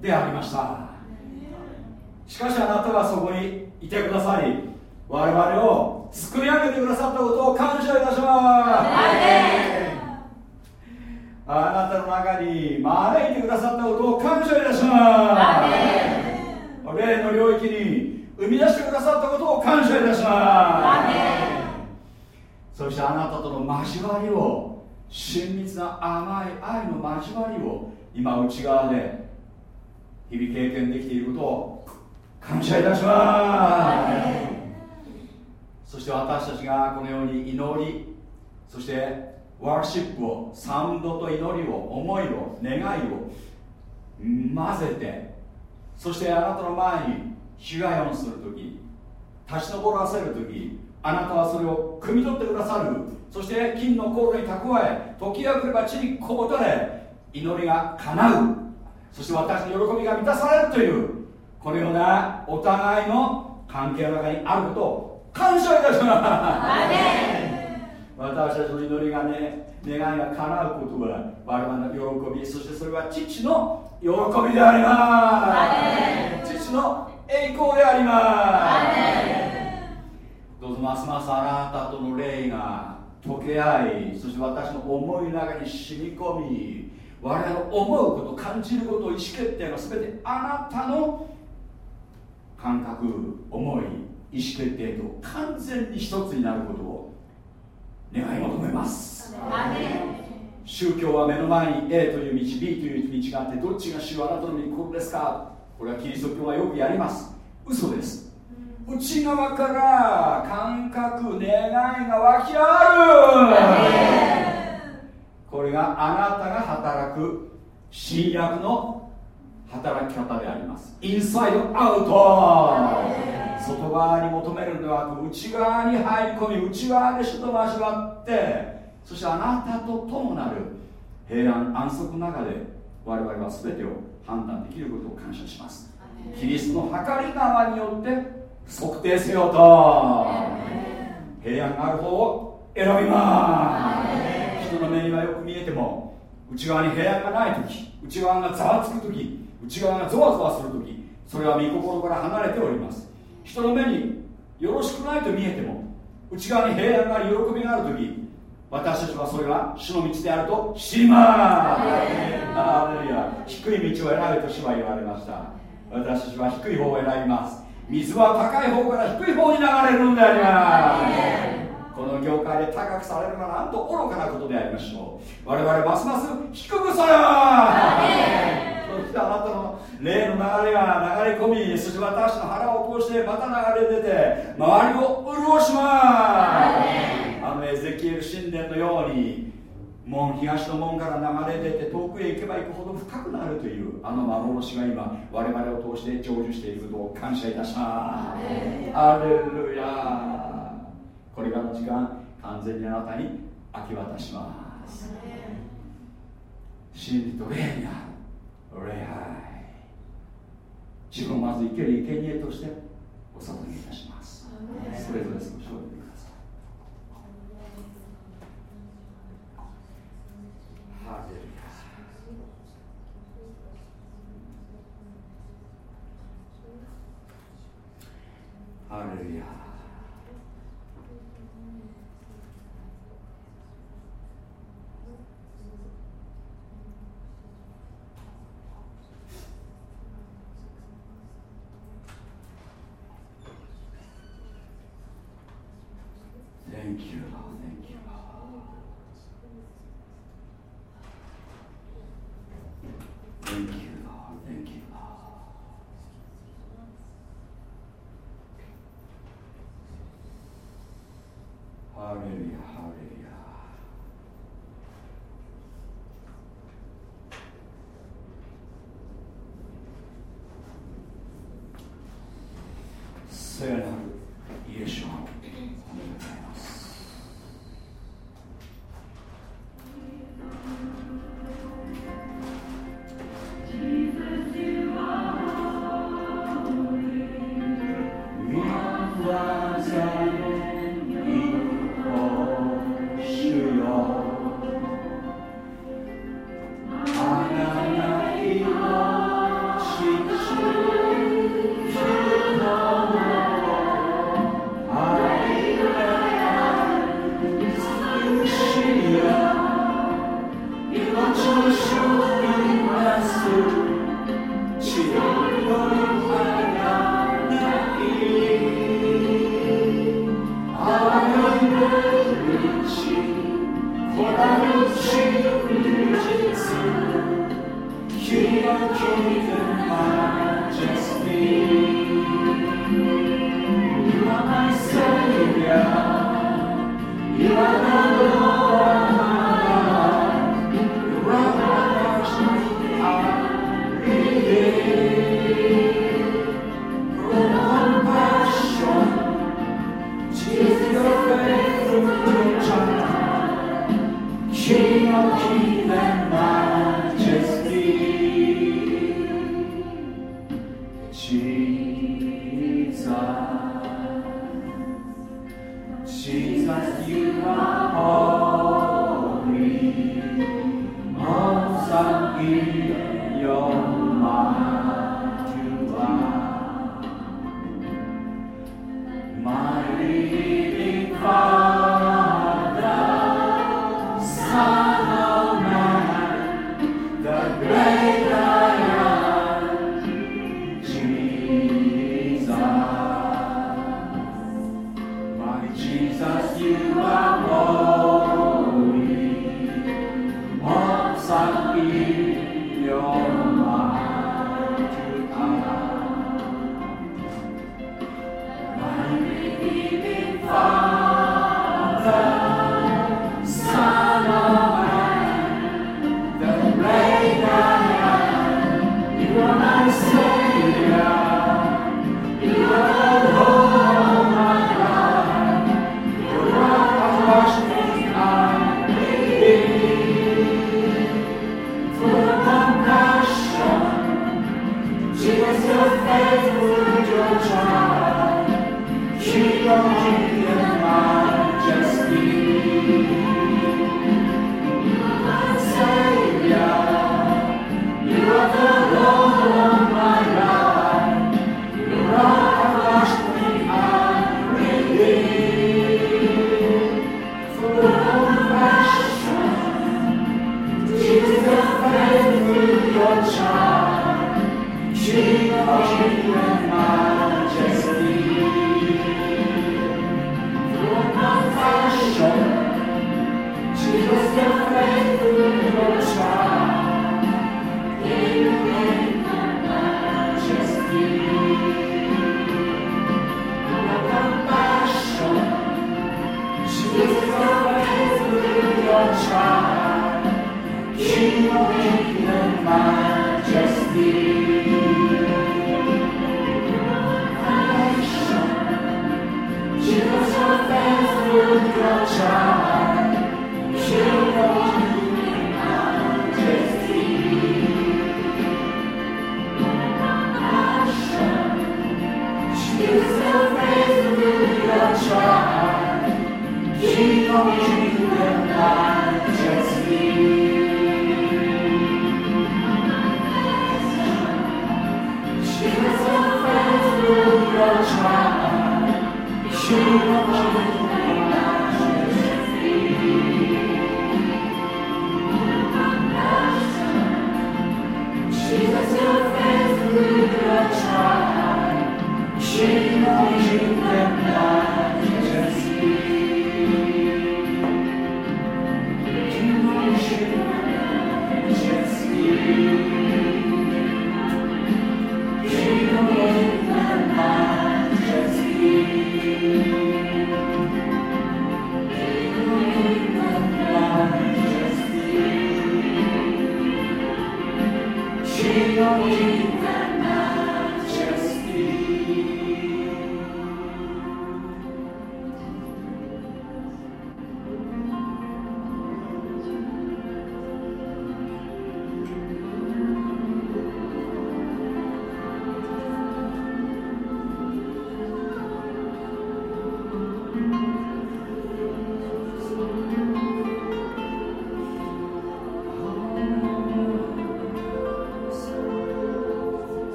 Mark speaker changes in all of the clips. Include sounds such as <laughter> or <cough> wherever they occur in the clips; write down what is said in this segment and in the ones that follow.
Speaker 1: でありました。しかしあなたはそこにいてくださり我々を作り上げてくださったことを感謝いたします。あなたの中に招いてくださったことを感謝いたします。霊の領域に生み出してくださったことを感謝いたします。そしてあなたとの交わりを親密な甘い愛の交わりを今内側で日々経験できていることを感謝いたしますそして私たちがこのように祈りそしてワーシップをサウンドと祈りを思いを願いを混ぜてそしてあなたの前に被害をするとき立ち上らせるときあなたはそれを汲み取ってくださる。そして金の航路に蓄え時が来れば地にこぼたれ祈りが叶う。そして私の喜びが満たされるというこのようなお互いの関係の中にあることを感謝いたします。私たちの祈りがね願いが叶うことは我々の喜びそしてそれは父の喜びであります。父の栄光であります。どうぞますますあなたとの霊が溶け合いそして私の思いの中に染み込み我々の思うこと感じること意思決定が全てあなたの感覚思い意思決定と完全に一つになることを願い求めます。宗教は目の前に A という道 B という道があってどっちが主はあなたの御心ですか？これはキリスト教はよくやります。嘘です。内側から感覚願いが湧きあるこれがあなたが働く新約の働き方であります。インサイドアウト。外側に求めるのではなく内側に入り込み内側で主と交わってそしてあなたと共なる平安安息の中で我々は全てを判断できることを感謝します。キリストの計り側によって測定せよと。平安がある方を選びます人の目にはよく見えても内側に平安がない時内側がざわつく時内側がゾワゾワする時それは御心から離れております。人の目によろしくないと見えても内側に平安があり喜びがある時私たちはそれが主の道であると知ります。あるいは低い道を選べと主は言われました。私たちは低い方を選びます。水は高い方から低い方に流れるのでありますこの業界で高くされるのはなんと愚かなことでありましょう。我々ますます低くされそしてあなたの霊の流れが流れ込みそして私の腹を通してまた流れ出て周りを潤します。あのエゼキエル神殿のように門東の門から流れ出て遠くへ行けば行くほど深くなるというあの幻が今我々を通して成就していることを感謝いたします。アレルヤこれからの時間完全にあなたに明け渡します。真理と霊にある。礼拝。自分をまず生ける生贄としてお捧げいたします。それぞれ少しお読みください。ハレルヤ。ハレルヤ聖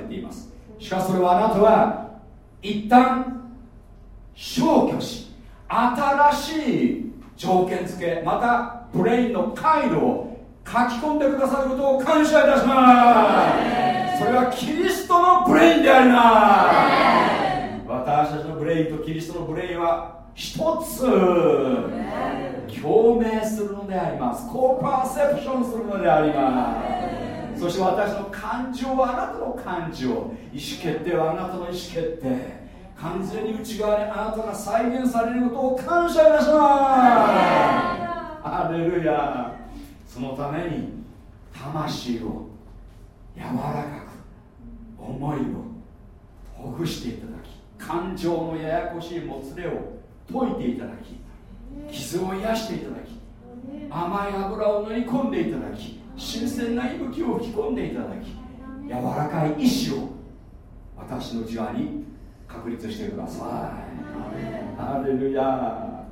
Speaker 1: れています。しかしそれはあなたは一旦消去し新しい条件付けまた brain の回路を書き込んでくださることを感謝いたします。それはキリストの brain であります。私たちの brain とキリストの brain は一つ。共鳴するのであります。 co-perception するのであります。そして私の感情はあなたの感情意思決定はあなたの意思決定完全に内側にあなたが再現されることを感謝いたします。アレルヤ。そのために魂を柔らかく思いをほぐしていただき感情のややこしいもつれを解いていただき傷を癒していただき甘い油を塗り込んでいただき新鮮な息吹を吹き込んでいただき柔らかい意志を私の内側に確立してください。ハレルヤ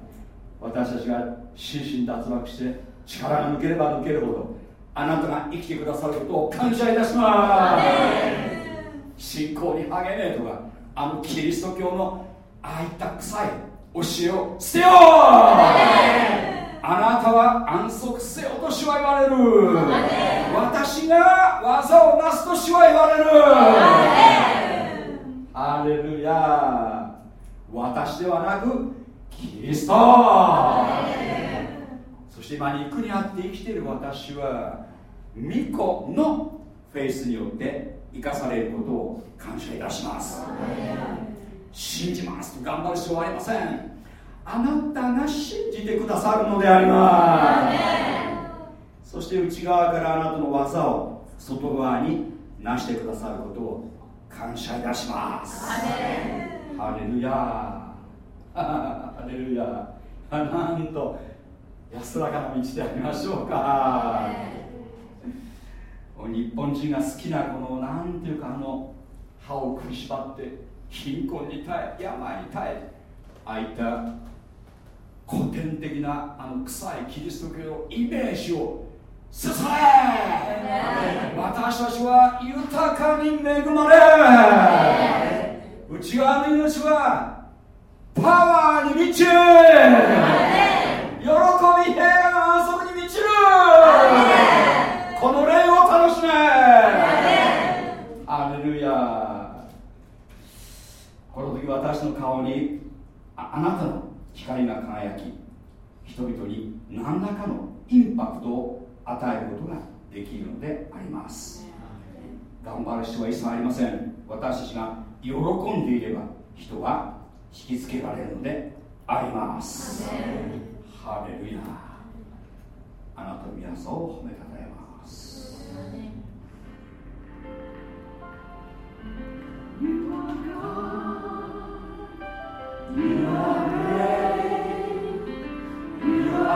Speaker 1: 私たちが心身脱落して力が抜ければ抜けるほどあなたが生きてくださることを感謝いたします。信仰に励めとかあのキリスト教のああいった臭い教えを捨てよう。あなたは安息せよとしは言われる。私が技をなすとしは言われる。アレルヤ。私ではなくキリスト。そして今肉にあって生きている私は巫女のフェイスによって生かされることを感謝いたします。信じます。と頑張る必要はありませんあなたが信じてくださるのであります。そして内側からあなたの技を外側に成してくださることを感謝いたします。ハレルヤ。ハレルヤ。なんと安らかな道でありましょうか。日本人が好きなこのなんていうかあの歯を食いしばって貧困に耐え病に耐えああいった古典的なあの臭いキリスト教のイメージを支え私たちは豊かに恵まれ内側の命はパワーに満ちる。喜び平安安息に満ちる。この霊を楽しめ。アレルヤ。この時私の顔にああなたの光が輝き人々に何らかのインパクトを与えることができるのであります。頑張る必要は一切ありません。私たちが喜んでいれば人は引きつけられるのであります。ハレルヤ。あなたの皆さんを褒めたたえます。You are God. You are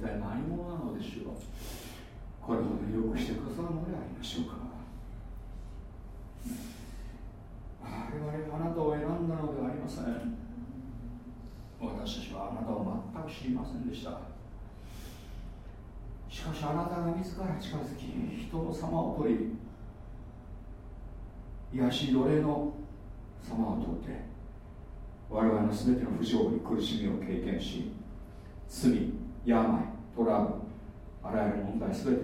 Speaker 1: 体何者なのでしょう？これほどよくしてくださるのでありましょうか？我々があなたを選んだのではありません。私たちはあなたを全く知りませんでした。しかしあなたが自ら近づき人の様を取り癒し奴隷の様を取って我々の全ての不条理苦しみを経験し罪病トラブルあらゆる問題全て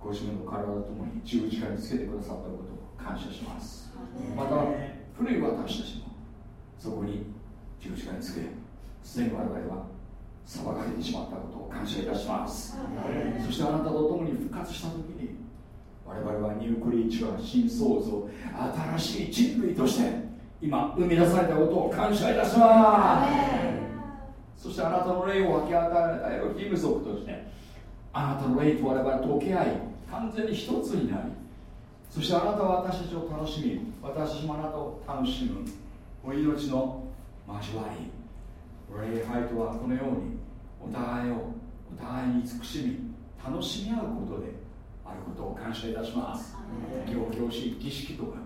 Speaker 1: ご自分の体とともに十字架につけてくださったことを感謝します。また古い私たちもそこに十字架につけすでに我々は裁かれてしまったことを感謝いたします。そしてあなたと共に復活した時に我々はニュークリーチャー新創造新しい人類として今生み出されたことを感謝いたします。そしてあなたの霊を分け与えられたエロヒム族としてあなたの霊と我々は溶け合い完全に一つになりそしてあなたは私たちを楽しみ私もあなたを楽しむお命の交わり礼拝とはこのようにお互いをお互いに慈しみ楽しみ合うことであることを感謝いたします。行々しい儀式とか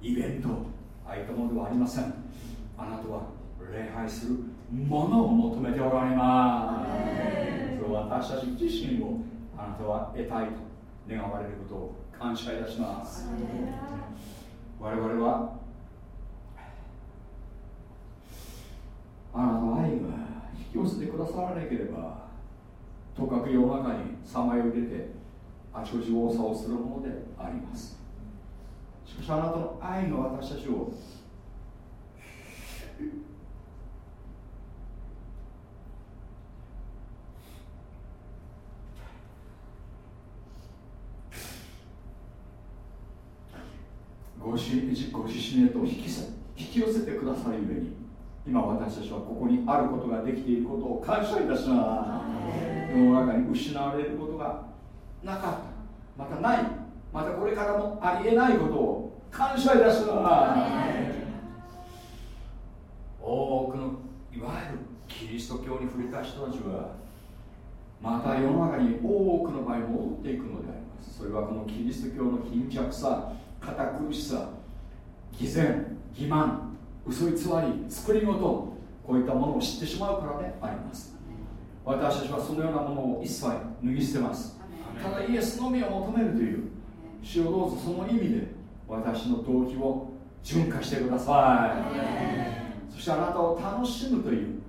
Speaker 1: イベントああいったものではありません。あなたは礼拝するものを求めておられます。それ私たち自身をあなたは得たいと願われることを感謝いたします。我々はあなたの愛が引き寄せてくださらなければとかく世の中にさまよい出てあちこち往作をするものであります。しかしあなたの愛が私たちをご自ご自身へと引き引き寄せてくださるゆえに今私たちはここにあることができていることを感謝いたします。世の中に失われることがなかった。またない。またこれからもありえないことを感謝いたします。多くのいわゆるキリスト教に触れた人たちはまた世の中に多くの場合戻っていくのであります。それはこのキリスト教の貧弱さ堅苦しさ偽善欺瞞嘘偽り作り事こういったものを知ってしまうからであります。私たちはそのようなものを一切脱ぎ捨てます。ただイエスのみを求めるという主をどうぞその意味で私の動機を純化してください。そしてあなたを楽しむという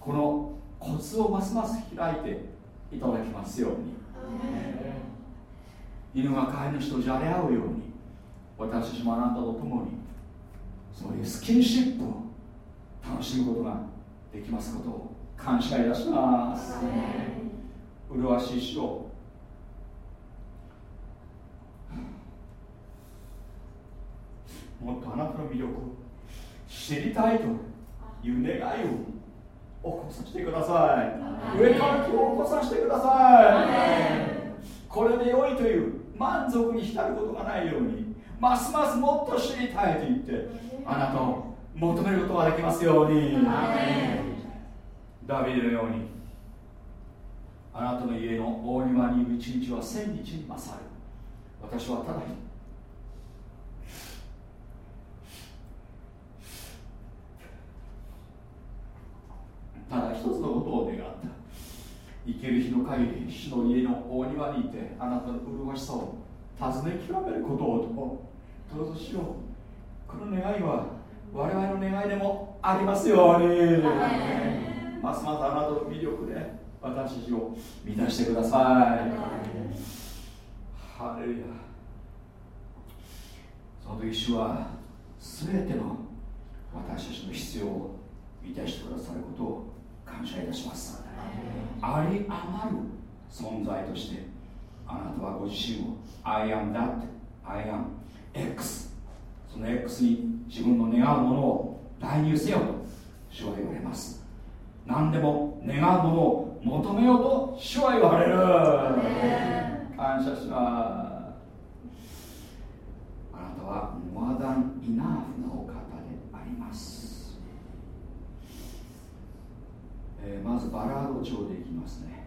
Speaker 1: このコツをますます開いていただきますように犬が飼い主とじゃれ合うように私たちもあなたと共にそういうスキンシップを楽しむことができますことを感謝いたします。麗しい死を。もっとあなたの魅力を知りたいという願いを起こさせてください。上から気を起こさせてくださいこれで良いという満足に浸ることがないようにますますもっと知りたいと言ってあなたを求めることができますように。ダビデのようにあなたの家の大庭にいる一日は千日に勝る。私はただただ一つのことを願った生きる日の限り主の家の大庭にいてあなたの麗しさを尋ね極めることをとどうぞしようこの願いは我々の願いでもありますように。ますますあなたの魅力で私たちを満たしてください。ハレルヤその時主は全ての私たちの必要を満たしてくださることを感謝いたします。あり余る存在としてあなたはご自身を I am that I am X その X に自分の願うものを代入せよと主は言われます。何でも願うものを求めようと主は言われる。感謝します。あなたは more than enough ー、まずバ
Speaker 2: ラ
Speaker 1: ード調でいきますね。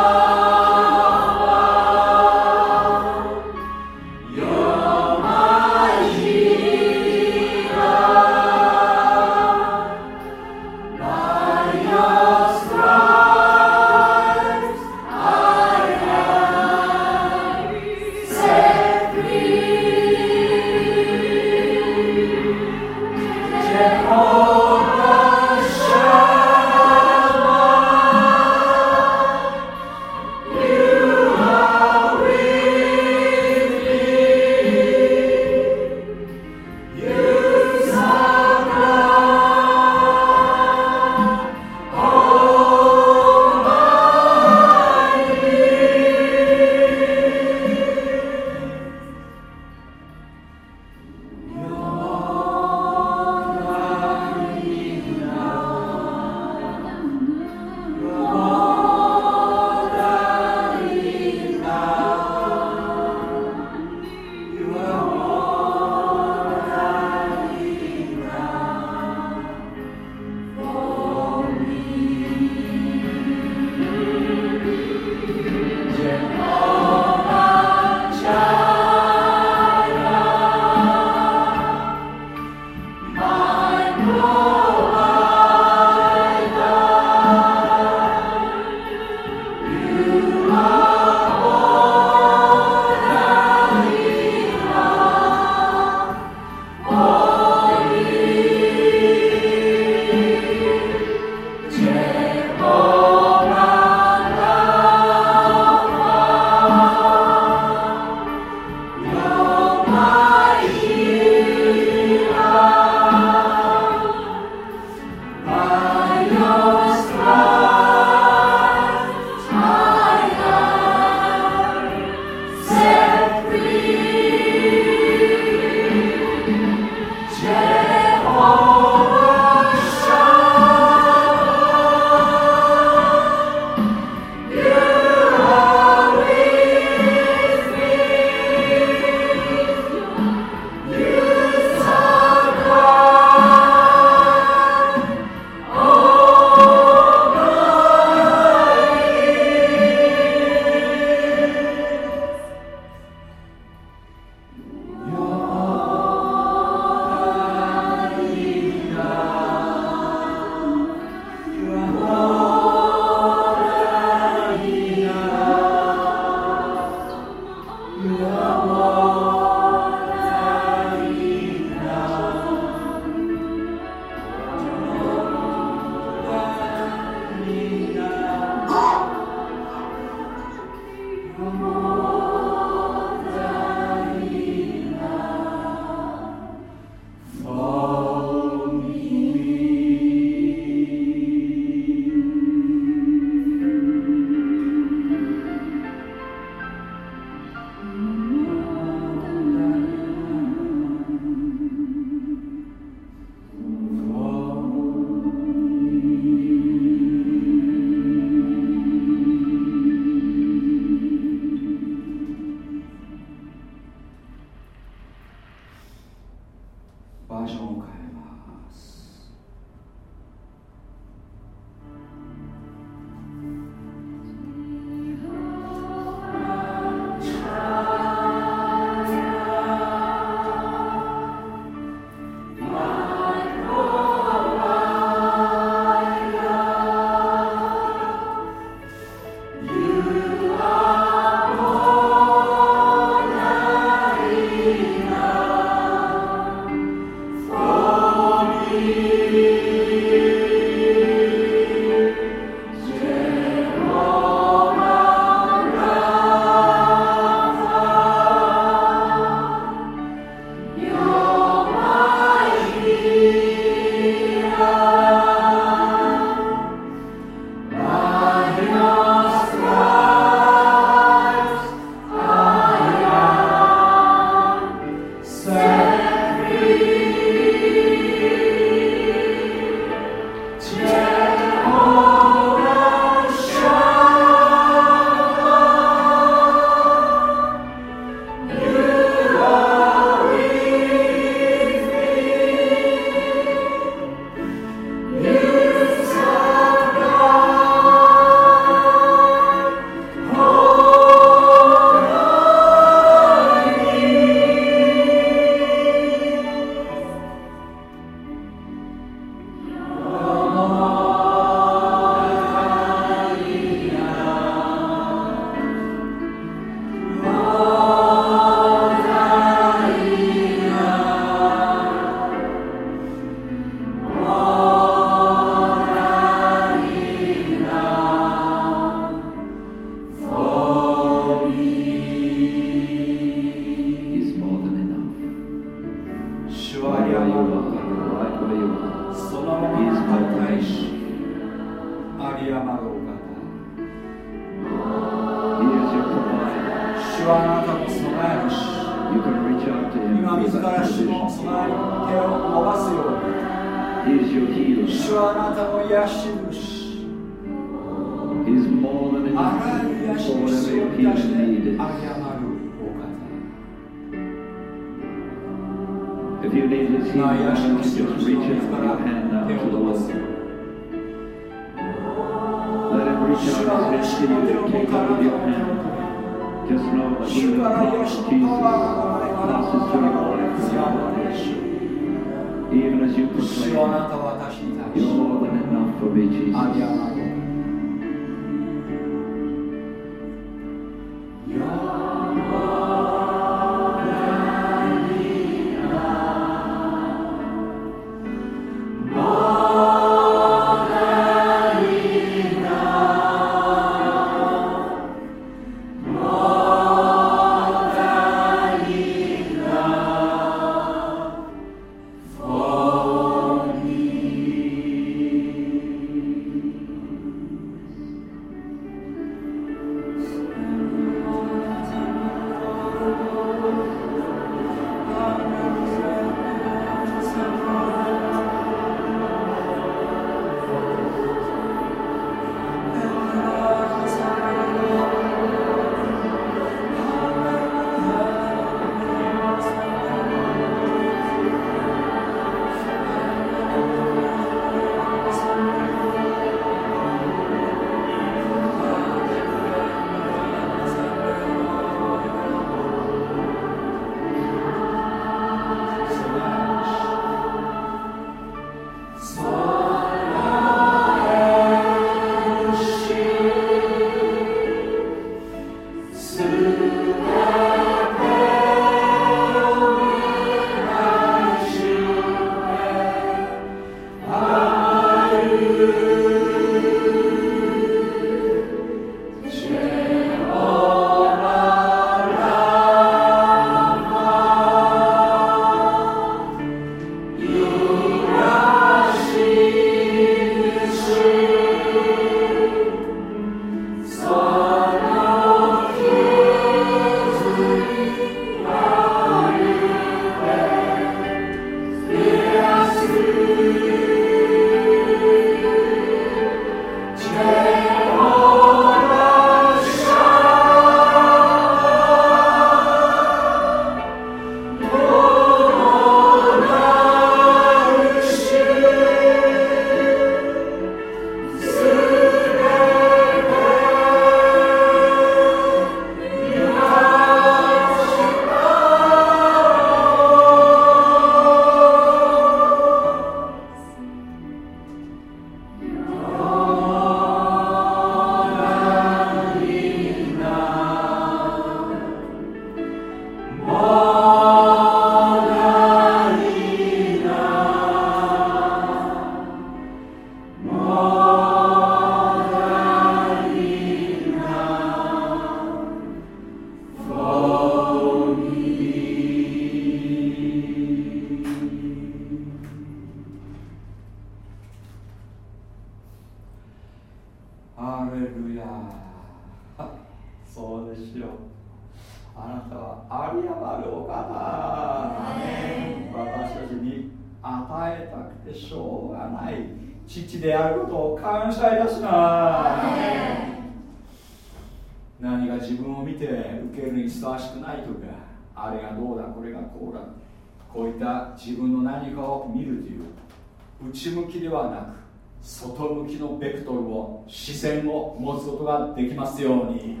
Speaker 1: 外向きのベクトルを視線を持つことができますように。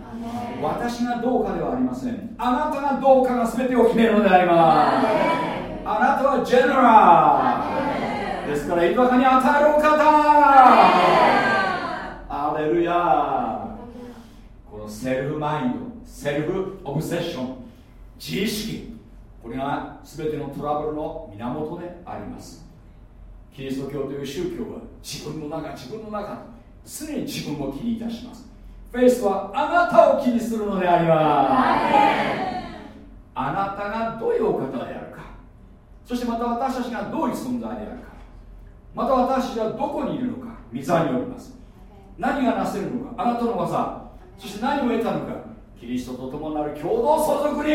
Speaker 1: 私がどうかではありません。あなたがどうかが全てを決めるのであります。あなたはジェネラル。ですから豊かに与えるお方。アレルヤこのセルフマインドセルフオブセッション自意識。これが全てのトラブルの源でありますキリスト教という宗教は自分の中自分の中常に自分を気にいたします。フェイスはあなたを気にするのであります。あなたがどういうお方であるか。そしてまた私たちがどういう存在であるか。また私たちはどこにいるのか。御座におります。何がなせるのか。あなたの技。そして何を得たのか。キリストと共なる共同相続に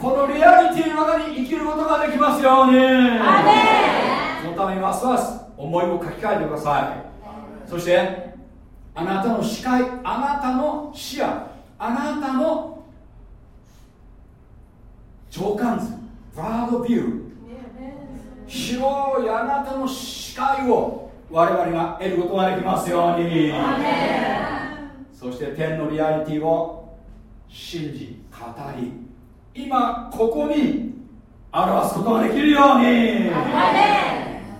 Speaker 1: このリアリティの中に生きることができますようにためにますます。思いを書き換えてください。そしてあなたの視界あなたの視野あなたの長官図バードビュー広いあなたの視界を我々が得ることができますように。そして天のリアリティを信じ語り今ここに表すことができるように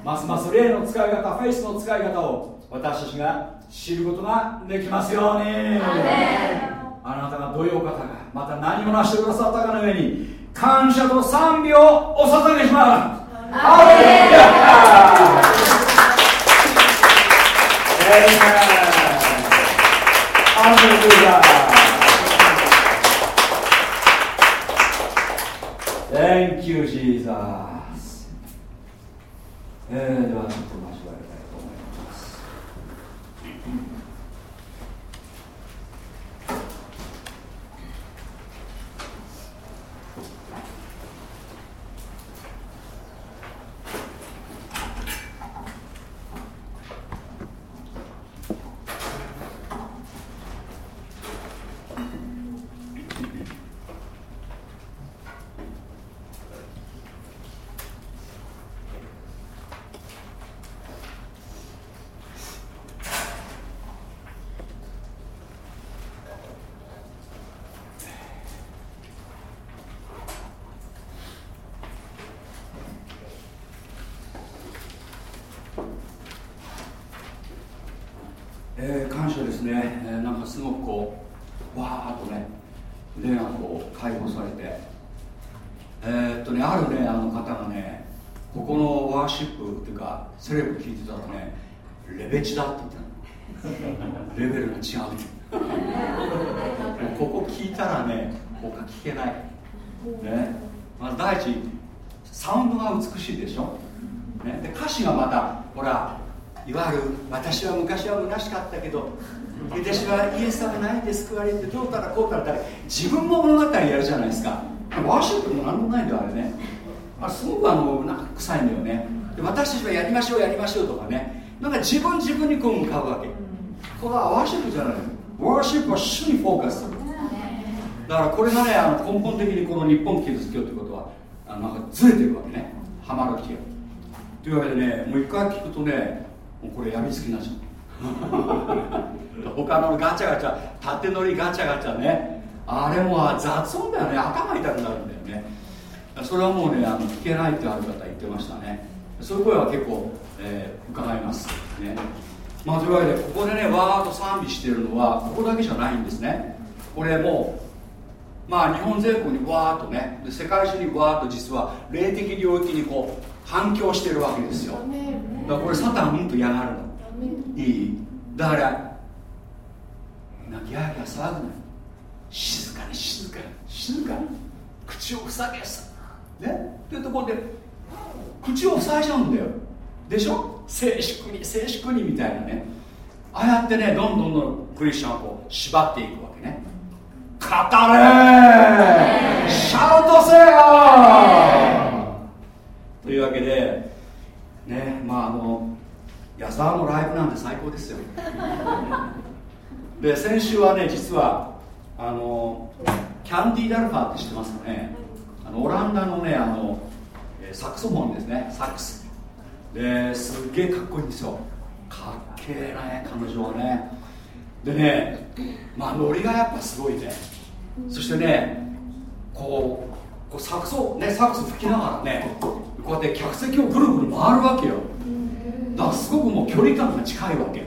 Speaker 1: ますます霊の使い方フェイスの使い方を私たちが知ることができますように。あなたがどういうお方かまた何を成してくださったかの上に感謝と賛美をお捧げします。ハレルヤ。Hallelujah. Thank you, Jesus. えー、ではちょっと交わりたいと思います。えー感謝ですね、えーなんかすごくこうわーっとね霊がこう解放されてえーっとねあるねあの方がねここのワーシップっていうかセレブ聞いてたらねレベチだって言ったレベルが違う。ここ聞いたらね他聞けない。ね。まあ第一サウンドが美しいでしょ、ね、で歌詞がまたほらいわゆる私は昔は虚しかったけど私はイエス様ないで救われてどうたらこうたらって自分も物語やるじゃないですか。ワーシップも何もないんだよあれね。あれすごくあのなんか臭いんだよね。で私たちはやりましょうやりましょうとかね。なんか自分自分にこう向かうわけ。これはワーシップじゃない。ワーシップは主にフォーカス。するだからこれがねあの根本的にこの日本キリスト教ということはあのなんかずれてるわけね。ハマる気が。というわけでねもう一回聞くとねもうこれやみつきになっちゃう。他のガチャガチャ縦乗りガチャガチャね。あれも雑音だよね。頭痛くなるんだよね。それはもうねあの聞けないってある方言ってましたね。そういう声は結構、えー伺ね。まあというわけでここでねわーっと賛美してるのはここだけじゃないんですね。これもうまあ日本全国にわーっとねで世界中にわーっと実は霊的領域にこう反響してるわけですよ。だからこれサタンうんと嫌がるの。いい。だからギャーギャー騒ぐな静かに静かに静かに。口を塞げさ。ね。っていうところで口を塞いじゃうんだよでしょ？静粛に静粛にみたいなね。ああやってねどんどんどんクリスチャンをこう縛っていくわけね。語れ！シャウトせよ！というわけでねまああの矢沢のライブなんて最高ですよ。で先週はね実はあのキャンディー・ダルファーって知ってますかね？あのオランダのねあのサクソフォンですね。サックス。ですっげえかっこいいんですよ。かっけえなね彼女はね。でねまあノリがやっぱすごいね。そしてねこうこうサクソねサクス吹きながらねこうやって客席をぐるぐる回るわけよ。だからすごくもう距離感が近いわけ。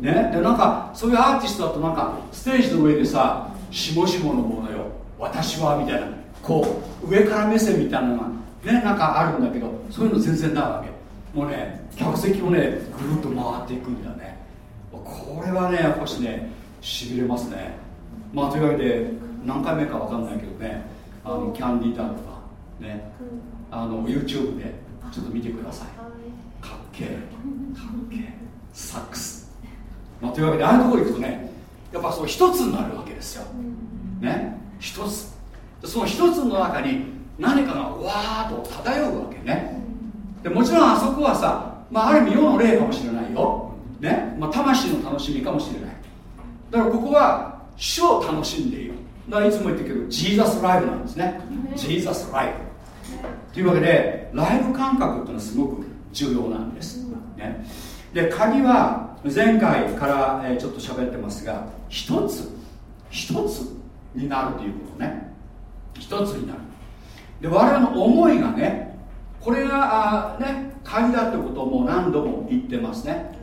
Speaker 1: ねでなんかそういうアーティストだとなんかステージの上でさしもしものものよ。私はみたいな。こう上から目線みたいなのがねなんかあるんだけどそういうの全然ないわけ。もうね客席をねぐるっと回っていくんだよね。これはねやっぱしねしびれますね。まあというわけで何回目かわかんないけどねあのキャンディーダルとかねあの YouTube でちょっと見てください。かっけえかっけえサックス。まあ、というわけでああいうところ行くとねやっぱそう一つになるわけですよ。ね一つ。その一つの中に何かがわーっと漂うわけねでもちろんあそこはさ、まあ、ある意味世の霊かもしれないよ、ね？まあ、魂の楽しみかもしれない。だからここは主を楽しんでいる。だからいつも言ってるけどジーザスライブなんですね。ジーザスライブ。というわけでライブ感覚っていうのはすごく重要なんです、ね、で鍵は前回から、えー、ちょっと喋ってますが一つ一つになるということね。一つになる。で我々の思いがねこれがあ、ね、鍵だってことをもう何度も言ってますね。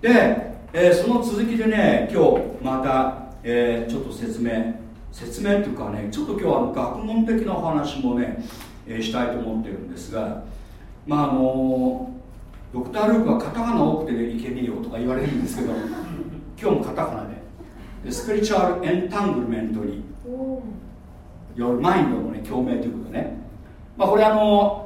Speaker 1: で、えー、その続きでね今日また、えー、ちょっと説明説明っていうかねちょっと今日は学問的なお話もね、えー、したいと思ってるんですがまああのドクター・ルークはカタカナ多くていけねえよとか言われるんですけど <laughs> 今日もカタカナで。スピリチュアルエンタングルメントによるマインドの、ね、共鳴ということでね、まあ、これあの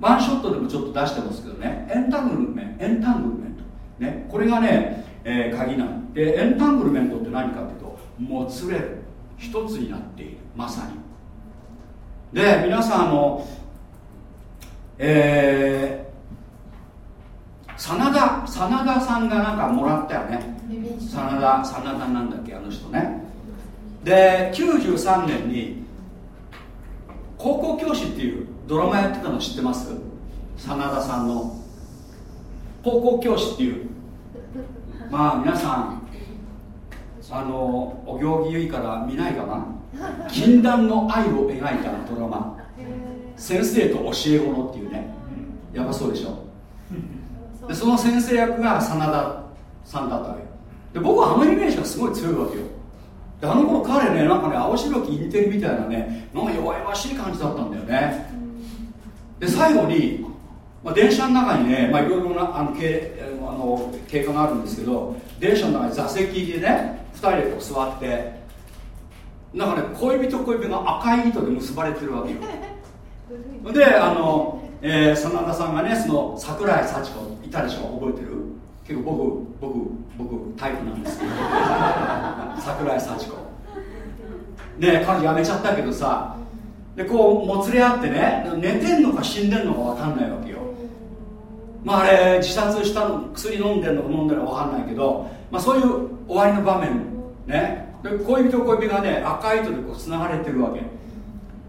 Speaker 1: ワンショットでもちょっと出してますけどね。エンタングルメントエンタングルメント、ね、これがね、えー、鍵なんでエンタングルメントって何かっていうともつれる。一つになっている。まさに。で皆さんあのえー、真田真田さんがなんかもらったよね。真田真田なんだっけあの人ね。で93年に高校教師っていうドラマやってたの知ってます？真田さんの。高校教師っていう。まあ皆さんあのお行儀ゆいから見ないかな？禁断の愛を描いたドラマ。先生と教え子のっていうね。やばそうでしょ？でその先生役が真田さんだったわけ。で僕はあのイメージがすごい強いわけよ。であの頃彼ねなんかね青白きインテリみたいなねなんか弱々しい感じだったんだよね。で最後に、まあ、電車の中にね、まあ、いろいろなあの経あの経過があるんですけど電車の中に座席でね2人でこう座ってなんかね恋人恋人が赤い糸で結ばれてるわけよ。<laughs> であの、えー、真田さんがねその桜井幸子いたでしょ？覚えてる？結構僕僕僕タイプなんですけど。<laughs> 桜井幸子。ね彼女辞めちゃったけどさでこうもつれ合ってね寝てんのか死んでんのか分かんないわけよ。まああれ自殺したの薬飲んでんのか飲んでるのか分かんないけど、まあ、そういう終わりの場面ね。で恋人恋人がね赤い糸でこうつながれてるわけ。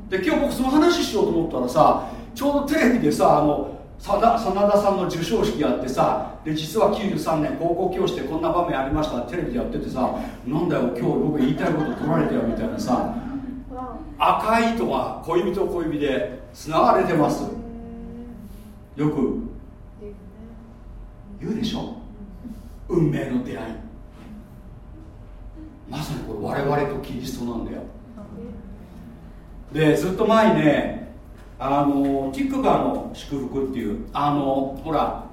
Speaker 1: で今日僕その話しようと思ったらさちょうどテレビでさあの真田さんの授賞式やってさで実は93年高校教師でこんな場面ありましたテレビでやっててさなんだよ今日僕言いたいこと取られてよみたいなさ赤い糸が恋人恋人でつながれてます。よく言うでしょ？運命の出会い。まさにこれ我々とキリストなんだよ。でずっと前にねあのティックバーの祝福っていうあのほら、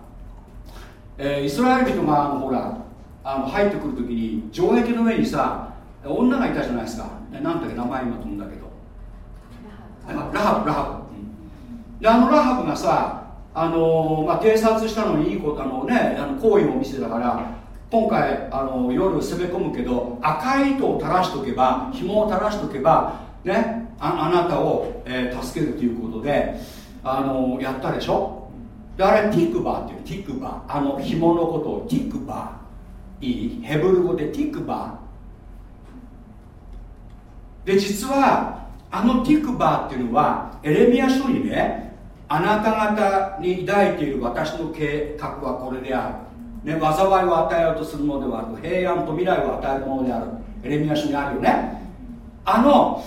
Speaker 1: えー、イスラエル人があのほらあの入ってくるときに城壁の上にさ女がいたじゃないですか。何だっけ名前今飛んだけど。ラハブ。ラハブ、うん、であのラハブがさあの、まあ、偵察したのにいいことあのねあの行為を見せたから今回あの夜攻め込むけど赤い糸を垂らしとけば紐を垂らしとけばねああなたを、えー、助けるということであのやったでしょ？であれティクバーっていうティクバー。あの紐のことをティクバー。いい？ヘブル語でティクバーで実はあのティクバーっていうのはエレミア書にねあなた方に抱いている私の計画はこれである、ね、災いを与えようとするものではなく平安と未来を与えるものである。エレミア書にあるよね。あの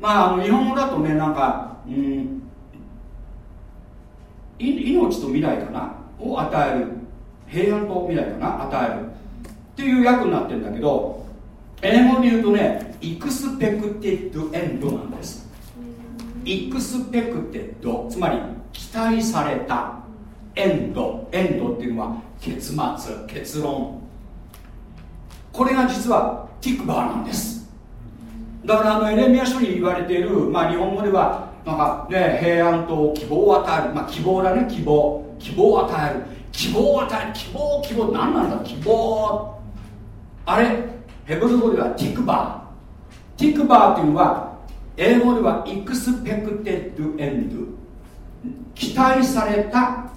Speaker 1: まああの日本語だとねなんかうん命と未来かな？を与える。平安と未来かな？与える。っていう訳になってるんだけど英語で言うとね expected end なんです。 expected つまり期待された。エンドエンドっていうのは結末結論。これが実はティクバーなんです。だからあのエレミア書に言われている、まあ、日本語ではなんかね平安と希望を与える、まあ、希望だね希望。希望を与える。希望を与える。希望希望。何なんだ希望。あれ？ヘブル語ではティクバー。ティクバーっていうのは英語では expected end。期待された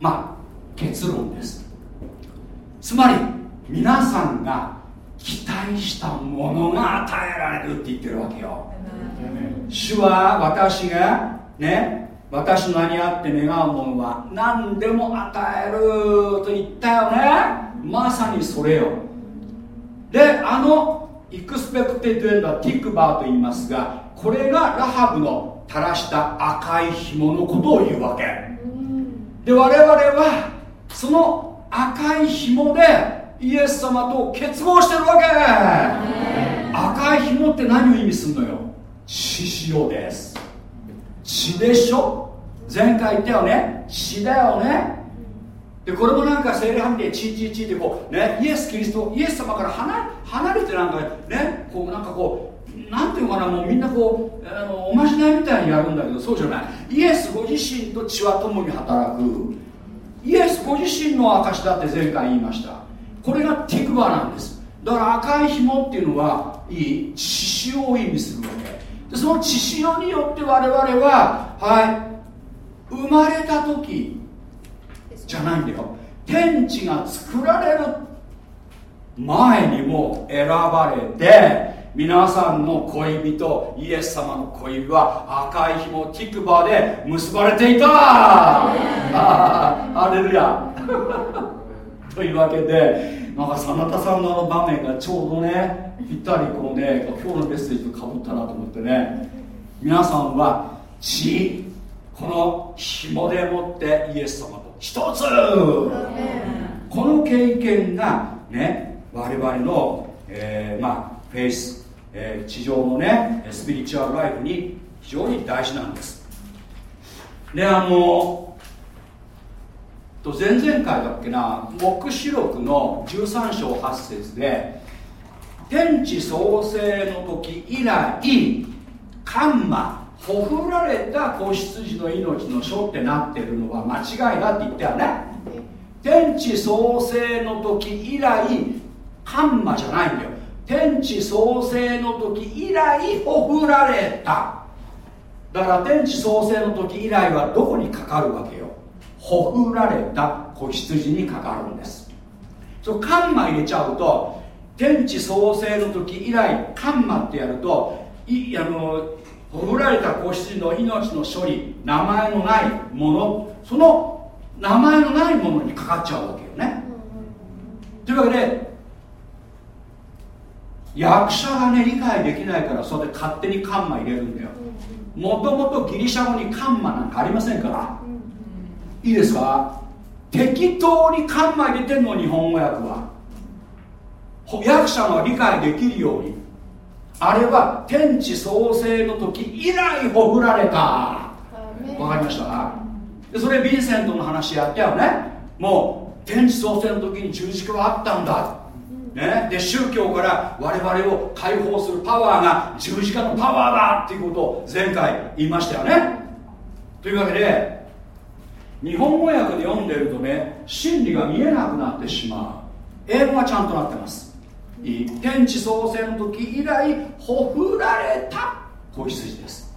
Speaker 1: まあ結論です。つまり皆さんが期待したものが与えられるって言ってるわけよ。主は私がね私の名にあって願うものは何でも与えると言ったよね。まさにそれよ。であのイクスペクテッドエンドはティックバーと言いますがこれがラハブの垂らした赤い紐のことを言うわけ。で我々はその赤い紐でイエス様と結合してるわけ。赤い紐って何を意味するのよ？血潮です。血でしょ？前回言ったよね？血だよね？でこれもなんか聖霊はみでチーチーチーってこうねイエス・キリストイエス様から離離れてなんかねこうなんかこうなんていうのかなもうみんなこうあのおまじないみたいにやるんだけどそうじゃない。イエスご自身と血は共に働く。イエスご自身の証だって前回言いました。これがティクバなんです。だから赤い紐っていうのはいい血潮を意味するわけ。でその血潮によって我々ははい生まれた時じゃないんだよ。天地が作られる前にも選ばれて皆さんの恋人イエス様の恋人は赤い紐ティクバで結ばれていた。あレルヤ。<laughs> というわけでなんか真田さんのあの場面がちょうどねぴったりこのね今日のメッセージとかぶったなと思ってね皆さんは血この紐でもってイエス様と一つ。この経験がね我々の、えー、まあフェイス、えー、地上のねスピリチュアルライフに非常に大事なんです。であのと前々回だっけな黙示録の13章8節で天地創生の時以来カンマほふられた子羊の命の書ってなってるのは間違いだって言ったよね。天地創生の時以来カンマじゃないんだよ。天地創生の時以来ほふられた。だから天地創生の時以来はどこにかかるわけよ。ほふられた子羊にかかるんです。そカンマ入れちゃうと天地創生の時以来カンマってやるといあのほふられた子羊の命の処理名前のないものその名前のないものにかかっちゃうわけよね。というわけで役者がね理解できないからそれで勝手にカンマ入れるんだよ。もともとギリシャ語にカンマなんかありませんから。いいですか？適当にカンマ入れてんの日本語訳は。訳者が理解できるようにあれは天地創生の時以来ほぐられた。わかりました？でそれヴィンセントの話やったよね。もう天地創生の時に十字架はあったんだ。ね、で宗教から我々を解放するパワーが十字架のパワーだっていうことを前回言いましたよね。というわけで日本語訳で読んでるとね真理が見えなくなってしまう。英語はちゃんとなってます天地創生の時以来ほふられた子羊です。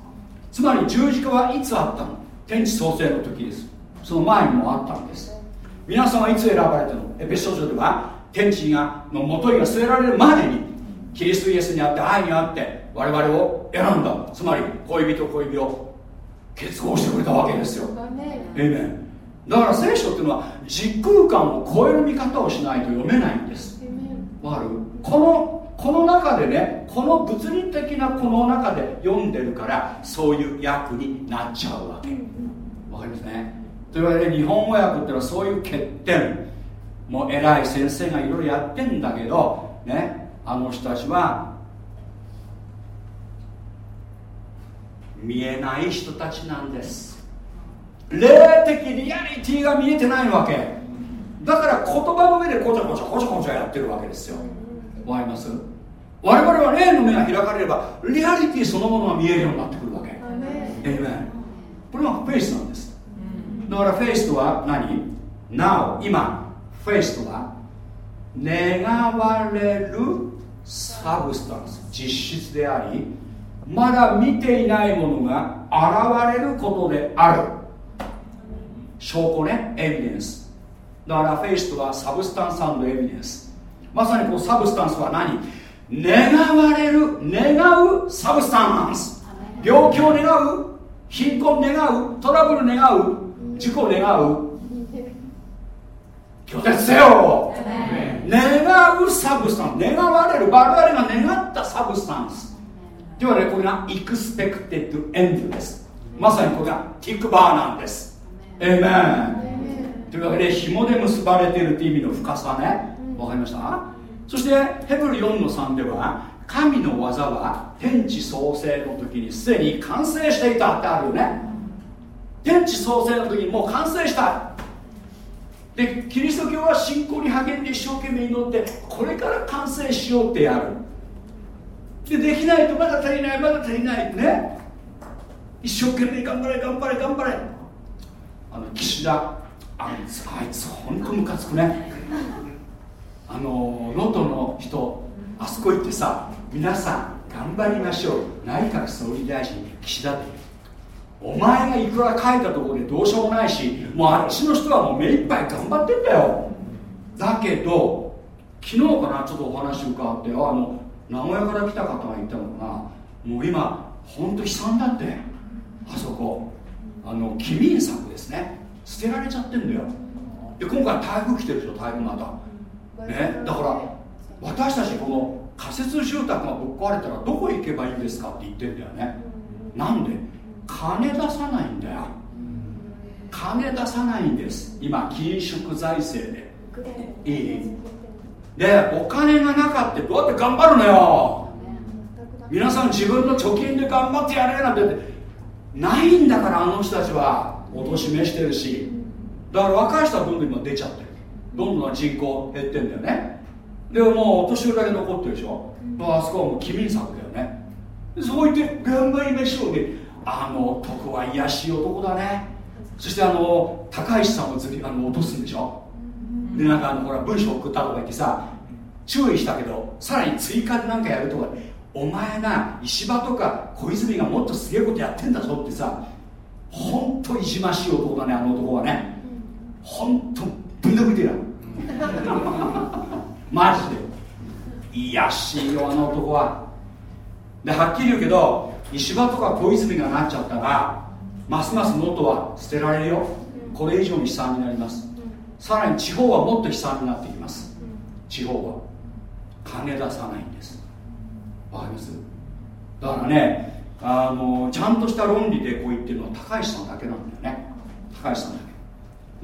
Speaker 1: つまり十字架はいつあったの？天地創生の時です。その前にもあったんです。皆さんはいつ選ばれたの？エペソードでは天地がのもとにが据えられるまでにキリストイエスにあって愛にあって我々を選んだ。つまり恋人恋人を結合してくれたわけですよ。エイメン。だから聖書っていうのは時空間を超える見方をしないと読めないんです。わかる？このこの中でねこの物理的なこの中で読んでるからそういう訳になっちゃうわけ。わかりますね？というわけで日本語訳っていうのはそういう欠点。もう偉い先生がいろいろやってんだけどねあの人たちは見えない人たちなんです。霊的リアリティが見えてないわけ。だから言葉の上でこちょこちょこちょこちょやってるわけですよわかります。我々は霊の目が開かれればリアリティそのものが見えるようになってくるわけ。えこれがフェイスなんです。だからフェイスとは何 ?Now 今フェイスとは願われるサブスタンス。実質でありまだ見ていないものが現れることである。証拠ねエビデンス。だからフェイスとはサブスタンスエビデンスまさにこうサブスタンスは何？願われる願うサブスタンス。病気を願う貧困願うトラブル願う事故を願う。拒絶せよ。願うサブスタンス。願われる我々が願った substance。ではねこれが expected end です。まさにこれがתקווהなんです。 Amen。というわけで紐で結ばれているっていう意味の深さねわかりました？そしてヘブル4の3では神の業は天地創生の時にすでに完成していたってあるよね。天地創生の時にもう完成したでキリスト教は信仰に励んで一生懸命祈ってこれから完成しようってやる。でできないとまだ足りないまだ足りないね。一生懸命頑張れ頑張れ頑張れ。あの岸田あいつあいつ本当ムカつくね。あの能登の人あそこ行ってさ皆さん頑張りましょう。内閣総理大臣岸田って。お前がいくら書いたところでどうしようもないしもうあっちの人はもう目いっぱい頑張ってんだよ。だけど昨日かなちょっとお話伺ってあの名古屋から来た方が言ったのかな。もう今本当悲惨だって。あそこ。あの機民策ですね。捨てられちゃってんだよ。で今回台風来てるでしょ台風また。ねだから私たちこの仮設住宅がぶっ壊れたらどこ行けばいいんですかって言ってんだよね。なんで？金出さないんだよ。金出さないんです。今緊縮財政で。いい？でお金がなかったどうやって頑張るのよ。皆さん自分の貯金で頑張ってやれなんてないんだからあの人たちは。おとしめしてるし。だから若い人はどんどん今出ちゃってるどんどん人口減ってんだよね。でもうお年寄りだけ残ってるでしょ、うん、あそこはもう機民策だよね。そう言って頑張りましょう。であの徳は癒しい男だね。そしてあの高石さんをずりあの落とすんでしょ。うでなんかあのほら文章送ったとか言ってさ注意したけどさらに追加で何かやるとか。お前な石破とか小泉がもっとすげえことやってんだぞってさ本当いじましい男だねあの男はね。本当ぶん殴ってや。<laughs> マジで。癒しいよあの男は。ではっきり言うけど石破とか小泉がなっちゃったらますます能登は捨てられるよ。これ以上に悲惨になります。さらに地方はもっと悲惨になってきます。地方は。金出さないんです。わかります？だからねあのちゃんとした論理でこう言ってるのは高橋さんだけなんだよね。高橋さんだけ。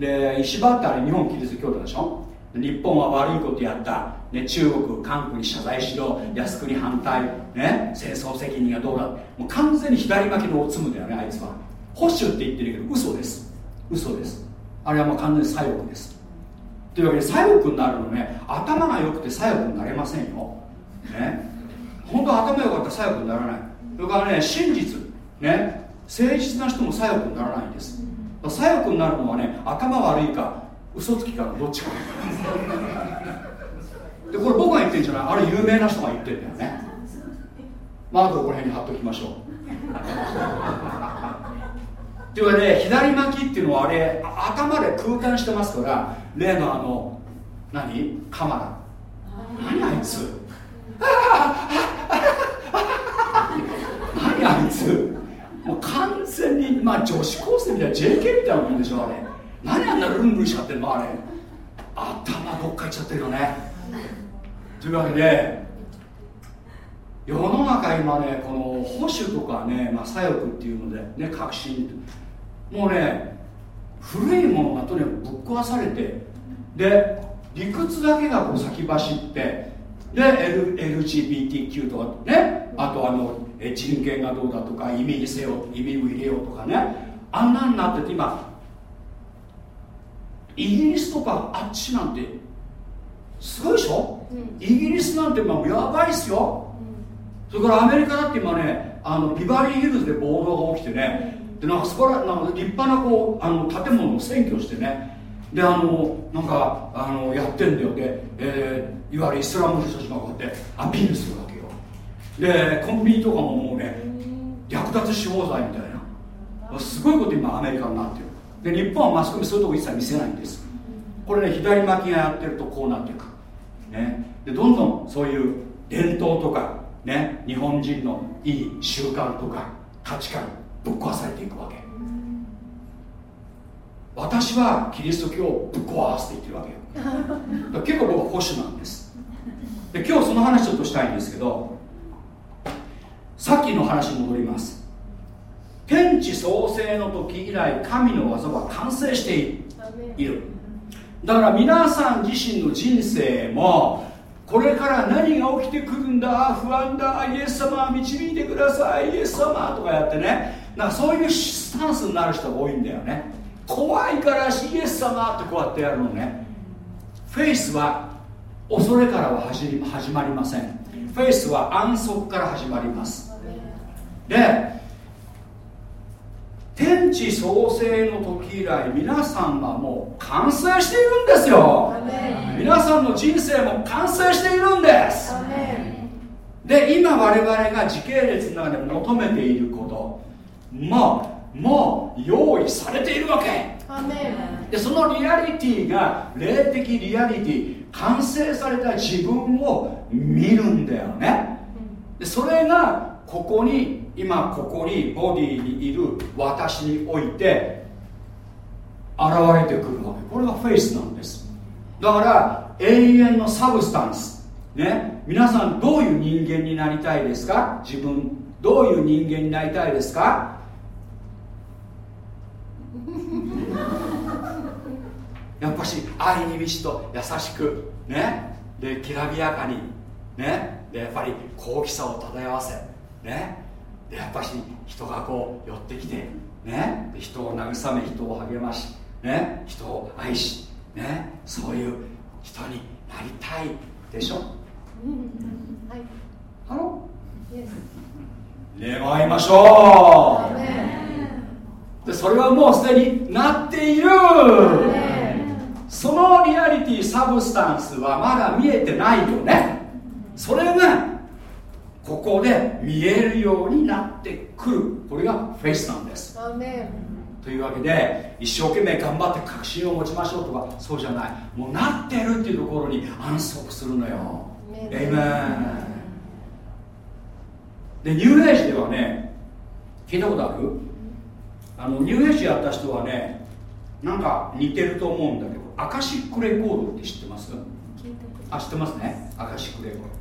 Speaker 1: で石破ってあれ日本キリスト教徒でしょ？日本は悪いことやった、ね、中国韓国に謝罪しろ。靖国反対、ね、戦争責任がどうだ。もう完全に左巻きのおつむだよねあいつは。保守って言ってるけど嘘です。嘘です。あれはもう完全に左翼です。というわけで左翼になるのね頭が良くて左翼になれませんよ。ね？本当頭良かったら左翼にならない。それからね真実。ね？誠実な人も左翼にならないんです。左翼になるのはね頭悪いか嘘つきかどっちか。でこれ僕が言ってるんじゃない？あれ有名な人が言ってるんだよね。まああとこの辺に貼っときましょう。っていうかね左巻きっていうのはあれ頭で空間してますから例のあの何？カマラ。何あいつ？<laughs> 何あいつ？もう完全にまあ女子高生みたいな JK みたいなもんでしょあれ。何あんなルンルンしちゃってるのあれ。頭どっか行っちゃってるよね。というわけで世の中今ねこの保守とかね、まあ、左翼っていうのでね革新。もうね古いものがとにかくぶっ壊されてで理屈だけがこう先走ってで、L、LGBTQ とかねあとあの人権がどうだとか移民せよ移民を入れようとかね。あんなになってて今イギリスとかあっちなんてすごいでしょ、うん、イギリスなんてもうやばいっすよ、うん、それからアメリカだって今ねあのビバリーヒルズで暴動が起きてね、でなんかそこらなんか立派なこうあの建物を占拠してね。であのなんかあのやってんだよ。で、えーいわゆるイスラムの人たちがこうやってアピールするでコンビニとかももうね略奪手法罪みたいな。すごいこと今アメリカになってる。で日本はマスコミそういうとこ一切見せないんです。これね左巻きがやってるとこうなっていく、ね、でどんどんそういう伝統とか、ね、日本人のいい習慣とか価値観ぶっ壊されていくわけ。私はキリスト教をぶっ壊すって言ってるわけよ。結構僕は保守なんです。で今日その話ちょっとしたいんですけどさっきの話に戻ります。天地創生の時以来神の技は完成している。だから皆さん自身の人生もこれから何が起きてくるんだ不安だイエス様導いてくださいイエス様とかやってね。なんかそういうスタンスになる人が多いんだよね。怖いからイエス様ってこうやってやるのね。フェイスは恐れからは始ま始まりません。フェイスは安息から始まりますで天地創生の時以来皆さんはもう完成しているんですよ。皆さんの人生も完成しているんです。で今我々が時系列の中で求めていることもうもう用意されているわけ。でそのリアリティが霊的リアリティ完成された自分を見るんだよね。でそれがここに今ここにボディにいる私において現れてくるわけ。これがフェイスなんです。だから永遠の substance。ね。皆さんどういう人間になりたいですか？自分。どういう人間になりたいですか？<laughs> やっぱし愛に満ちと優しく。ね。できらびやかに。ね。でやっぱり好奇さを漂わせ。ね。でやっぱし人がこう寄ってきてねで人を慰め人を励ましね人を愛しねそういう人になりたいでしょ、はい。ハロ願いましょう。でそれはもうすでになっている。そのリアリティサブスタンスはまだ見えてないよね。それがここで見えるようになってくる。これがフェイスなんです。というわけで一生懸命頑張って確信を持ちましょうとかそうじゃない。もうなってるっていうところに安息するのよ。エイメンでニューエイジではね聞いたことある？あのニューエイジやった人はねなんか似てると思うんだけどアカシックレコードって知ってます？あ知ってますね。アカシックレコード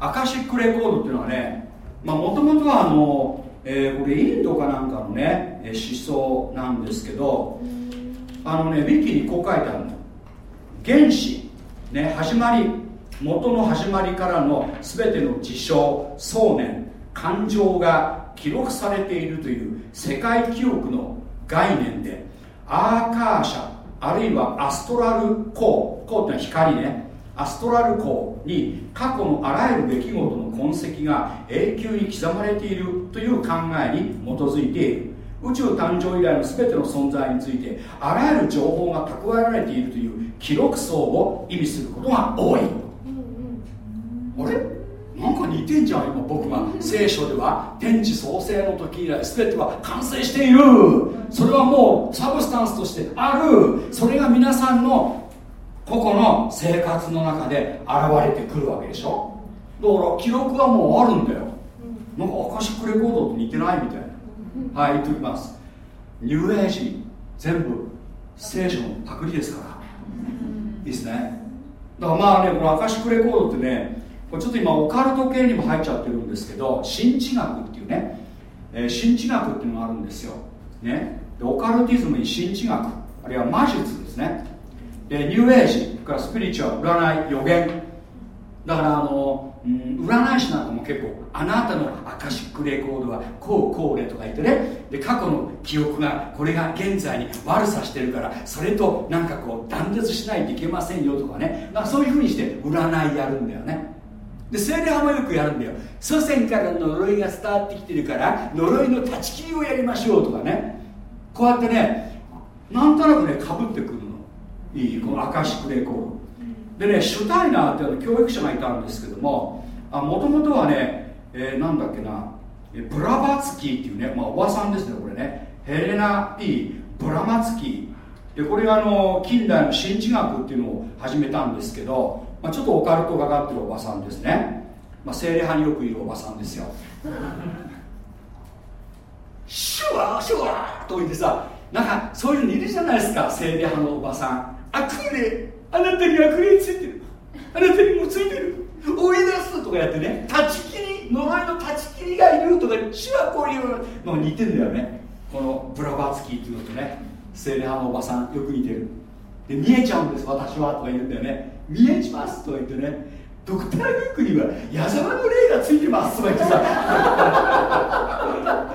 Speaker 1: アカシックレコードっていうのはねもともとはあの、えー、これインドかなんかのね思想なんですけどあのねウィキにこう書いてあるの原子ね始まり元の始まりからの全ての事象想念感情が記録されているという世界記憶の概念でアーカーシャあるいはアストラルコーコーってのは光ね。アストラルコーに過去のあらゆる出来事の痕跡が永久に刻まれているという考えに基づいている宇宙誕生以来の全ての存在についてあらゆる情報が蓄えられているという記録層を意味することが多い、あれ？なんか似てんじゃん。今僕が聖書では天地創生の時以来全ては完成している。それはもうサブスタンスとしてある。それが皆さんの個々の生活の中で現れてくるわけでしょ？だから記録はもうあるんだよ。なんかアカシックレコードと似てないみたいな。はい言っておきます。ニューエイジ全部聖書のパクリですから。いいですね。だからまあねこのアカシックレコードってねこれちょっと今オカルト系にも入っちゃってるんですけど新知学っていうね、えー、新知学っていうのがあるんですよ、ね、でオカルティズムに新知学あるいは魔術ですねでニューエイジからスピリチュアル占い予言。だからあの、うん、占い師なんかも結構あなたのアカシックレコードはこうこうねとか言ってね。で過去の記憶がこれが現在に悪さしてるからそれとなんかこう断絶しないといけませんよとかね。なんかそういうふうにして占いやるんだよね。で精霊派もよくやるんだよ。祖先から呪いが伝わってきてるから呪いの断ち切りをやりましょうとかね。こうやってねなんとなくねかぶってくるいいこのアカシックレコードでねシュタイナーっていう教育者がいたんですけどももともとはね、えー、なんだっけなブラバツキーっていうね、まあ、おばさんですねこれね。ヘレナ・ピー・ブラマツキー。でこれがあの近代の神智学っていうのを始めたんですけど、まあ、ちょっとオカルトがかってるおばさんですね、まあ、精霊派によくいるおばさんですよ。シュワーシュワーと言ってさなんかそういうのいるじゃないですか精霊派のおばさん。悪霊あなたに悪霊ついてる。あなたにもついてる。追い出すとかやってね断ち切り呪いの断ち切りがいるとか主はこういうの似てるんだよね。このブラバツキーっていうのとね精霊派のおばさんよく似てる。で見えちゃうんです私はとか言うんだよね。見えちますとか言ってねドクター・ユークには矢沢の霊がついてますとか言ってさ。<laughs>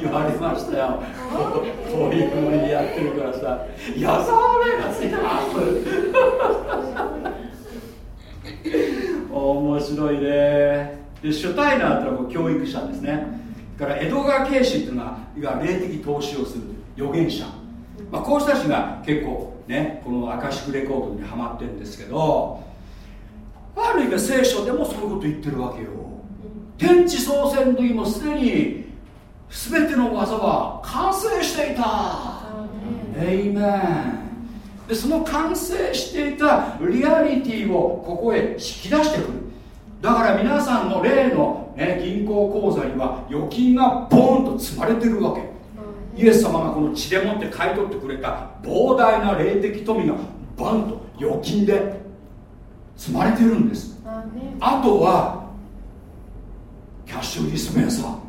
Speaker 1: 言われましたよ。こういうふうにやってるからさ矢沢の霊がついてます。面白いね。でシュタイナーってのは教育者ですね。から江戸川慶氏っていうのはいわゆる霊的投資をする預言者、まあ、こうした人が結構ねこのアカシックレコードにはまってるんですけどある意味聖書でもそういうこと言ってるわけよ。天地創生の時もすでに全ての技は完成していた。エイメンでその完成していたリアリティをここへ引き出してくる。だから皆さんの例の、ね、銀行口座には預金がボーンと積まれてるわけ。イエス様がこの血でもって買い取ってくれた膨大な霊的富がバンと預金で積まれてるんです。あとはキャッシュディスペンサー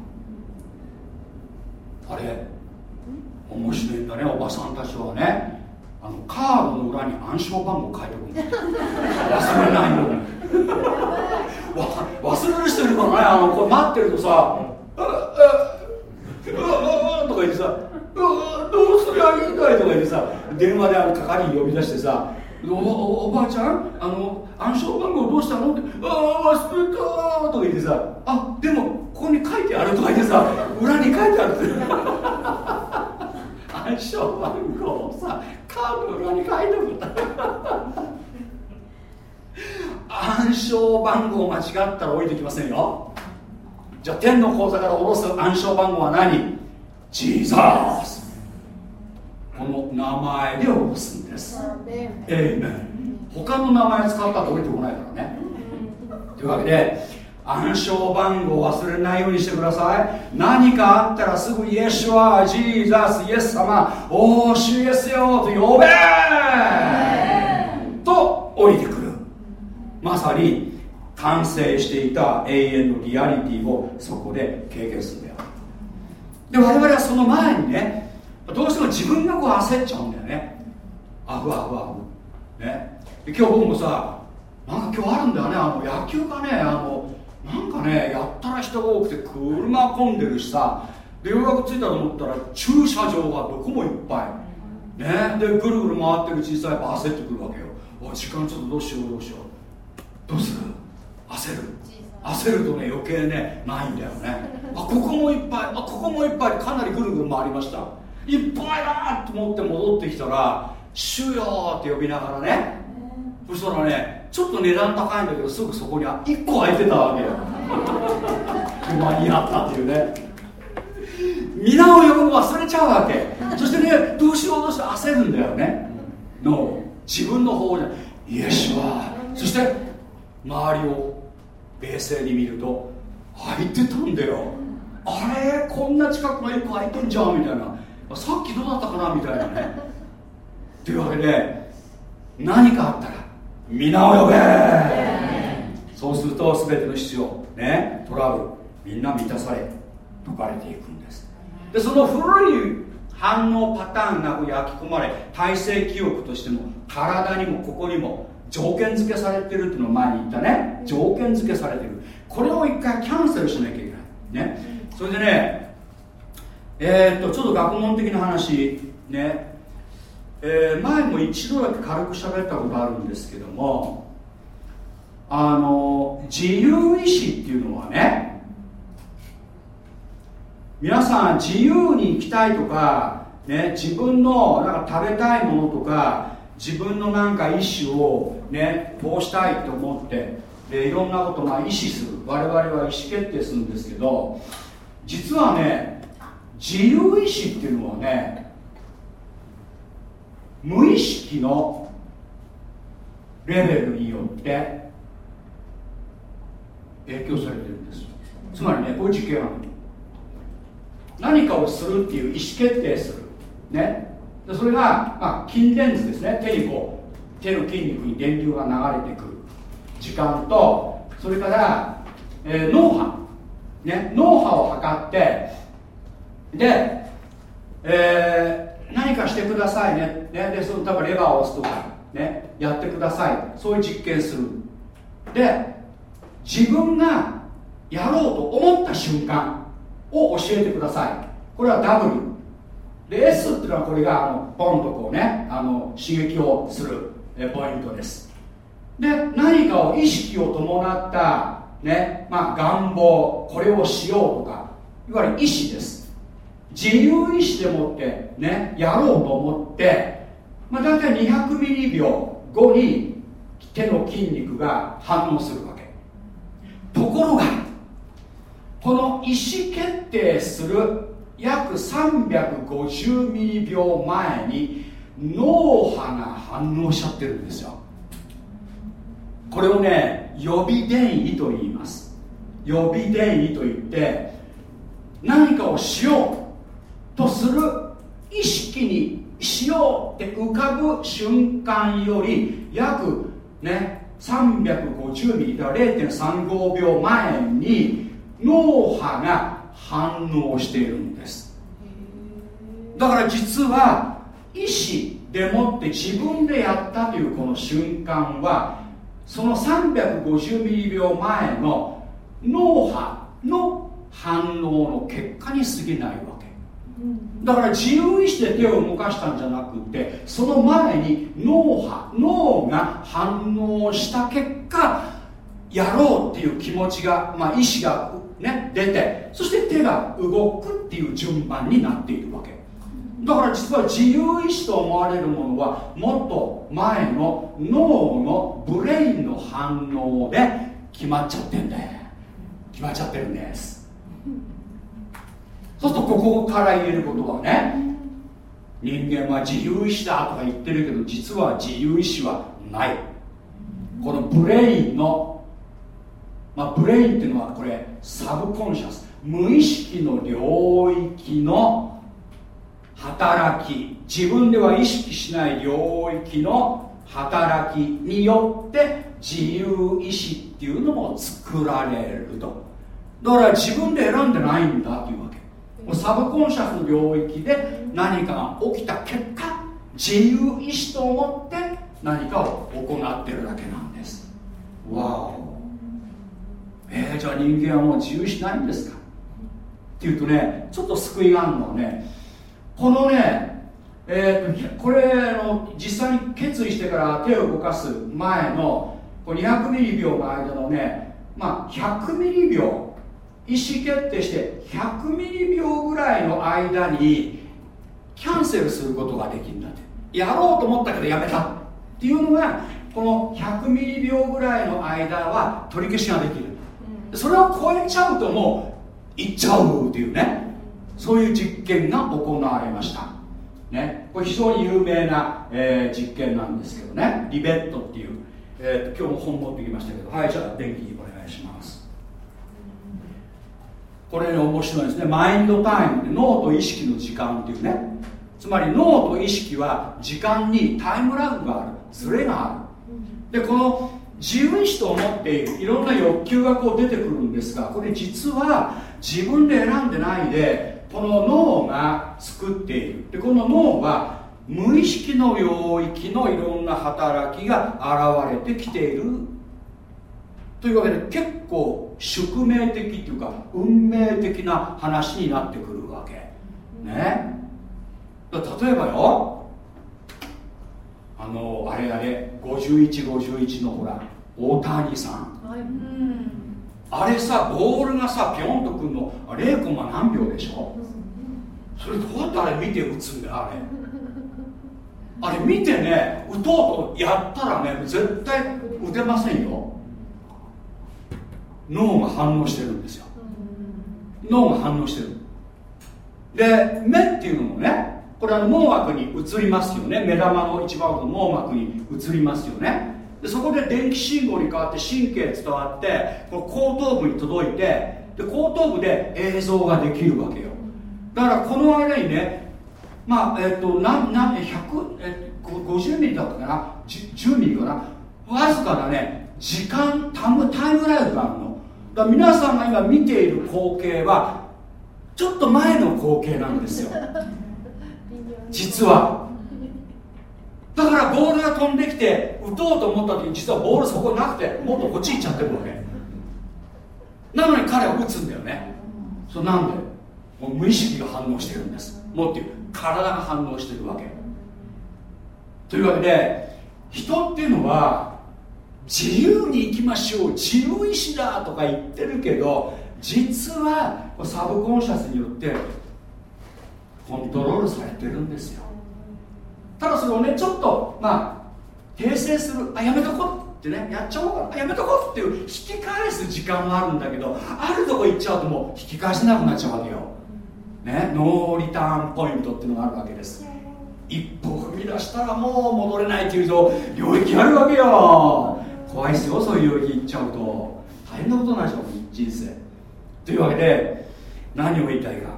Speaker 1: あれ？面白いんだねおばさんたちはね。あのカードの裏に暗証番号書いておく忘れないように。忘れる人いるからねあのこれ待ってるとさ「うううううとか言ってさ「ううどうすりゃいいんだい」とか言ってさ電話であの係に呼び出してさおおおばあちゃんあの暗証番号どうしたの？って「ああ忘れた」とか言ってさ「あでもに書いてある」とか言ってさ裏に書いてあるって。<laughs> 暗証番号をさカードの裏に書いておく暗証番号間違ったら置いてきませんよ。じゃあ天の口座から下ろす暗証番号は何？ジーザース。この名前で下ろすんです。えいめ他の名前使ったら置いてこないからね。というわけで暗証番号忘れないようにしてください。何かあったらすぐイエスはジーザスイエス様おー主イエスよと呼べ。と降りてくる。まさに完成していた永遠のリアリティをそこで経験するんだよ。で我々はその前にねどうしても自分がこう焦っちゃうんだよね。あふあふあふ。ね。で今日僕もさなんか今日あるんだよね。あの野球がねあのなんかねやったら人が多くて車混んでるしさでようやく着いたと思ったら駐車場がどこもいっぱい。ね。でぐるぐる回ってる小さい焦ってくるわけよ。お時間ちょっとどうしようどうしよう。どうする？焦る。焦るとね余計ねないんだよね。あここもいっぱい。あここもいっぱい。かなりぐるぐる回りました。いっぱいだと思って戻ってきたら「主よ」って呼びながらね。そしたらねちょっと値段高いんだけどすぐそこに1個空いてたわけよ。間に合ったっていうね。皆を呼ぶの忘れちゃうわけ。そしてねどうしようどうしよう焦るんだよね。の自分の方じゃイエスはそして周りを冷静に見ると開いてたんだよ。あれ？こんな近くの1個開いてんじゃんみたいな。さっきどうだったかな？みたいなね。というわけで何かあったら皆を呼べそうすると全ての必要ねトラブルみんな満たされ解かれていくんです。でその古い反応パターンが焼き込まれ体制記憶としても体にもここにも条件付けされてるっていうのを前に言ったね。条件付けされてる。これを一回キャンセルしなきゃいけない。ね。それでねえー、っとちょっと学問的な話ね。えー、前も一度だけ軽く喋ったことあるんですけどもあの自由意志っていうのはね皆さん自由に生きたいとかね、自分のなんか食べたいものとか自分のなんか意思をねこうしたいと思ってでいろんなことまあ意思する。我々は意思決定するんですけど実はね自由意志っていうのはね無意識のレベルによって影響されてるんです。つまりねこういう実験は何かをするっていう意思決定する。ね。でそれが、まあ、筋電図ですね。手にこう手の筋肉に電流が流れてくる。時間とそれから、えー、脳波。ね。脳波を測って。で、え、何かしてくださいね。ね。でその多分レバーを押すとかね。やってください。そういう実験する。で自分がやろうと思った瞬間を教えてください。これは W で S っていうのはこれがあのポンとこうねあの刺激をするえポイントです。で何かを意識を伴ったね。まあ願望。これをしようとか。いわゆる意志です。自由意志でもってねやろうと思って、まあ、大体200ミリ秒後に手の筋肉が反応するわけ。ところがこの意思決定する約350ミリ秒前に脳波が反応しちゃってるんですよ。これをね予備電位と言います。予備電位といって何かをしよう。とする意識にしようって浮かぶ瞬間より約ね350ミリだから0.35秒前に脳波が反応しているんです。だから実は意志でもって自分でやったというこの瞬間はその350ミリ秒前の脳波の反応の結果に過ぎないわだから自由意志で手を動かしたんじゃなくてその前に脳波脳が反応した結果やろうっていう気持ちが、まあ、意志が、ね、出てそして手が動くっていう順番になっているわけ。だから実は自由意志と思われるものはもっと前の脳のブレインの反応で決まっちゃってんだよ。決まっちゃってるんです。そうするとここから言えることはね人間は自由意志だとか言ってるけど実は自由意志はない。この brain の、まあ、 brain っていうのはこれ subconscious。無意識の領域の働き。自分では意識しない領域の働きによって自由意志っていうのも作られると。だから自分で選んでないんだというわサブコンシャスの領域で何かが起きた結果自由意志と思って何かを行ってるだけなんです。わおえー、じゃあ人間はもう自由意志ないんですか？っていうとねちょっと救いがあるのはねこのねえー、これの実際に決意してから手を動かす前の200ミリ秒の間のね、まあ、100ミリ秒意思決定して100ミリ秒ぐらいの間にキャンセルすることができるんだって。やろうと思ったけどやめた。っていうのがこの100ミリ秒ぐらいの間は取り消しができる。それを超えちゃうともういっちゃうっていうね。そういう実験が行われました。ね、これ非常に有名な、えー、実験なんですけどね。リベットっていう、えー、今日も本持ってきましたけど。はいじゃあ電気お願いしますこれね面白いですね。マインドタイム。脳と意識の時間っていうね。つまり脳と意識は時間にタイムラグがある。ズレがある。でこの自由意志と思っている。いろんな欲求がこう出てくるんですがこれ実は自分で選んでないでこの脳が作っている。でこの脳は無意識の領域のいろんな働きが現れてきている。というわけで結構宿命的っていうか運命的な話になってくるわけ。ね。例えばよ。あのあれあれ5151のほら大谷さん、はい、あれさボールがさピョンとくるの0コマ何秒でしょ？それどうやってあれ見て打つんだよあれ。あれ見てね打とうとやったらね絶対打てませんよ脳が反応してるんですよ。脳が反応してる。で目っていうのもねこれは網膜に移りますよね。目玉の一番奥の網膜に移りますよね。でそこで電気信号に変わって神経伝わってこの後頭部に届いてで後頭部で映像ができるわけよ。だからこの間にねまあえっ、と何何100え50ミリだったかな？10, 10ミリかな？わずかなね時間タイムタイムライブがあるのだから皆さんが今見ている光景はちょっと前の光景なんですよ。実は。だからボールが飛んできて打とうと思った時に実はボールそこなくてもっとこっち行っちゃってるわけ。なのに彼は打つんだよね。それなんで？もう無意識が反応してるんです。もっと言う。体が反応してるわけ。というわけで人っていうのは自由に生きましょう自由意志だとか言ってるけど実はサブコンシャスによってコントロールされてるんですよ。ただそれをねちょっとまあ訂正するあやめとこうってねやっちゃおうかな。やめとこうっていう引き返す時間があるんだけどあるとこ行っちゃうともう引き返せなくなっちゃうわけよ。ねノーリターンポイントっていうのがあるわけです。一歩踏み出したらもう戻れないっていうと領域あるわけよ。怖いっすよそういう領域行っちゃうと大変なことなんでしょ人生。というわけで何を言いたいか。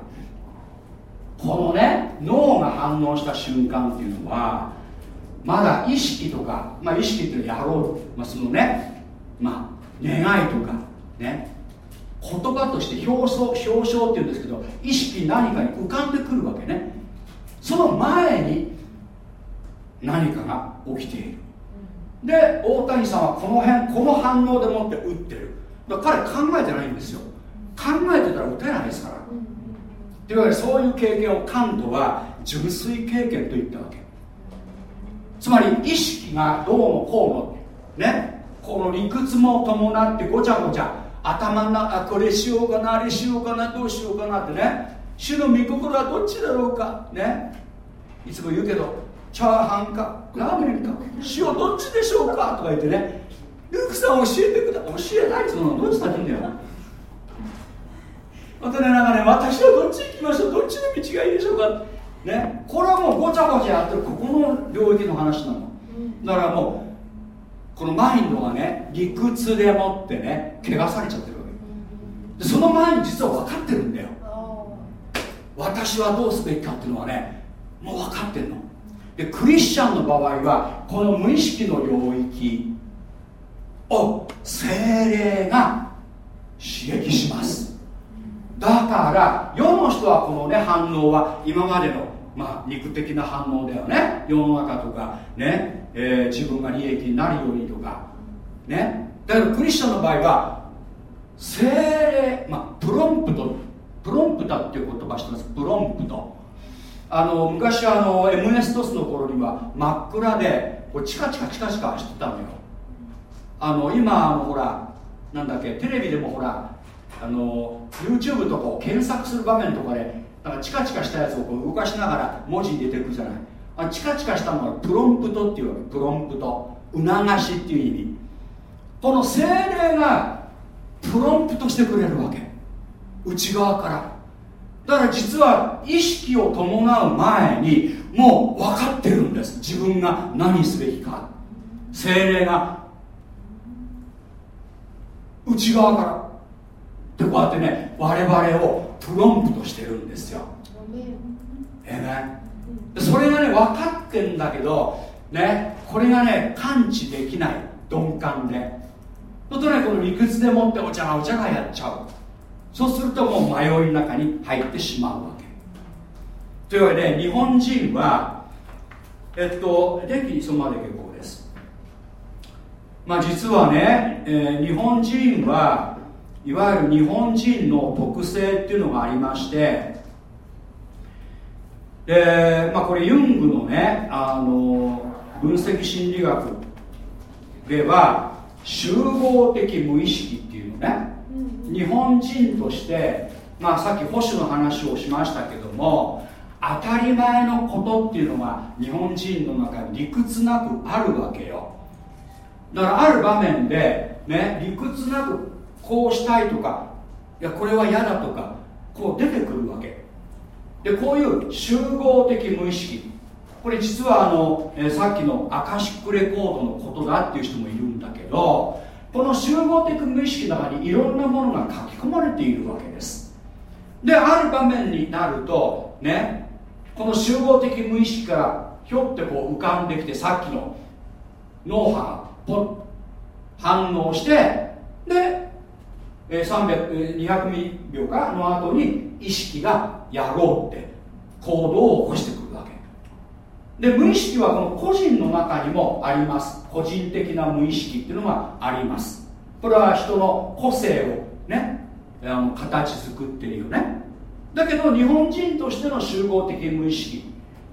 Speaker 1: このね脳が反応した瞬間っていうのはまだ意識とか、まあ、意識っていうのはやろう、まあ、そのねまあ願いとかね言葉として表彰表彰っていうんですけど意識何かに浮かんでくるわけね。その前に何かが起きている。で大谷さんはこの辺この反応でもって打ってる。だから彼考えてないんですよ。考えてたら打てないですから。というわけでそういう経験をカントは純粋経験と言ったわけ。つまり意識がどうもこうのね。この理屈も伴ってごちゃごちゃ頭の中これしようかなあれしようかなどうしようかなってね。主の御心はどっちだろうか。ね。いつも言うけどチャーハンかラーメンか塩どっちでしょうかとか言ってね。ルークさん教えてください教えないその。どっちだっていいんだよ。またねなんかね私はどっち行きましょうどっちの道がいいでしょうか。ね。これはもうごちゃごちゃやってるここの領域の話なの。だからもうこのマインドがね理屈でもってね汚されちゃってるわけ。でその前に実は分かってるんだよ。私はどうすべきかっていうのはねもう分かってんのでクリスチャンの場合はこの無意識の領域を精霊が刺激します。だから世の人はこのね反応は今までのまあ肉的な反応だよね。世の中とかね、えー、自分が利益になるようにとかね。だけどクリスチャンの場合は精霊まあプロンプトプロンプタっていう言葉してます？プロンプト。あの昔あの MS トスの頃には真っ暗でこうチカチカチカチカしてたのよ。あの今あのほらなんだっけテレビでもほらあの YouTube とかを検索する場面とかでなんかチカチカしたやつをこう動かしながら文字に出てくるじゃない。あチカチカしたのはプロンプトっていうわけ。プロンプト。促しっていう意味。この精霊がプロンプトしてくれるわけ。内側から。だから実は意識を伴う前にもう分かってるんです。自分が何すべきか。精霊が内側から。でこうやってね我々をプロンプトしてるんですよ。ええねそれがね分かってんだけどねこれがね感知できない鈍感で。とねこの理屈でもってお茶がお茶がやっちゃう。そうするともう迷いの中に入ってしまうわけ。というわけで日本人はえっと電気にそまで結構です。まあ実はね、えー、日本人はいわゆる日本人の特性っていうのがありましてで、まあ、これユングのねあの分析心理学では集合的無意識っていうのね。日本人として、まあ、さっき保守の話をしましたけども当たり前のことっていうのが日本人の中に理屈なくあるわけよ。だからある場面でね理屈なくこうしたいとかいやこれは嫌だとかこう出てくるわけ。でこういう集合的無意識。これ実はあの、えーさっきのアカシックレコードのことだっていう人もいるんだけどこの集合的無意識の中にいろんなものが書き込まれているわけです。である場面になるとねこの集合的無意識からひょってこう浮かんできてさっきの脳波がポッ反応してで200ミリ秒かの後に意識がやろうって行動を起こしてくる。で無意識はこの個人の中にもあります。個人的な無意識っていうのがあります。これは人の個性をねあの形作ってるよね。だけど日本人としての集合的無意識。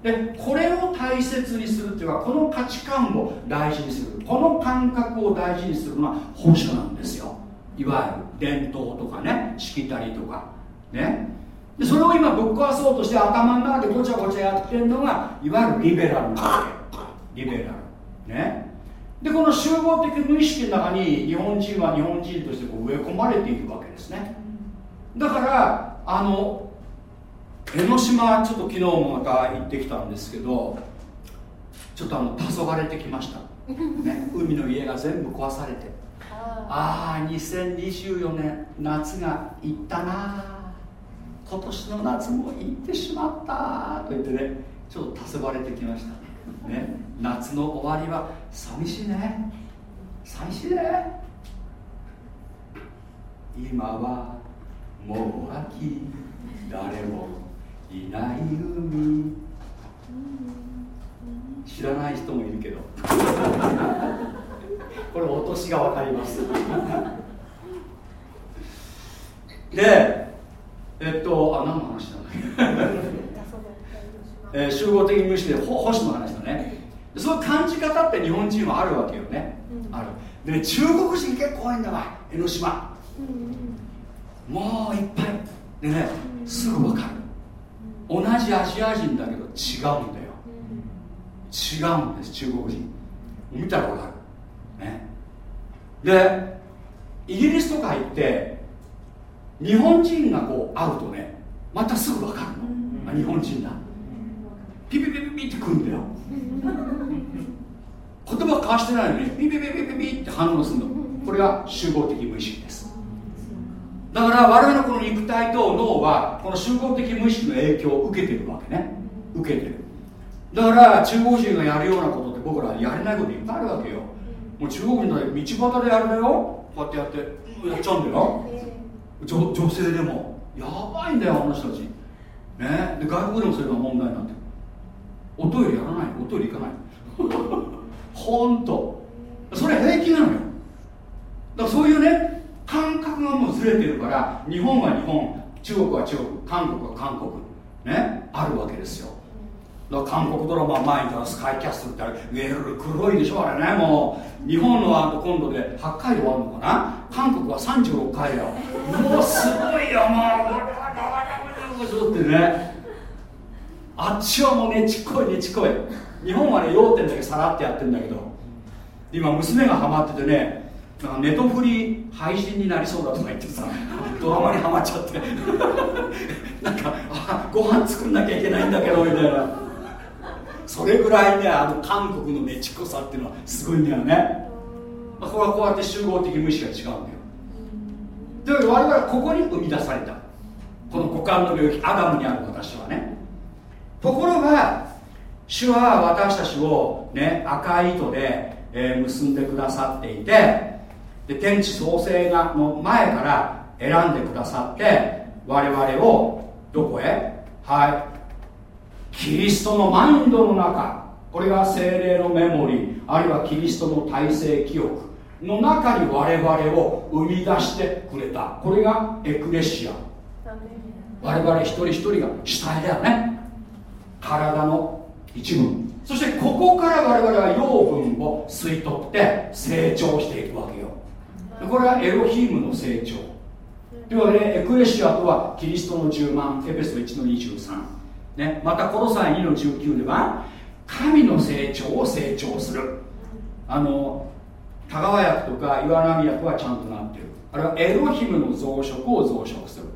Speaker 1: でこれを大切にするっていうかこの価値観を大事にする。この感覚を大事にするのは保守なんですよ。いわゆる伝統とかねしきたりとか。ね。でそれを今ぶっ壊そうとして頭の中でごちゃごちゃやってるのがいわゆるリベラルなわけ。リベラル。ね。でこの集合的無意識の中に日本人は日本人としてこう植え込まれているわけですね。だからあの江ノ島ちょっと昨日もまた行ってきたんですけどちょっとあの黄昏れてきました、ね、海の家が全部壊されて。ああ2024年夏が行ったな今年の夏も行ってしまった。と言ってねちょっと黄昏れてきましたね。夏の終わりは寂しいね。寂しいね。今はもう秋誰もいない海。知らない人もいるけど。<laughs> これお年が分かります。でえっとあ何の話なんだっけ？<laughs> えー集合的無意識でほ保守の話だね。でそういう感じ方って日本人はあるわけよね、ある。でね中国人結構多いんだわ江ノ島。もういっぱい。でねすぐ分かる。同じアジア人だけど違うんだよ。違うんです中国人。見たら分かる。ね。でイギリスとか行って日本人がこう会うとねまたすぐ分かるの、あ日本人だ。ピピピピピってくるんだよ。<laughs> 言葉交わしてないのにピピピピピピって反応するの。これが集合的無意識です。だから我々のこの肉体と脳はこの集合的無意識の影響を受けてるわけね。受けてる。だから中国人がやるようなことって僕らやれないこといっぱいあるわけよ。もう中国人だって道端でやるだよ。こうやってやってうんやっちゃうんだよ女女性でもやばいんだよあの人たち。ね。で外国でもそれが問題になって。るおトイレやらない？おトイレ行かない？<laughs> ほんと。それ平気なのよ。だからそういうね感覚がもうずれてるから日本は日本中国は中国韓国は韓国。ね。あるわけですよ。韓国ドラマ前にからスカイキャッスルってあれウェール黒いでしょあれねもう。日本のあと今度で8回で終わるのかな？韓国は36回だよもうすごいよもう。そうってね。あっちはもうねちっこいねちっこい。日本はね要点だけさらってやってんだけど。今娘がハマっててねなんかネトフリ配信になりそうだとか言ってさドラマにハマっちゃって。<laughs> なんかあご飯作んなきゃいけないんだけどみたいな。それぐらいねあの韓国のねちっこさっていうのはすごいんだよね。まあこれはこうやって集合的無意識が違うんだよ。で我々ここに生み出された。この股間の領域アダムにある私はね。ところが主は私たちを、ね、赤い糸で、えー結んでくださっていてで天地創生がの前から選んでくださって我々をどこへ？はい。キリストのマインドの中これが精霊のメモリーあるいはキリストの体制記憶の中に我々を生み出してくれた。これがエクレシア。我々一人一人が主体だよね。体の一部。そしてここから我々は養分を吸い取って成長していくわけよ。これはエロヒームの成長。というわけでエクレシアとはキリストの10万エペソ1の23ね、またこの際2の19では神の成長を成長する。あの田川役とか岩波役はちゃんとなってる。あれはエロヒムの増殖を増殖する。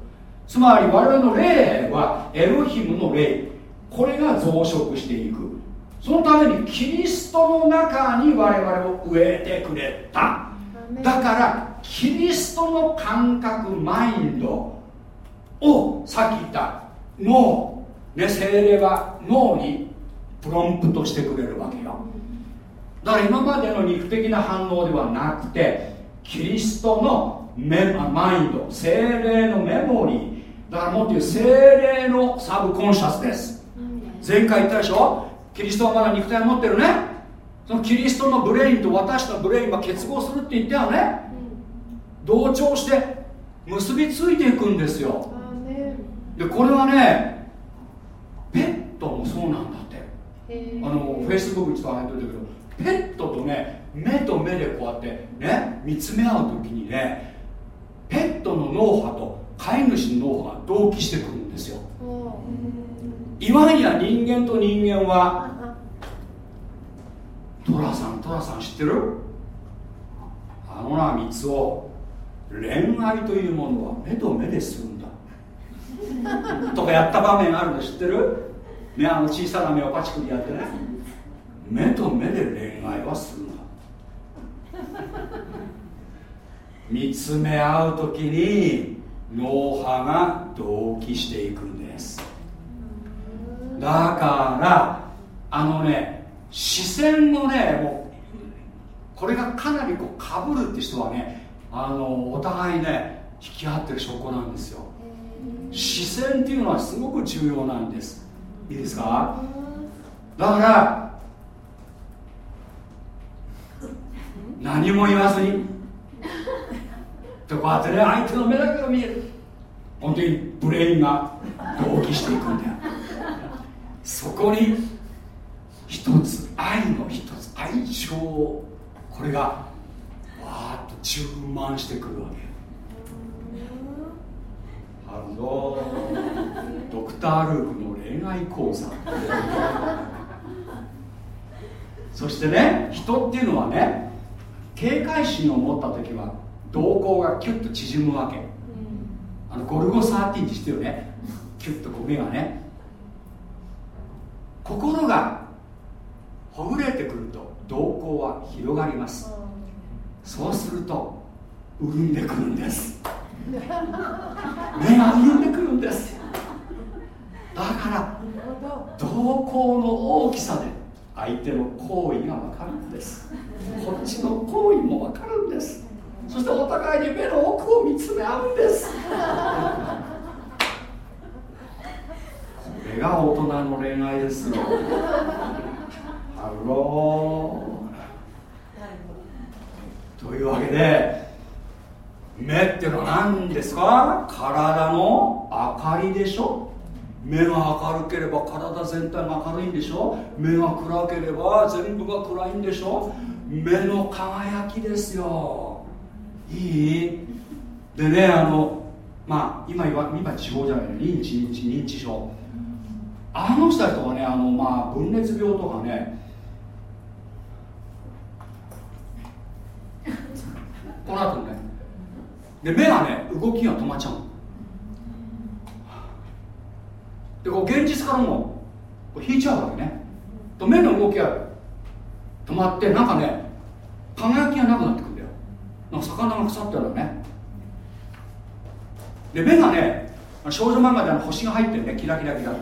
Speaker 1: つまり我々の霊はエロヒムの霊。これが増殖していく。そのためにキリストの中に我々を植えてくれた。だからキリストの感覚マインドをさっき言った脳、ね、精霊は脳にプロンプトしてくれるわけよ。だから今までの肉的な反応ではなくてキリストのメマインド精霊のメモリー。だからもっと言う聖霊の subconscious です。前回言ったでしょ？キリストはまだ肉体を持ってるね。そのキリストの brain と私の brain は結合するって言ったよね。同調して結びついていくんですよ。でこれはねトもそうなんだって。あのフェイスブックにちょっと上げといたけどペットとね目と目でこうやってね見つめ合う時にねペットの脳波と飼い主の脳波が同期してくるんですよ。いわゆる人間と人間はトラさんトラさん知ってる？あのな三つを恋愛というものは目と目でするんだ。とかやった場面あるの知ってる？ねあの小さな目をパチクリやってね。目と目で恋愛はするんだ <laughs> 見つめ合う時に脳波が同期していくんです。だからあのね視線のねもうこれがかなりこうかぶるって人はねあのお互いね引き合ってる証拠なんですよ。視線っていうのはすごく重要なんですいいですか？だから何も言わずにでこうやってね相手の目だけが見える。本当にブレインが同期していくんだよ。そこに一つ愛の一つ愛情これがわーっと充満してくるわけハロードクター・ルークの恋愛講座。<laughs> そしてね人っていうのはね警戒心を持った時は瞳孔がキュッと縮むわけ、あのゴルゴ13って知ってるね？キュッとこう目がね。心がほぐれてくると瞳孔は広がります。そうすると潤んでくるんです。目が潤んでくるんですだから瞳孔の大きさで相手の行為が分かるんです。こっちの行為も分かるんです。そしてお互いに目の奥を見つめ合うんです。これが大人の恋愛ですよ。Hello。というわけで目っていうのは何ですか？体の明かりでしょ。目が明るければ体全体が明るいんでしょ？目が暗ければ全部が暗いんでしょ？目の輝きですよ。いい？でねあのまあ今今痴呆じゃない認知認知認知症。あの人たちとかねあのまあ分裂病とかね。この後ね。で目がね動きが止まっちゃうの。でこう現実からもこう引いちゃうわけね。と目の動きが止まってなんかね輝きがなくなってくるんだよ。なんか魚が腐ったようなね。で目がね少女漫画であの星が入ってるね。キラキラキラ。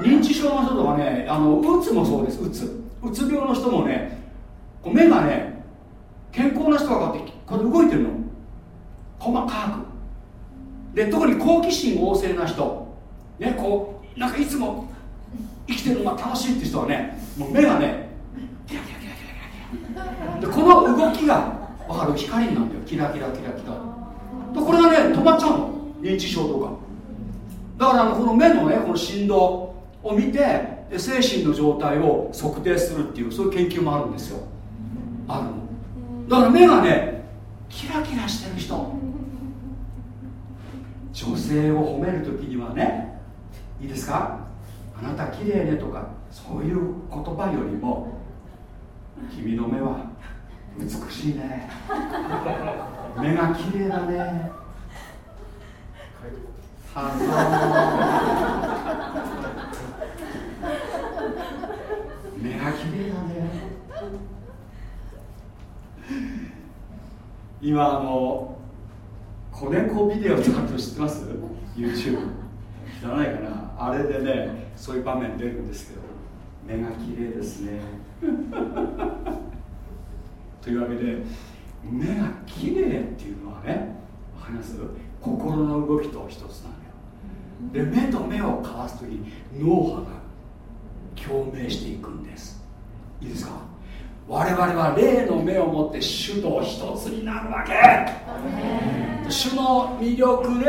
Speaker 1: 認知症の人とかねあのうつもそうですうつ。うつ病の人もねこう目がね健康な人がこうやってこう動いてるの。細かく。で特に好奇心旺盛な人。ねこうなんかいつも生きてるのが楽しいって人はねもう目がねキラキラキラキラキラでこの動きが分かる？光なんだよ。キラキラキラキラ。でこれがね止まっちゃうの。認知症とか。だからこの目のねこの振動を見てで精神の状態を測定するっていうそういう研究もあるんですよ。あるの。だから目がねキラキラしてる人。女性を褒める時にはねいいですか？あなた綺麗ねとかそういう言葉よりも君の目は美しいね。<laughs> 目が綺麗だね。<laughs> 目が綺麗だね。今あの子猫ビデオとかって知ってます ?YouTube 知らないかなあれでねそういう場面出るんですけど目が綺麗ですね。<laughs> というわけで目が綺麗っていうのはねわかります？心の動きと一つなのよ。で目と目を交わす時脳波が共鳴していくんです。いいですか？我々は霊の目を持って主と一つになるわけ。主の魅力で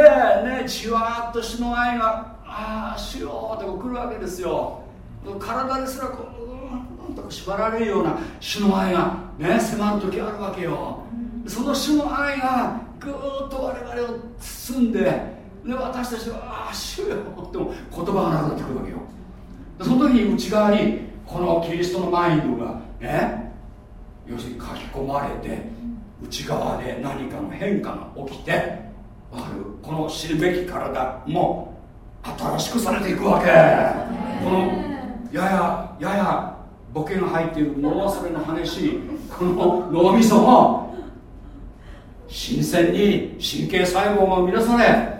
Speaker 1: ねじわっと主の愛がああ主よって来るわけですよ。体ですらこううんと縛られるような主の愛がね迫る時あるわけよ。その主の愛がぐーっと我々を包んでで私たちはああ主よっても言葉がなくなってくるわけよ。その時に内側にこのキリストのマインドがね要するに書き込まれて内側で何かの変化が起きてあるこの知るべき体も新しくされていくわけ。このややややボケが入っている脳忘れの激しいこの脳みそも新鮮に神経細胞が生み出され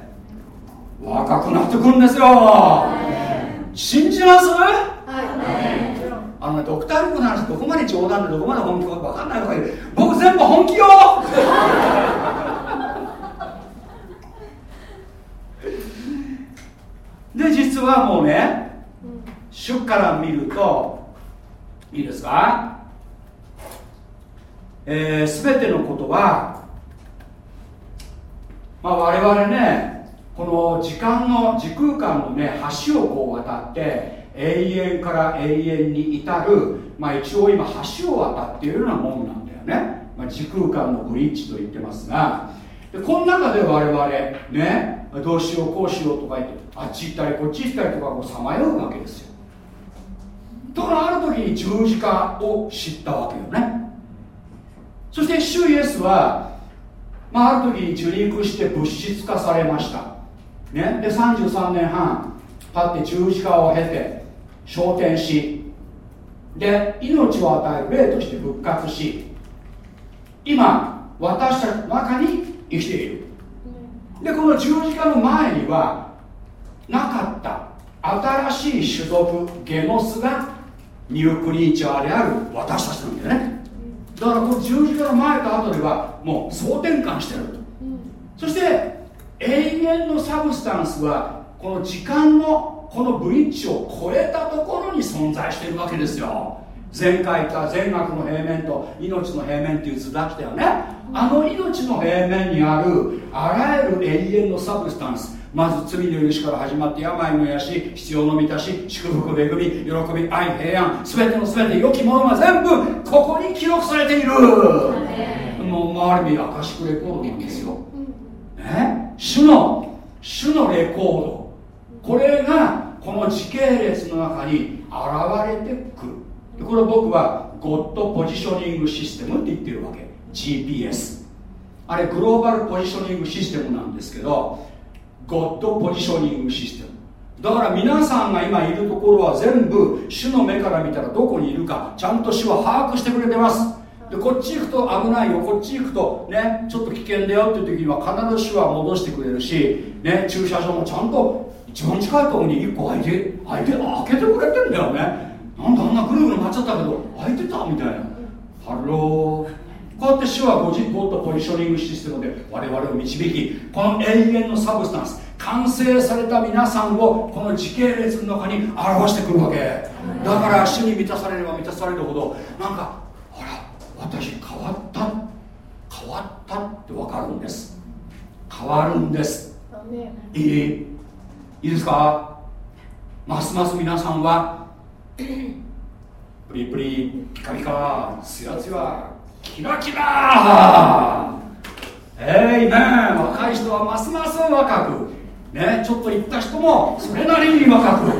Speaker 1: 若くなってくるんですよ。信じます、あの、ドクター・ルクの話どこまで冗談でどこまで本気か分かんないのか僕全部本気よ。<laughs> で実はもうね主から見るといいですか、えー、全てのことは、まあ、我々ねこの時間の時空間のね橋をこう渡って永遠から永遠に至る、まあ、一応今橋を渡っているようなもんなんだよね、まあ、時空間のブリッジと言ってますが。でこの中で我々ねどうしようこうしようとか言ってあっち行ったりこっち行ったりとかこうさまようわけですよ。ところある時に十字架を知ったわけよね。そして主イエスは、まあ、ある時に受肉して物質化されました、ね、で33年半経って十字架を経て昇天しで命を与える霊として復活し今私たちの中に生きている。でこの十字架の前にはなかった新しい種族ゲノスがニュークリーチャーである私たちなんだよね。だからこの十字架の前と後ではもう総転換してる。と、そして永遠のサブスタンスはこの時間のこのブリッジを超えたところに存在しているわけですよ。前回言った善悪の平面と命の平面っていう図だったよね。あの命の平面にあるあらゆる永遠のサブスタンス。まず罪の許しから始まって病の癒し必要の満たし祝福恵み喜び愛平安全ての全て良きものが全部ここに記録されている。もうある意味アカシックレコードなんですよ、ね、主の主のレコードこれがこの時系列の中に現れてくる。これ僕はゴッドポジショニングシステムって言ってるわけ。GPS あれグローバルポジショニングシステムなんですけどゴッドポジショニングシステムだから皆さんが今いるところは全部主の目から見たらどこにいるかちゃんと主は把握してくれてます。でこっち行くと危ないよ。こっち行くとねちょっと危険だよっていう時には必ず主は戻してくれるし、ね、駐車場もちゃんと一番近いところに1個開いて開いて開けてくれてんだよね。なんであんなぐるぐる回っちゃったけど開いてたみたいな。 Hello。こうやって主はご自 God positioning system で我々を導きこの永遠の substance 完成された皆さんをこの時系列の中に表してくるわけ。だから主に満たされれば満たされるほどなんかほら私変わった変わったって分かるんです。変わるんです。いいいいですか？ますます皆さんは <coughs> プリプリピカピカツヤツヤキラキラ。えいめ若い人はますます若く。ねちょっと行った人もそれなりに若く。<laughs>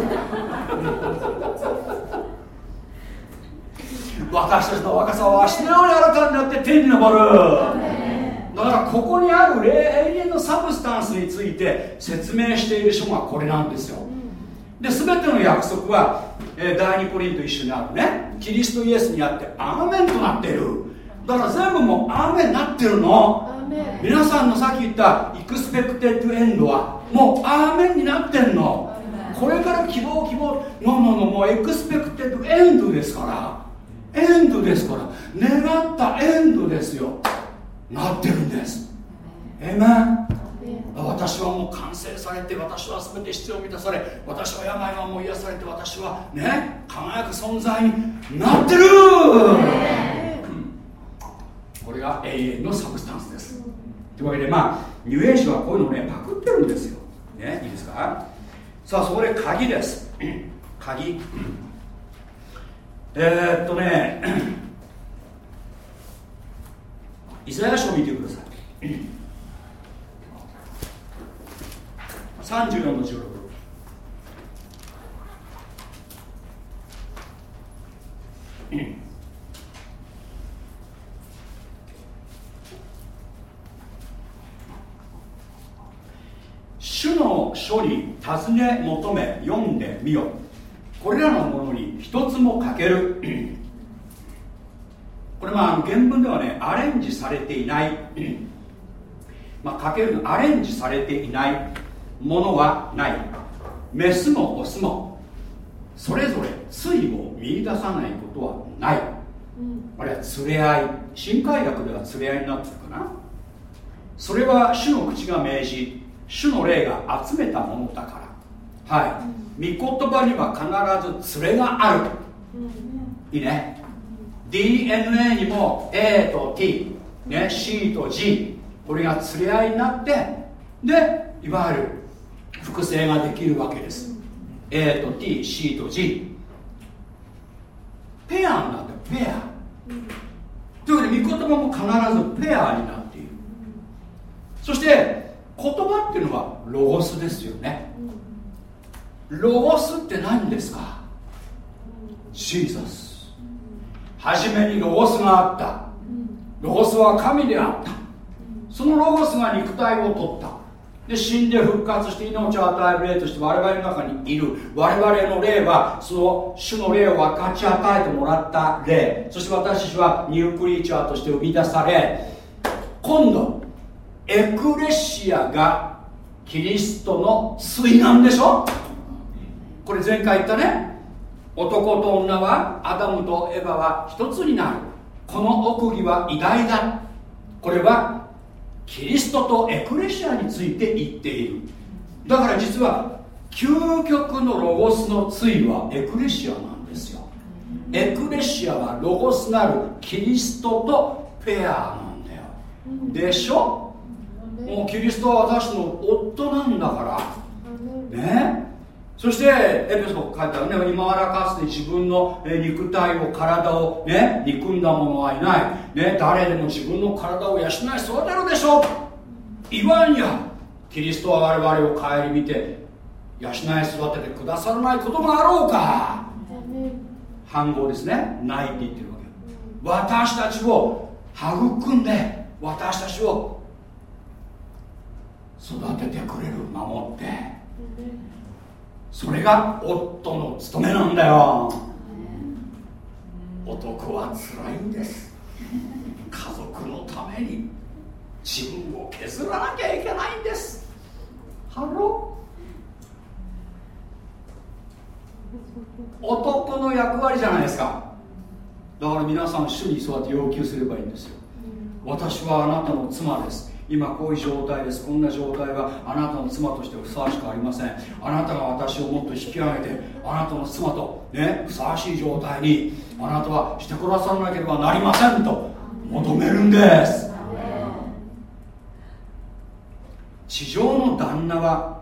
Speaker 1: 私たちの若さは足のように新たになって天に昇るだからここにある永遠の substance について説明している書がこれなんですよ。で全ての約束は、えー第2コリント一章にあるね。キリストイエスにあってアーメンとなっている。だから全部もうアーメンになってるの。皆さんのさっき言った expected end はもうアーメンになってんの。これから希望希望のののもう expected end ですから。エンドですから。願ったエンドですよなってるんです。えめ私はもう完成されて私は全て必要満たされ私は病はもう癒されて私はね輝く存在になってる、これが永遠のサブスタンスです。というわけでまあニューエイジはこういうのねパクってるんですよ、ね、いいですか？さあそこで鍵です。鍵。えー、っとねイザヤ書を見てください。34の16主の書に尋ね求め読んでみよ。これらのものに一つも欠ける。これまあ原文ではねアレンジされていない。まあ、かけるのアレンジされていない。ものはない。メスもオスもそれぞれ対を見出さないことはない、あるいは連れ合い新海学では連れ合いになってるかな。それは主の口が命じ主の霊が集めたものだから。はい、御言葉には必ず連れがある、いいね DNA にも A と T、ね、C と G これが連れ合いになってでいわゆる複製ができるわけです。A と TC と G ペアになってペア。というわけで御言葉も必ずペアになっている。そして言葉っていうのはロゴスですよね。ロゴスって何ですか？ジーザス初めにロゴスがあった。ロゴスは神であった。そのロゴスが肉体を取った。で死んで復活して命を与える霊として我々の中にいる。我々の霊はその主の霊を分かち与えてもらった霊。そして私たちはニュークリーチャーとして生み出され今度エクレシアがキリストの対なんでしょ？これ前回言ったね。男と女はアダムとエヴァは一つになる。この奥義は偉大だ。これはキリストとエクレシアについて言っている。だから実は究極のロゴスの対はエクレシアなんですよ。エクレシアはロゴスなるキリストとペアなんだよ。でしょ？もうキリストは私の夫なんだから。ね？そしてエペソ書いてあるね今らかつて自分の肉体を体をね憎んだ者はいない。ね誰でも自分の体を養い育てるでしょう。言わんや。キリストは我々を顧みて養い育ててくださらないことがあろうか。反語ですね。ないって言ってるわけ。私たちを育んで私たちを育ててくれる守って。それが夫の務めなんだよ。男は辛いんです。家族のために自分を削らなきゃいけないんです。ハロ男の役割じゃないですか。だから皆さん主にそうやって要求すればいいんですよ。私はあなたの妻です。今こういう状態です。こんな状態はあなたの妻としてふさわしくありません。あなたが私をもっと引き上げてあなたの妻とねふさわしい状態にあなたはしてくださらなければなりませんと求めるんです。地上の旦那は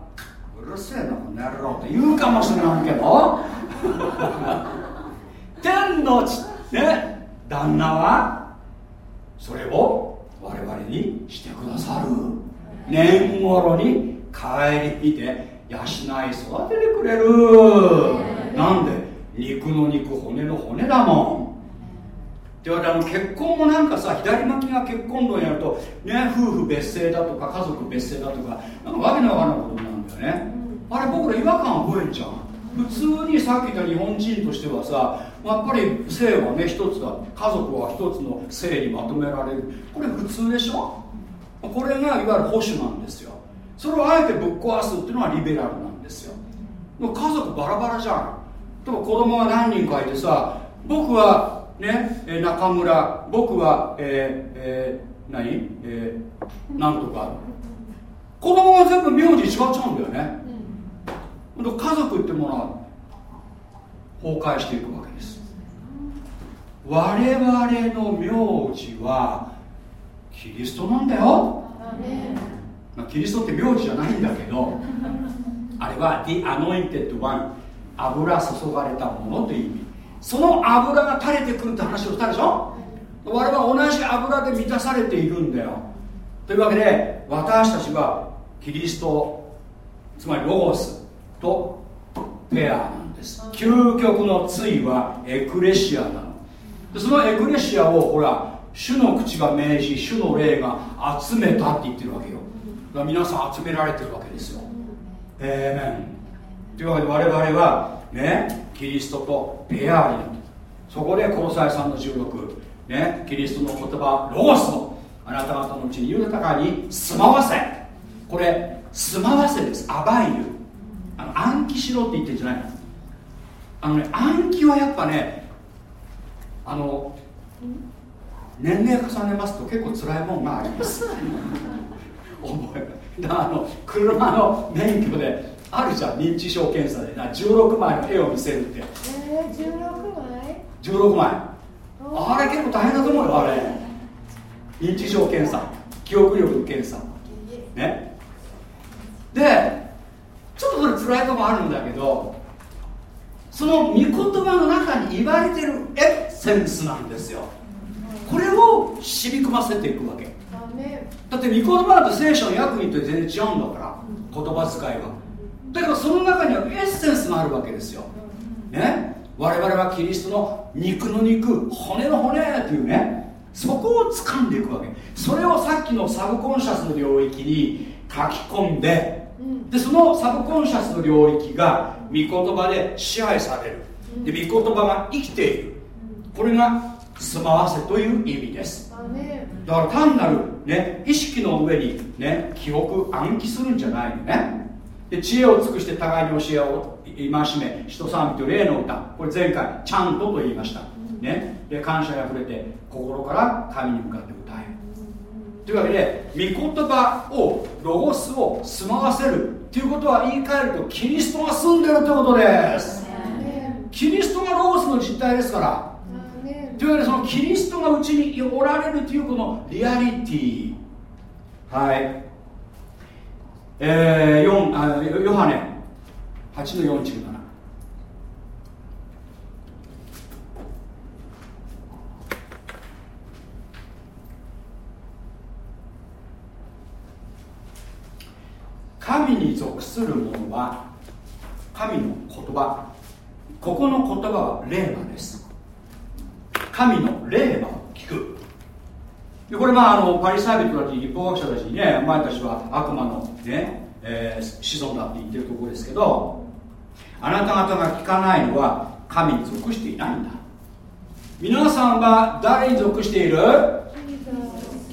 Speaker 1: うるせえなこの野郎って言うかもしれないけど <laughs> 天のちね旦那はそれを我々にしてくださる。年頃に帰り見て養い育ててくれる。なんで？肉の肉骨の骨だもん。であの結婚もなんかさ左巻きが結婚論やると、ね、夫婦別姓だとか家族別姓だとかなんかわけのわからないことなんだよね、あれ僕ら違和感覚えんじゃん。普通にさっき言った日本人としてはさやっぱり性はね一つだ。家族は一つの性にまとめられる。これ普通でしょ？これがいわゆる保守なんですよ。それをあえてぶっ壊すっていうのはリベラルなんですよ。家族バラバラじゃん。でも子供が何人かいてさ僕はね中村僕はえー、えー、何？えー、なんとか。子供は全部名字違っちゃうんだよね、家族ってものは崩壊していくわけです。我々の名字はキリストなんだよ。まあ、キリストって名字じゃないんだけどあれは The Anointed One 油注がれたものという意味。その油が垂れてくるって話をしたでしょ？我々は同じ油で満たされているんだよ。というわけで私たちはキリストつまりロゴスとペアなんです。究極の対はエクレシアなの。そのエクレシアをほら主の口が命じ主の霊が集めたって言ってるわけよ。だから皆さん集められてるわけですよ。えーメン。というわけで我々はねキリストとペアになってそこでコロサイ3の16ねキリストの言葉ロゴスのあなた方のうちに豊かに住まわせ。これ住まわせです。アバイル。あの暗記しろって言ってんじゃないの。あのね暗記はやっぱねあの年齢重ねますと結構辛いもんがあります。<laughs> 覚えだあの車の免許であるじゃん。認知症検査で。な16枚の絵を見せるって。
Speaker 3: えー、16枚
Speaker 1: ?16 枚あれ結構大変だと思うよあれ。認知症検査記憶力の検査。ね。でちょっとそれ辛いとこあるんだけどその御言葉の中に言われてるエッセンスなんですよ。これを染み込ませていくわけ。だって御言葉だと聖書の役にと全然違うんだから言葉遣いは。だけどその中にはエッセンスがあるわけですよ。ね？我々はキリストの肉の肉骨の骨っていうね。そこを掴んでいくわけ。それをさっきのサブコンシャスの領域に書き込んででそのサブコンシャスの領域が御言葉で支配される。で御言葉が生きている。これが住まわせという意味です。だから単なる、ね、意識の上に、ね、記憶暗記するんじゃないのね。で知恵を尽くして互いに教えを戒め人賛美と霊の歌。これ前回ちゃんとと言いました、ね、で感謝にあふれて心から神に向かって歌えるというわけで御言葉をロゴスを住まわせるということは言い換えるとキリストが住んでるということです。キリストがロゴスの実態ですから。というわけでそのキリストがうちにおられるというこのリアリティ。はい。えー、4あヨハネ。8の47神に属する者は神の言葉。ここの言葉は霊魔です。神の霊魔を聞く。でこれまああのパリサイ人たち立法学者たちにねお前たちは悪魔のね、えー、子孫だって言ってるところですけどあなた方が聞かないのは神に属していないんだ。皆さんは誰に属している？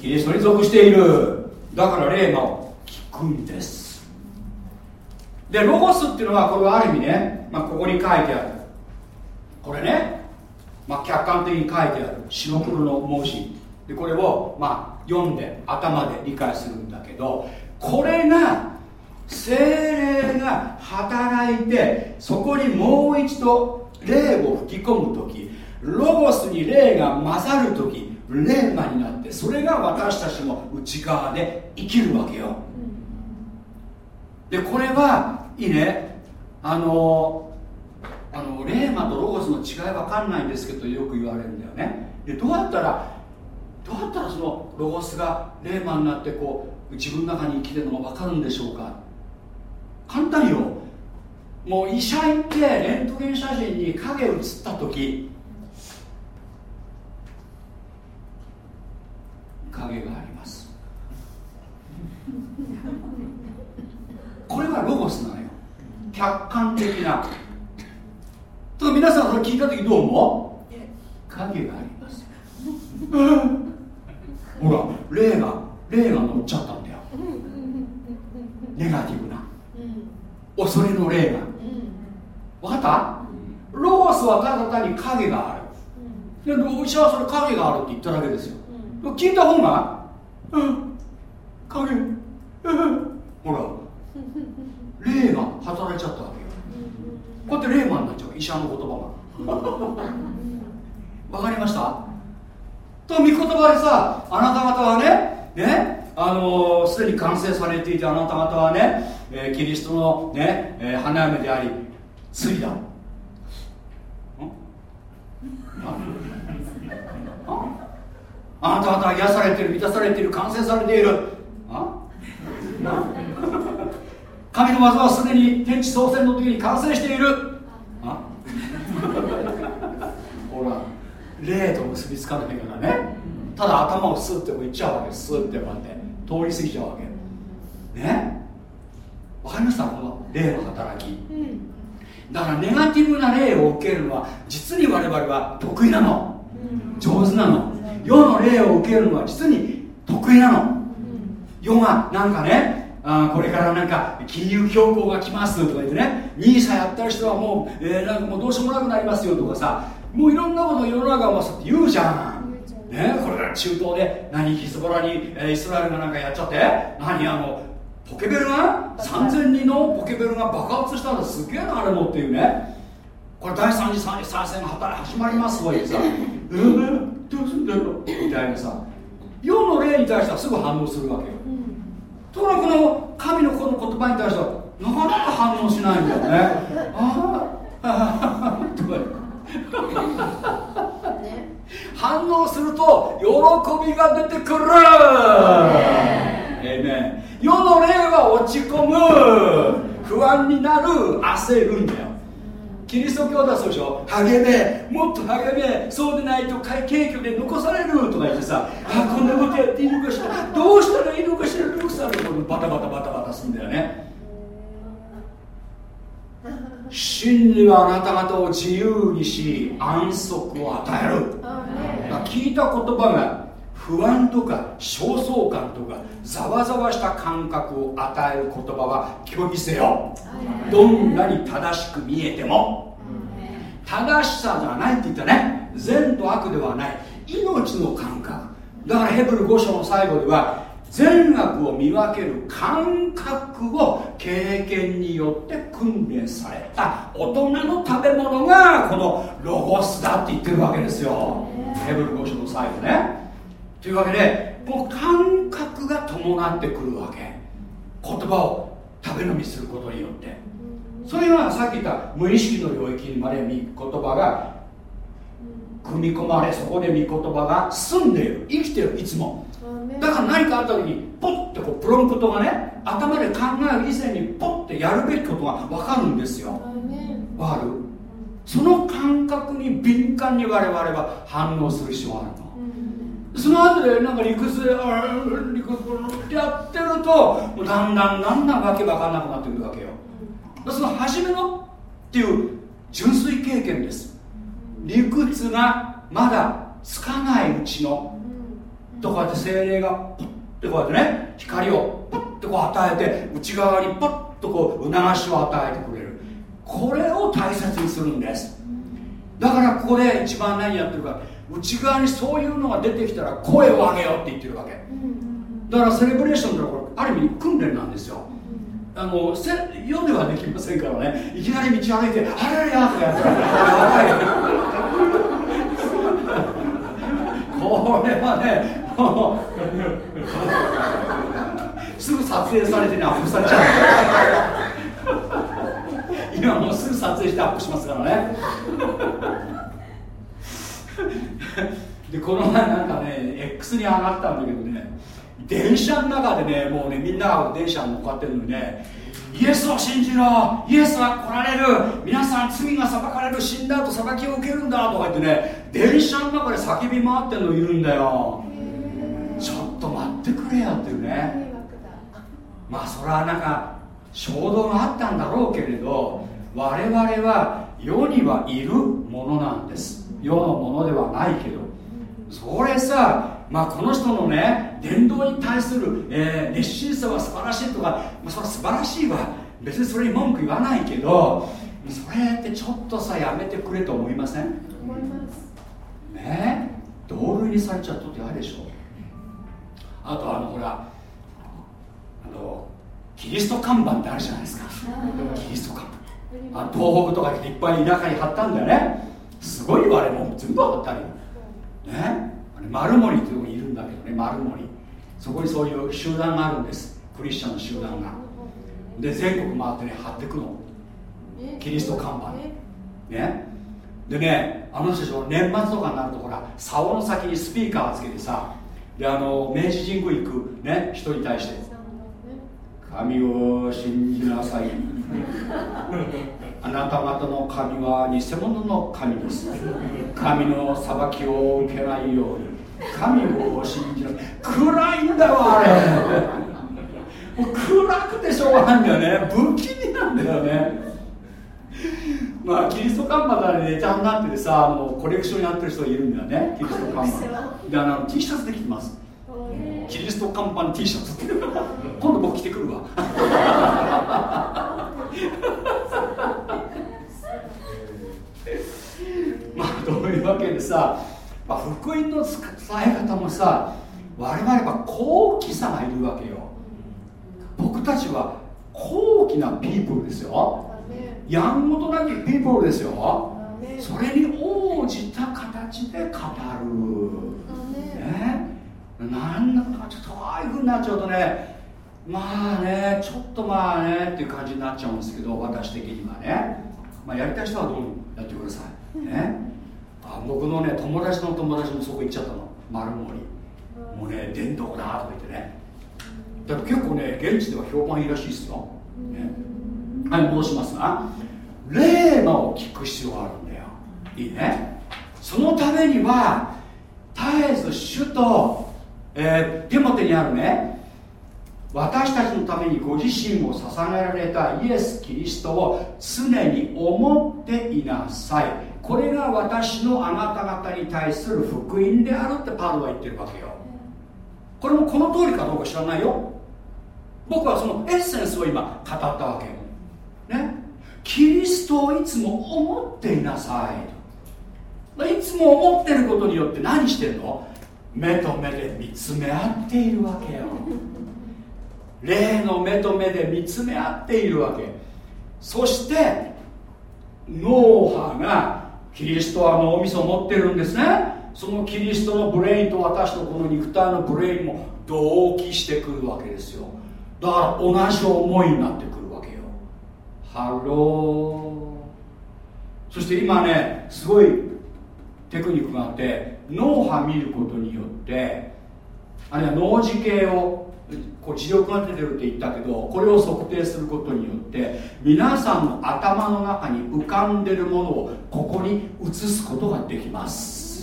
Speaker 1: キリストに属している。だから霊魔を聞くんですでロゴスっていうのはこれはある意味ね、まあ、ここに書いてある。これねまあ、客観的に書いてある。白黒の文字。でこれをまあ読んで頭で理解するんだけどこれが精霊が働いてそこにもう一度霊を吹き込む時ロゴスに霊が混ざる時霊魔になってそれが私たちの内側で生きるわけよ。でこれはいいね。あのあのレーマとロゴスの違い分かんないんですけどよく言われるんだよね。でどうやったらどうやったらそのロゴスがレーマになってこう自分の中に生きてるのが分かるんでしょうか。簡単よ。もう医者行ってレントゲン写真に影写った時。影があります。これはロゴスなのよ。客観的な。と皆さんそれ聞いた時どう思う？影がありますほら霊が霊が乗っちゃったんだよ。ネガティブな。恐れの霊が。分かった？ロゴスはただ単に影がある。でお医者はそれ影があるって言っただけですよ。聞いた方が？うん。影。うん。ほら霊が働いちゃったわけよ。こうやって霊魔になっちゃう医者の言葉が。<laughs> わかりました？と御言葉でさあなた方はねねあのす、でに完成されていてあなた方はね、えーキリストのね、えー花嫁であり罪だ。あなた方は癒されてる満たされてる完成されている。あ？神の技はすでに天地創生の時に完成している。あ。<laughs> ほら霊と結びつかないからね。ただ頭をスッてこういっちゃうわけスッてこうやって。通り過ぎちゃうわけ。ね？わかりましたこの霊の働き。だからネガティブな霊を受けるのは実に我々は得意なの。上手なの。世の霊を受けるのは実に得意なの。世がなんかねあーこれからなんか金融恐慌が来ますとか言ってね。NISA やってる人はもう,、えーなんかもうどうしようもなくなりますよとかさもういろんなこと世の中はそうって言うじゃん。ね、これから中東で何ヒズボラに、えーイスラエルがなんかやっちゃって何あのポケベルが3000人のポケベルが爆発したんだすげえなあれもっていうね。これ第三次再生が働始まりますとか言ってさえー、どうすんだろう。みたいなさ。世の霊に対してはすぐ反応するわけよところがこの神のこの言葉に対してはなかなか反応しないんだよね。<laughs> ああ反応すると喜びが出てくる。ええね世の霊は落ち込む。不安になる。焦るんだよキリスト教だそうでしょ？励めもっと励めそうでないと軽挙で残されるとか言ってさあこんなことやっていいのかしら。どうしたらいいのかしらルクさんのこのバタバタバタバタするんだよね。真理はあなた方を自由にし安息を与える。聞いた言葉が不安とか焦燥感とかざわざわした感覚を与える言葉は拒否せよ。どんなに正しく見えても。正しさじゃないって言ったね。善と悪ではない。命の感覚。だからヘブル5章の最後では善悪を見分ける感覚を経験によって訓練された。大人の食べ物がこのロゴスだって言ってるわけですよ。ヘブル5章の最後ねというわけでこの感覚が伴ってくるわけ。言葉を食べ飲みすることによって。それがさっき言った無意識の領域にまで御言葉が組み込まれそこで御言葉が住んでいる。生きてる。いつも。だから何かあった時にポッてこうプロンプトがね頭で考える以前にポッてやるべきことが分かるんですよ。わかる？その感覚に敏感に我々は反応する必要があるのその後でなんか理屈であー理屈ってやってるとだんだんだんだんわけわかんなくなってくるわけよ。その初めのっていう純粋経験です。理屈がまだつかないうちのとこうやって精霊がポッてこうやってね光をポッてこう与えて内側にポッとこう促しを与えてくれる。これを大切にするんです。だからここで一番何やってるか。内側にそういうのが出てきたら声を上げようって言ってるわけ。だからセレブレーションってのはこれある意味訓練なんですよ。あのせ世ではできませんからね。いきなり道歩いて「あれや」とかやったらやばいこれはねすぐ撮影されてねアップされちゃう。今もうすぐ撮影してアップしますからね。<laughs> でこの前なんかね X に上がったんだけどね電車の中でねもうねみんなが電車に乗っかってるのにねイエスを信じろイエスは来られる皆さん罪が裁かれる死んだ後裁きを受けるんだとか言ってね電車の中で叫び回ってるのいるんだよ。ちょっと待ってくれよっていうね。まあそれはなんか衝動があったんだろうけれど我々は世にはいるものなんです世のものではないけどそれさ、まあ、この人のね伝道に対する、えー熱心さは素晴らしいとか、まあ、それは素晴らしいわ。別にそれに文句言わないけどそれってちょっとさやめてくれと思いません？
Speaker 3: 思います。
Speaker 1: ね？え同類にされちゃうと嫌でしょ？あとあのほらあのキリスト看板ってあるじゃないですか。キリスト看板。あ東北とかでいっぱい田舎に貼ったんだよねすごいわあれもう全部貼ってあるよね？あれ丸森っていうところにいるんだけどね丸森。そこにそういう集団があるんです。クリスチャンの集団が。で全国回ってね貼ってくの。キリスト看板ね？でねあの人たちは年末とかになるとほら竿の先にスピーカーつけてさであの明治神宮行くね人に対して。神を信じなさい <laughs> あなた方の神は偽物の神です。神の裁きを受けないように神を信じなさい暗いんだよあれ。もう暗くてしょうがないんだよね。不気味なんだよね。まあキリスト看板だねネタになっててさもうコレクションやってる人いるんだよね。キリスト看板であの T シャツできてます。キリスト看板 T シャツって。今度僕着てくるわまあどういうわけでさ、まあ、福音の伝え方もさ我々は高貴さがいるわけよ。僕たちは高貴なピープルですよ。やんごとなきピープルですよ。それに応じた形で語る。ね。なんだかちょっとああいうふうになっちゃうとね。まあねちょっとまあねっていう感じになっちゃうんですけど私的にはね、まあ、やりたい人はどうやってください。ね。あ僕のね友達の友達もそこ行っちゃったの。丸森。もうね伝道だとか言ってね。だって結構ね現地では評判いいらしいですよ、ね、はい戻しますが霊魔を聞く必要があるんだよ。いいね。そのためには絶えず主と、えー、テモテにあるね私たちのためにご自身を捧げられたイエス・キリストを常に思っていなさい。これが私のあなた方に対する福音であるってパウロは言ってるわけよ。これもこの通りかどうか知らないよ。僕はそのエッセンスを今語ったわけよ。ね。キリストをいつも思っていなさい。いつも思ってることによって何してるの？目と目で見つめ合っているわけよ。霊の目と目で見つめ合っているわけ。そして脳波がキリストは脳みそを持ってるんですね。そのキリストの brain と私のこの肉体の brain も同期してくるわけですよ。だから同じ思いになってくるわけよ。 Hello。そして今ねすごいテクニックがあって脳波見ることによってあるいは脳磁計をこう磁力が出てるって言ったけどこれを測定することによって皆さんの頭の中に浮かんでるものをここに映すことができます。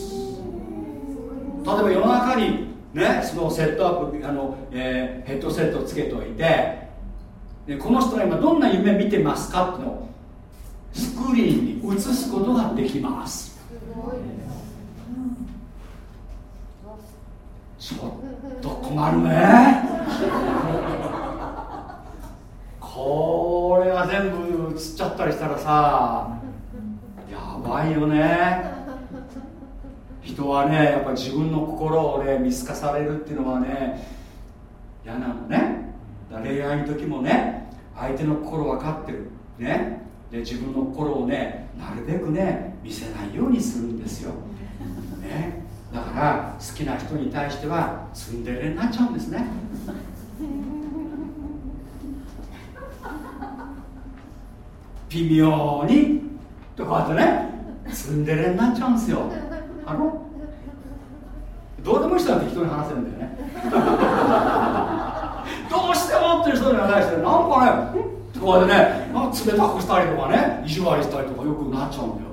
Speaker 1: 例えば世の中にねそのセットアップあの、えーヘッドセットをつけておいてでこの人が今どんな夢見てますかってのをスクリーンに映すことができます。ちょっと困るねこれが全部映っちゃったりしたらさやばいよね。人はねやっぱ自分の心をね見透かされるっていうのはね嫌なのね。恋愛の時もね相手の心分かってるね。で自分の心をねなるべくね見せないようにするんですよ、ね、だから好きな人に対してはツンデレになっちゃうんですね。微妙にとこうやってね。ツンデレになっちゃうんですよ。あのどうでもいい人なんて人に話せるんだよね。<laughs> どうしてもっていう人に対してなんかねこうやってね冷たくしたりとかね意地悪したりとかよくなっちゃうんだよ。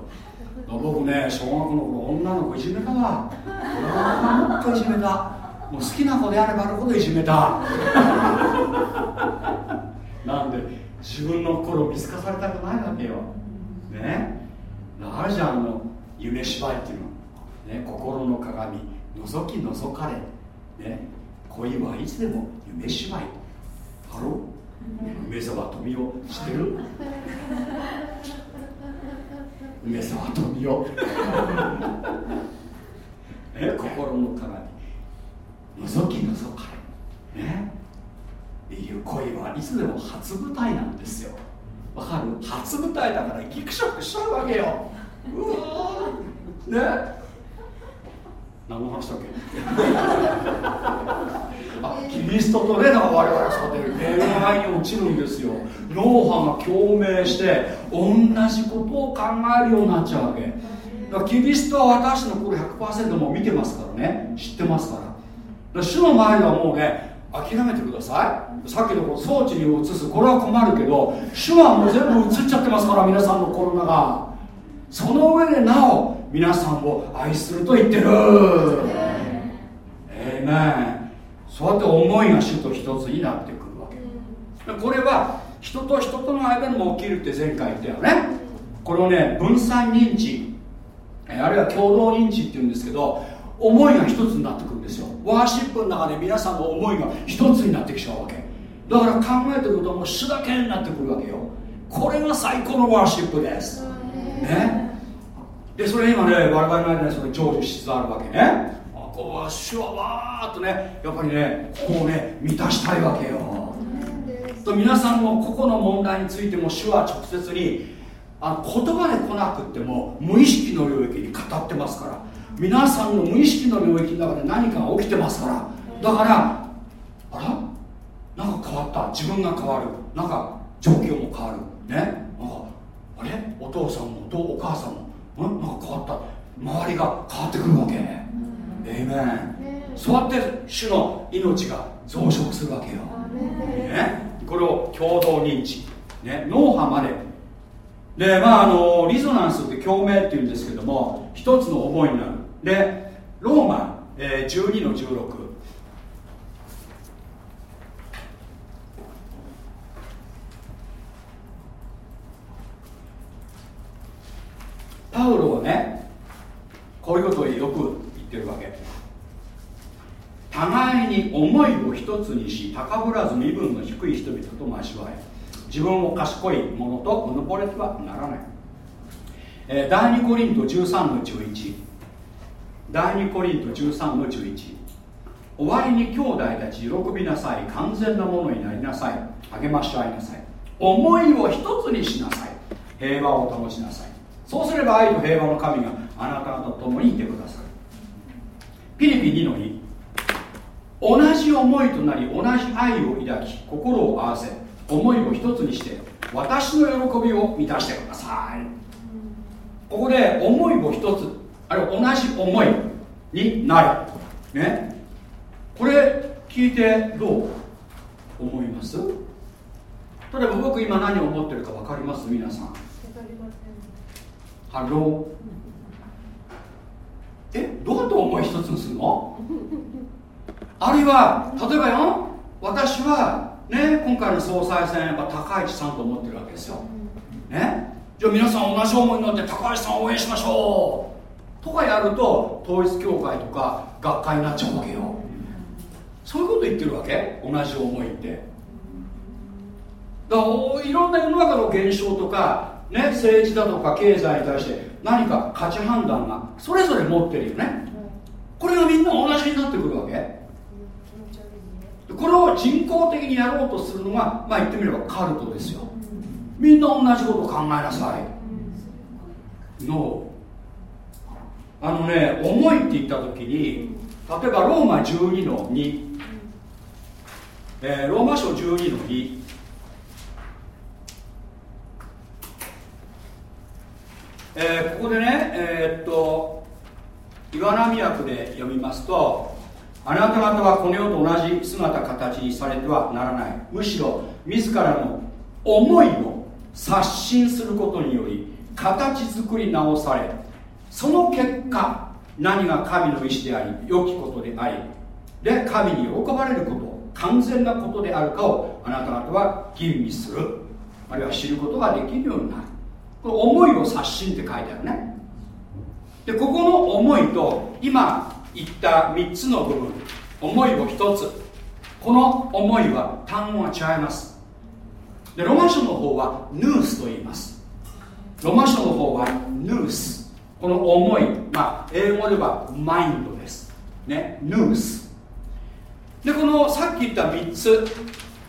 Speaker 1: 僕ね小学校の頃女の子いじめたわ。ほんといじめた。もう好きな子であればあるほどいじめた。なんで自分の心を見透かされたくないわけよ。ね。あるじゃんあの夢芝居っていうの、ね、心の鏡。覗き覗かれ、ね、恋はいつでも夢芝居。 Hello。<laughs> 梅沢富美男知ってる？梅沢富美男。<laughs> ね、心の鏡。覗き覗かれ。ね。いう恋はいつでも初舞台なんですよ。わかる？初舞台だからギクシャクしちゃうわけよ。うわね何の話だっけ？<laughs> あキリストとねだから我々はそうやって恋愛に落ちるんですよ。脳波が共鳴して同じことを考えるようになっちゃうわけ。だからキリストは私のこれ100%も見てますからね。知ってますから。だから主の前ではもうね諦めてください。さっきの装置に移すこれは困るけど主はもう全部移っちゃってますから皆さんのコロナが。その上でなお皆さんを愛すると言ってる。ええねそうやって思いが主と一つになってくるわけ。これは人と人との間にも起きるって前回言ったよね。これをね分散認知あるいは共同認知っていうんですけど思いが一つになってくるんですよ。ワーシップの中で皆さんの思いが一つになってきちゃうわけ。だから考えてることも主だけになってくるわけよ。これが最高のワーシップです。ね。でそれ今ね我々の間にそれ成就しつつあるわけね。あこう主はわーっとねやっぱりねここをね満たしたいわけよ。と皆さんの個々の問題についても主は直接にあ言葉で来なくっても無意識の領域に語ってますから。皆さんの無意識の領域の中で何かが起きてますから。だからあら？なんか変わった？自分が変わる。なんか状況も変わる。ね？なんかあれ？お父さんもおお母さんもんなんか変わった。周りが変わってくるわけえいめんそうやって主の命が増殖するわけよ、ね、これを共同認知、ね、脳波まで。でまああのリゾナンスって共鳴っていうんですけども一つの思いになる。でローマ、えー、12の16パウロはねこういうことをよく言ってるわけ。互いに思いを一つにし高ぶらず身分の低い人々と交われ自分を賢い者とうぬぼれてはならない、えー、第2コリント13の11第2コリント13の11終わりに兄弟たち喜びなさい完全なものになりなさい励まし合いなさい。思いを一つにしなさい。平和を保ちなさい。そうすれば愛と平和の神があなた方と共にいてくださる。ピリピ2の2同じ思いとなり同じ愛を抱き心を合わせ思いを一つにして私の喜びを満たしてください。ここで思いを一つあるいは同じ思いになる。ね。これ聞いてどう思います？例えば僕今何を思ってるか分かります？皆さん。ハローえどうやって思い一つにするの？あるいは例えばよ私はね今回の総裁選やっぱ高市さんと思ってるわけですよ。ね？じゃあ皆さん同じ思いになって高市さん応援しましょう。とかやると統一教会とか学会になっちゃうわけよ。そういうこと言ってるわけ？同じ思いって。だからいろんな世の中の現象とかね、政治だとか経済に対して何か価値判断がそれぞれ持ってるよね。これがみんな同じになってくるわけ。これを人工的にやろうとするのがまあ言ってみればカルトですよ。みんな同じことを考えなさい。のあのね思いって言った時に例えばローマ12の2、えー、ローマ書12の2えー、ここでね、えー、っと岩波訳で読みますとあなた方はこの世と同じ姿形にされてはならない。むしろ自らの思いを刷新することにより形作り直されその結果何が神の意志であり良きことでありで神に喜ばれること完全なことであるかをあなた方は吟味する。あるいは知ることができるようになる。思いを刷新って書いてあるね。でここの思いと今言った3つの部分思いを1つ。この思いは単語が違います。でロマン書の方はヌースと言います。ロマン書の方はヌース。この思いまあ英語ではマインドです。ねヌース。でこのさっき言った3つ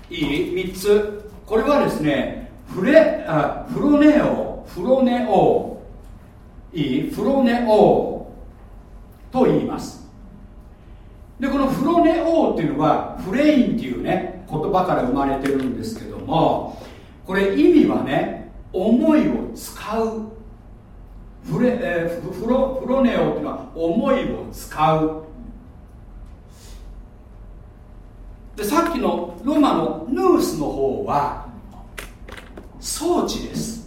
Speaker 1: いい3つ。これはですねフレあフロネオフロネオ。いい？フロネオ。と言います。でこのフロネオっていうのはフレインっていうね言葉から生まれてるんですけどもこれ意味はね思いを使う。フレ、えー、フロフロネオっていうのは思いを使う。でさっきのロマのヌースの方は装置です。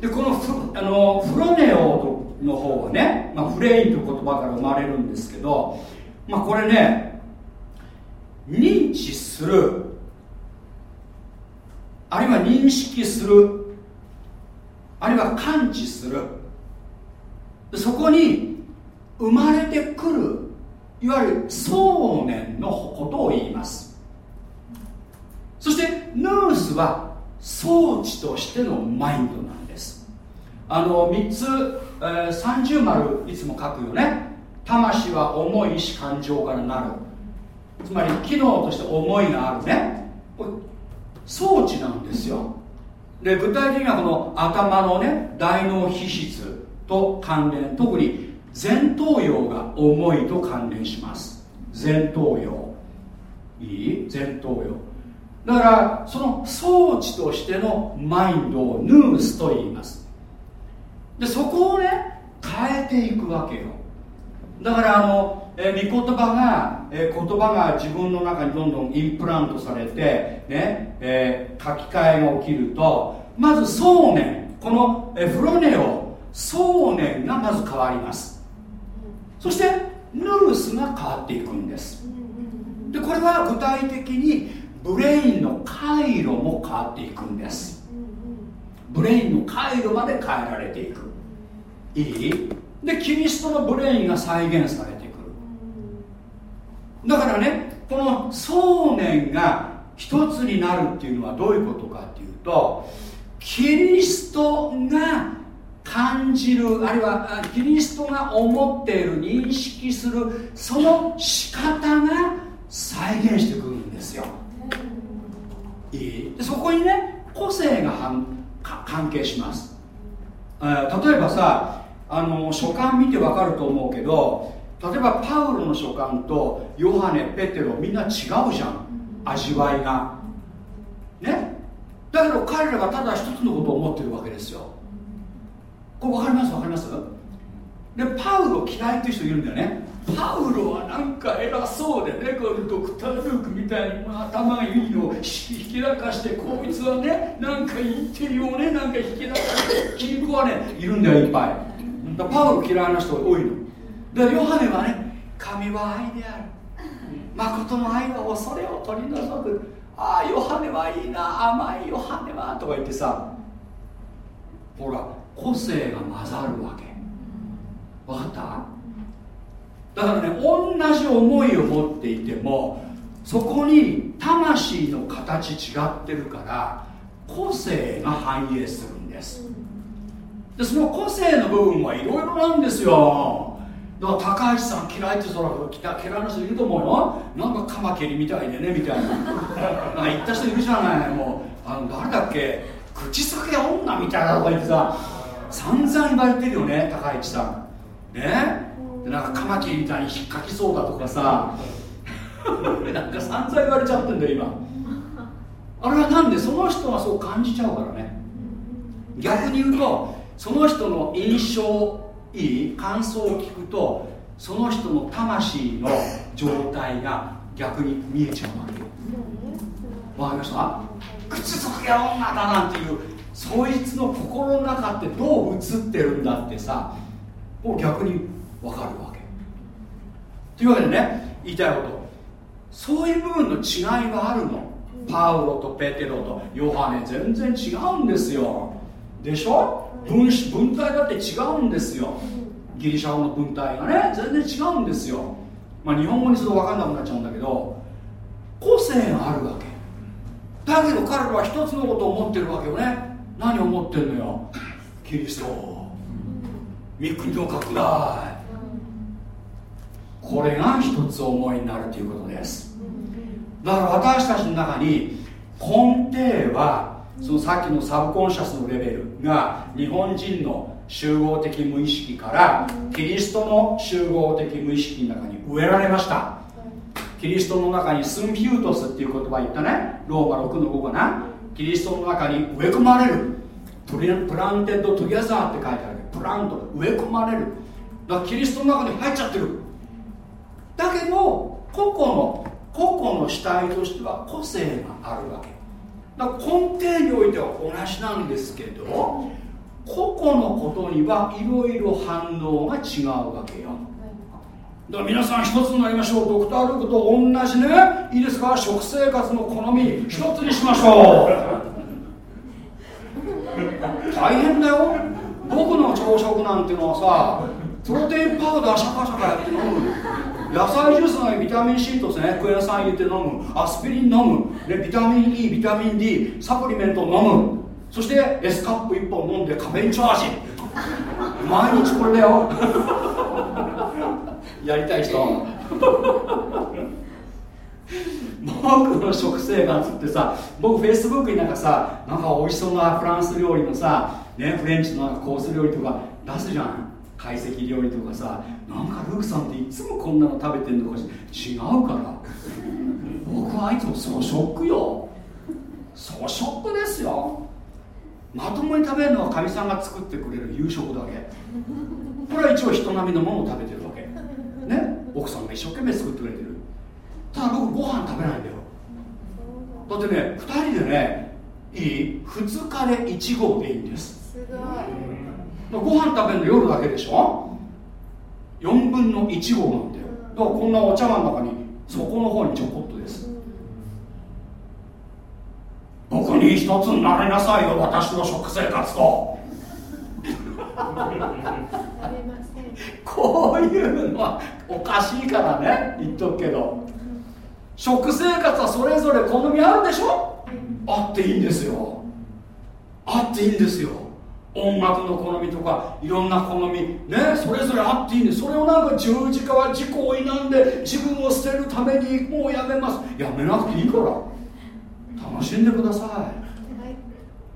Speaker 1: でこのフあのフロネオの方はね、まあ、フレインという言葉から生まれるんですけど、まあ、これね認知するあるいは認識するあるいは感知する。そこに生まれてくるいわゆる想念のことを言います。そしてヌースは装置としてのマインドなんです。あの3つ、えー、30丸いつも書くよね。魂は思い意志感情からなる。つまり機能として思いがあるね。これ装置なんですよ。で具体的にはこの頭のね大脳皮質と関連特に前頭葉が思いと関連します。前頭葉。いい？前頭葉。だからその装置としてのマインドをヌースと言います。でそこをね変えていくわけよ。だからあの、えー、御言葉が、えー、言葉が自分の中にどんどんインプラントされてね、えー、書き換えが起きるとまず想念この、えフロネオ想念がまず変わります。そしてヌルスが変わっていくんです。でこれは具体的にブレインの回路も変わっていくんです。ブレインの回路まで変えられていく。いい？でキリストのブレインが再現されてくる。だからねこの想念が一つになるっていうのはどういうことかっていうとキリストが感じるあるいはキリストが思っている認識するその仕方が再現してくるんですよ。いい？でそこにね個性が反関係します、えー、例えばさあの書簡見てわかると思うけど例えばパウロの書簡とヨハネペテロみんな違うじゃん。味わいが。ね？だけど彼らがただ一つのことを思ってるわけですよ。これ分かります？分かります？でパウロ嫌いっていう人いるんだよね。パウロはなんか偉そうでねこうドクター・ルークみたいに、まあ、頭がいいのを引き出かしてこいつはねなんか言ってるよねなんか引き出かして金庫はねいるんだよいっぱい。だパウロ嫌いな人多いの。でヨハネはね神は愛である。誠の愛は恐れを取り除く。ああヨハネはいいな甘いヨハネはとか言ってさほら個性が混ざるわけ。分かった？だからね同じ思いを持っていてもそこに魂の形違ってるから個性が反映するんです。でその個性の部分はいろいろなんですよ。だから高橋さん嫌いってそら嫌いな人いると思うよ。なんかカマキリみたいでねみたいな。<laughs> なんか言った人いるじゃないもう。あの誰だっけ？口裂け女みたいなとか言ってさ散々言われてるよね高市さん。ね？なんかカマキリみたいに引っかきそうだとかさ。<laughs> なんか散々言われちゃってんだよ今。あれはなんでその人はそう感じちゃうからね。逆に言うとその人の印象いい感想を聞くとその人の魂の状態が逆に見えちゃうわけよ。わかりました？靴つけ女だなんていうそいつの心の中ってどう映ってるんだってさもう逆に分かるわけ。というわけでね言いたいこと。そういう部分の違いがあるの。パウロとペテロとヨハネ全然違うんですよ。でしょ？分子分体だって違うんですよ。ギリシャ語の文体がね全然違うんですよ。まあ日本語にすると分かんなくなっちゃうんだけど個性があるわけ。だけど彼らは一つのことを思ってるわけよね。何を思ってんのよ？キリスト三国の拡大これが一つ思いになるということです。だから私たちの中に根底はそのさっきの subconscious のレベルが日本人の集合的無意識からキリストの集合的無意識の中に植えられました。キリストの中にスンフュートスっていう言葉言ったね。ローマ6の5かな。キリストの中に植え込まれる。 planted together って書いてあるプラント植え込まれる。だからキリストの中に入っちゃってる。だけど個々の個々の主体としては個性があるわけ。だから根底においては同じなんですけど個々のことにはいろいろ反応が違うわけよ。だから皆さん一つになりましょう。ドクター・ルークと同じね。いいですか？食生活の好み一つにしましょう。大変だよ。僕の朝食なんてのはさプロテインパウダーシャカシャカやって飲む。野菜ジュースのビタミン C とね。クエン酸入れて飲む。アスピリン飲む、ね、ビタミン E ビタミン D サプリメント飲む。そして S カップ1本飲んでカフェインチャージ毎日これだよ。<laughs> やりたい人。僕の食生活ってさ僕フェイスブックになんかさなんか美味しそうなフランス料理のさ、ね、フレンチのコース料理とか出すじゃん。懐石料理とかさなんかルークさんっていつもこんなの食べてんのかし違うから。僕はいつも粗食よ。粗食ですよ。まともに食べるのはかみさんが作ってくれる夕食だけ。これは一応人並みのものを食べてるわけ。ね？奥さんが一生懸命作ってくれてる。ただ僕ご飯食べないんだよ。だってね2人でねいい2日で1合でいいんです。
Speaker 3: すごい。
Speaker 1: ご飯食べるの夜だけでしょ？4分の1合なんだよ。だからこんなお茶碗の中にそこの方にちょこっとです。僕に一つになりなさいよ私の食生活と。<laughs> こういうのはおかしいからね言っとくけど。食生活はそれぞれ好みあるでしょ？あっていいんですよ。あっていいんですよ音楽の好みとかいろんな好み。ねそれぞれあっていいんでそれをなんか十字架は自己を否んで自分を捨てるためにもうやめます。やめなくていいから。楽しんでください。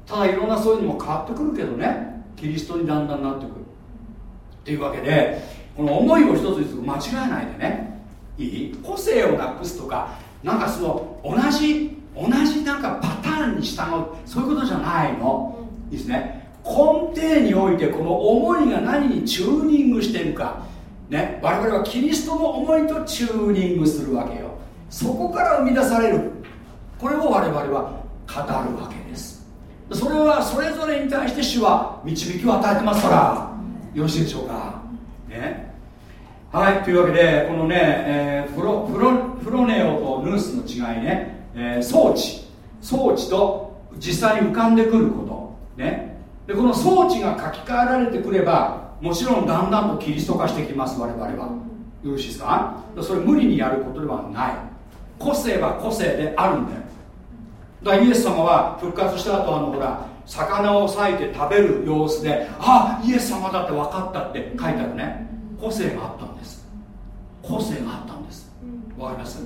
Speaker 1: ただいろんなそういうのも変わってくるけどね。キリストにだんだんなってくる。っていうわけでこの思いを一つずつ間違えないでね。いい？個性をなくすとかなんかその同じ同じなんかパターンに従う。そういうことじゃないの。いいですね。根底においてこの思いが何にチューニングしてるか。ね我々はキリストの思いとチューニングするわけよ。そこから生み出される。これを我々は語るわけです。それはそれぞれに対して主は導きを与えてますから。よろしいでしょうか？ね。はいというわけでこのね、えーフロフロフロネオとヌースの違いね、えー装置。装置と実際に浮かんでくること。ね。でこの装置が書き換えられてくればもちろんだんだんとキリスト化してきます我々は。よろしいですか？それ無理にやることではない。個性は個性であるんだよ。だからイエス様は復活した後あのほら魚を裂いて食べる様子であイエス様だって分かったって書いてあるね。個性があったんです。個性があったんです。わかります？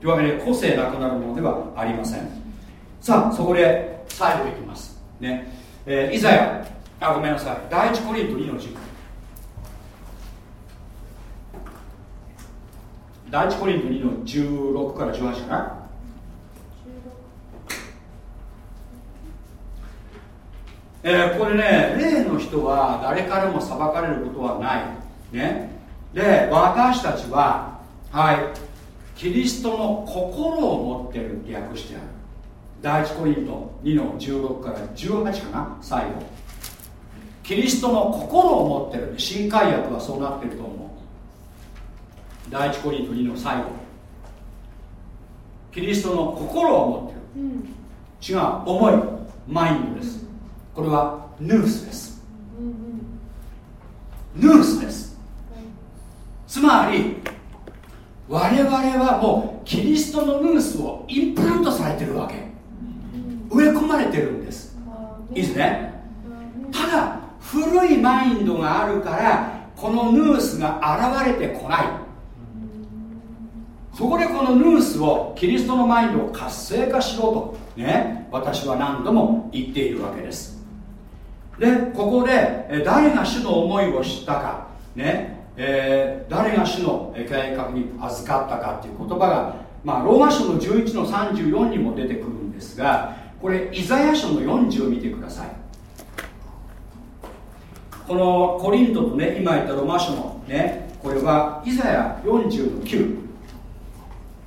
Speaker 1: というわけで個性なくなるものではありません。さあそこで最後いきます。ね。えー、イザヤ。あごめんなさい。第一コリント2の10第一コリント2の16から18かな。えーここでね霊の人は誰からも裁かれることはない。ね。で私たちははい。キリストの心を持ってるって訳してある。第一コリント2の16から18かな最後。キリストの心を持ってる。新海訳はそうなってると思う。第一コリント2の最後。キリストの心を持ってる。
Speaker 3: うん
Speaker 1: 違う思いマインドです。これはヌースです。ヌースです。つまり我々はもうキリストのヌースをインプラントされてるわけ。植え込まれてるんです。いいですね。ただ古いマインドがあるからこのヌースが現れてこない。そこでこのヌースをキリストのマインドを活性化しろとね私は何度も言っているわけです。でここでえ誰が主の思いを知ったかねえー誰が主のえ計画に預かったかっていう言葉が、まあ、ローマ書の11の34にも出てくるんですがこれイザヤ書の40を見てください。このコリントとね今言ったロマ書のねこれはイザヤ40の9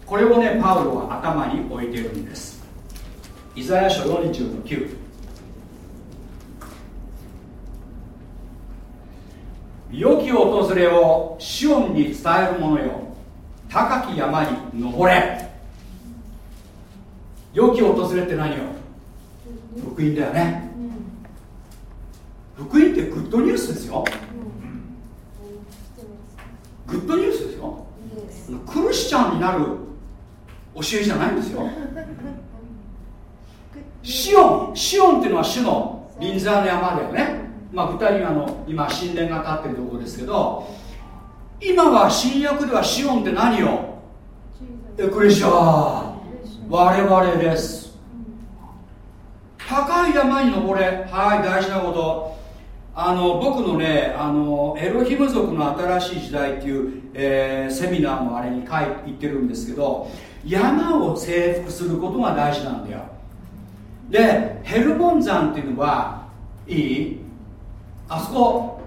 Speaker 1: これをねパウロは頭に置いてるんです。イザヤ書40の9良き訪れをシオンに伝える者よ。高き山に登れ。良き訪れって何よ？福音だよね。福音ってグッドニュースですよ。グッドニュースですよ。クリスチャンになる教えじゃないんですよ。シオン。シオンっていうのは主の臨座の山だよね。まあ具体にあの今神殿が立ってるところですけど今は新約ではシオンって何よ？エクレシア。我々です高い山に登れ。はい大事なこと。あの僕のねあのエロヒム族の新しい時代っていう、えーセミナーのあれに書い言ってるんですけど山を征服することが大事なんだよ。でヘルモン山っていうのはいい？あそこ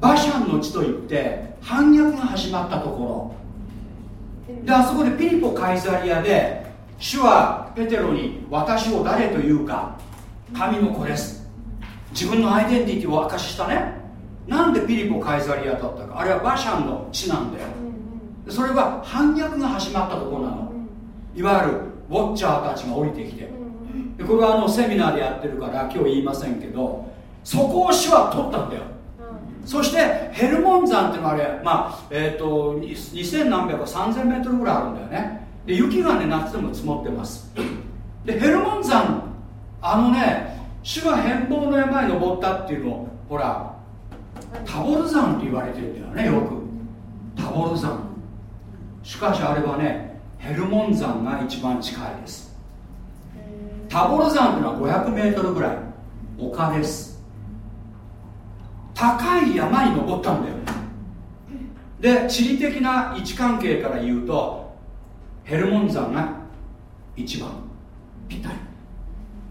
Speaker 1: バシャンの地といって反逆が始まったところ。であそこでピリポ・カイザリアで主はペテロに私を誰というか神の子です。自分のアイデンティティを明かししたね。なんでピリポ・カイザリアだったか。あれはバシャンの地なんだよ。それは反逆が始まったところなの。いわゆるウォッチャーたちが降りてきて。でこれはあのセミナーでやってるから今日言いませんけどそこを主は取ったんだよ。そしてヘルモン山っていうのはあれ、まあえー、と2000何百か3000メートルぐらいあるんだよね。で雪がね夏でも積もってます。でヘルモン山あのね主が変貌の山に登ったっていうのをほらタボル山って言われてるんだよねよく。タボル山。しかしあれはねヘルモン山が一番近いです。タボル山っていうのは500メートルぐらい丘です。高い山に登ったんだよ。で地理的な位置関係から言うとヘルモン山が一番ぴったり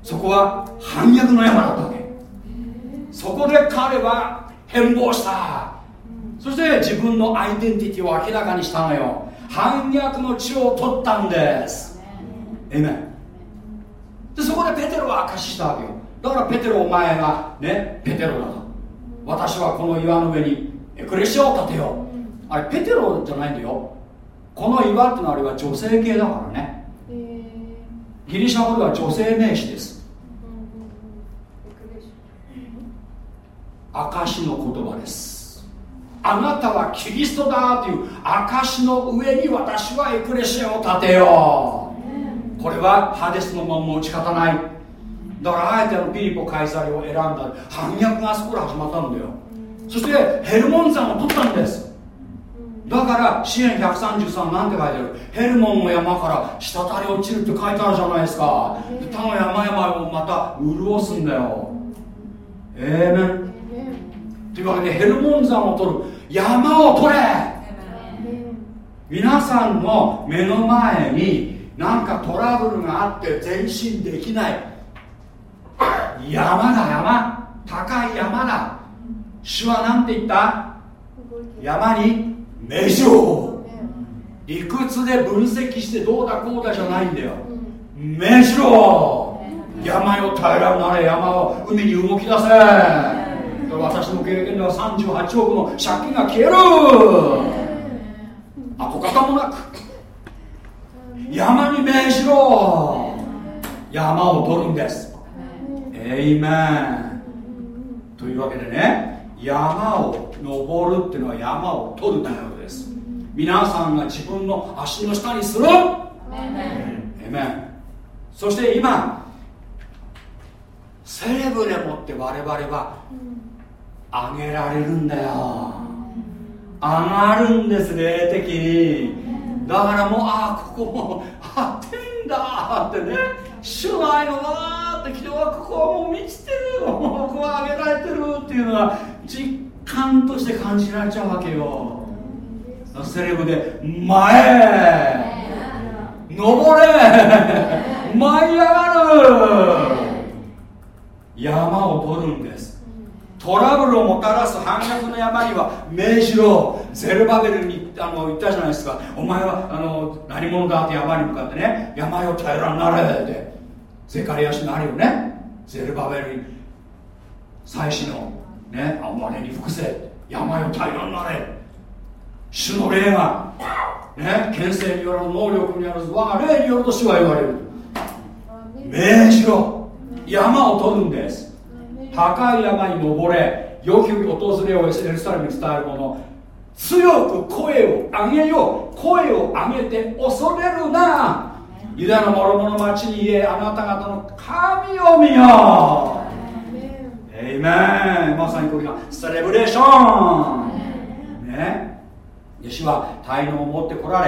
Speaker 1: そこは反逆の山だったわけ。そこで彼は変貌した。そして自分のアイデンティティを明らかにしたのよ。反逆の地を取ったんです。エメンでそこでペテロは証ししたわけよ。だからペテロお前がねペテロだと。私はこの岩の上にエクレシアを建てよう。あれペテロじゃないんだよ。この岩ってのはあれは女性系だからね。ギリシャ語では女性名詞です。証の言葉です。あなたはキリストだという証の上に私はエクレシアを建てよう。これはハデスのまんま打ち勝たない。だからあえてあのピリポ・カイザリを選んだ。反逆があそこから始まったんだよ。そしてヘルモン山を取ったんですだから支援133なんて書いてある。ヘルモンの山から滴り落ちるって書いてあるじゃないですか。で他の山々をまた潤すんだよ。ええー、ねというわけでヘルモン山を取る。山を取れ。皆さんの目の前になんかトラブルがあって前進できない。山だ山。高い山だ。主は何て言った？山に命じろ理屈で分析してどうだこうだじゃないんだよ。命じろ山よ平らなれ山を海に動き出せ。私の経験では38億の借金が消える。跡形もなく。山に命じろ山を取るんです。エイメン。というわけでね山を登るっていうのは山を取るということです皆さんが自分の足の下にする。エイメンそして今セレブでもって我々は上げられるんだよ。上がるんです霊的に。だからもうああここもあってんだってね。主の愛のわーって昨日はここはもう満ちてる。も <laughs> うここは上げられてるっていうのが実感として感じられちゃうわけよセレブで前登れ。舞い上がる。山を取るんです。トラブルをもたらす反逆の山には命じろゼルバベルにあの言ったじゃないですか。お前はあの何者だって山に向かってね山よ平らになれ。って。ゼカリア氏があるよね。ゼルバベルに。祭司のねあまりに服せ。山よ平らになれ。主の霊がね牽制による能力による我が霊によると主は言われる。命じろ。山を取るんです。高い山に登れ。良き訪れをエルサレムに伝える者強く声を上げよう。声を上げて恐れるな。ユダの諸々の町に言え。あなた方の神を見よう。エイメンまさにこれがセレブレーションね主は大能を持ってこら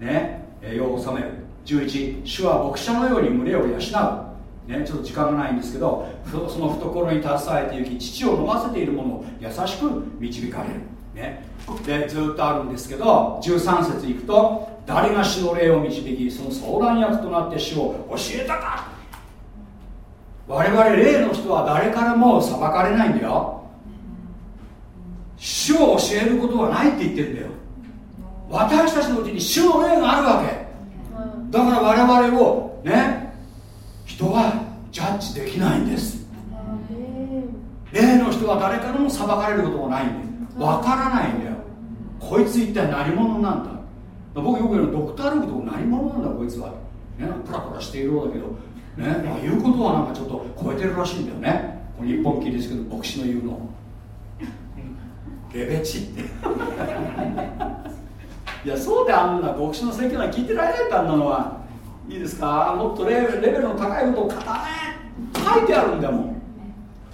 Speaker 1: れね世を治める。11主は牧者のように群れを養う。ね、ちょっと時間がないんですけどその懐に携えていき父を飲ませているものを優しく導かれる、ね、でずっとあるんですけど13節いくと誰が主の霊を導きその相談役となって主を教えたか。我々霊の人は誰からも裁かれないんだよ。主を教えることはないって言ってるんだよ。私たちのうちに主の霊があるわけ。だから我々をね人はジャッジできないんです。霊の人は誰からも裁かれることもないんでわからないんだよ。こいつ一体何者なんだ。僕よく言うのドクター・ルークと何者なんだこいつは、ね、プラプラしているようだけど、ねまあ、言うことはなんかちょっと超えてるらしいんだよね。この日本キリストの牧師の言うの。レベチって。いやそうであんな牧師の説教は聞いてられないってあんなのは。いいですか？もっとレベルの高いことを語れ書いてあるんだもん。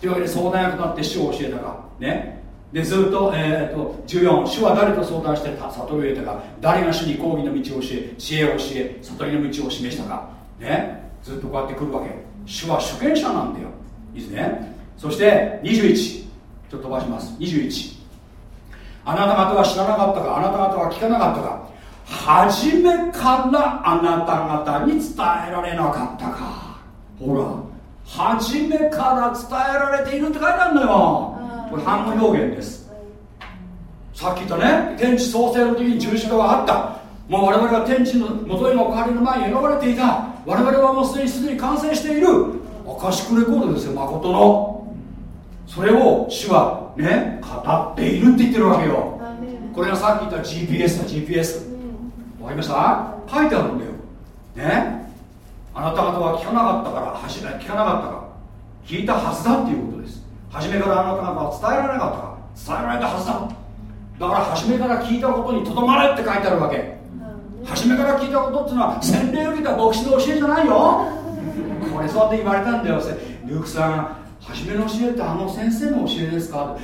Speaker 1: というわけで相談役となって主を教えたか。ね。でずっと,、えー、と14主は誰と相談して悟りを得たか。誰が主に講義の道を教え知恵を教え悟りの道を示したか。ね。ずっとこうやって来るわけ。主は主権者なんだよ。いいですね。そして21ちょっと飛ばします。21あなた方は知らなかったかあなた方は聞かなかったか。初めからあなた方に伝えられなかったか。ほら初めから伝えられているって書いてあるんだよ。これ反語表現です。さっき言ったね天地創生の時に十字架はあった。もう我々は天地の元への代わりの前に選ばれていた。我々はもうすでにすでに完成している。アカシックレコードですよ誠のそれを主はね語っているって言ってるわけよ。これがさっき言った GPS だ GPS わかりました？書いてあるんだよ。ね？あなた方は聞かなかったから初め聞かなかったか。聞いたはずだっていうことです。初めからあなた方は伝えられなかったか。伝えられたはずだ。だから初めから聞いたことにとどまれって書いてあるわけ。初めから聞いたことっていうのは洗礼を受けた牧師の教えじゃないよ。これそうやって言われたんだよ。ルークさん初めの教えってあの先生の教えですか？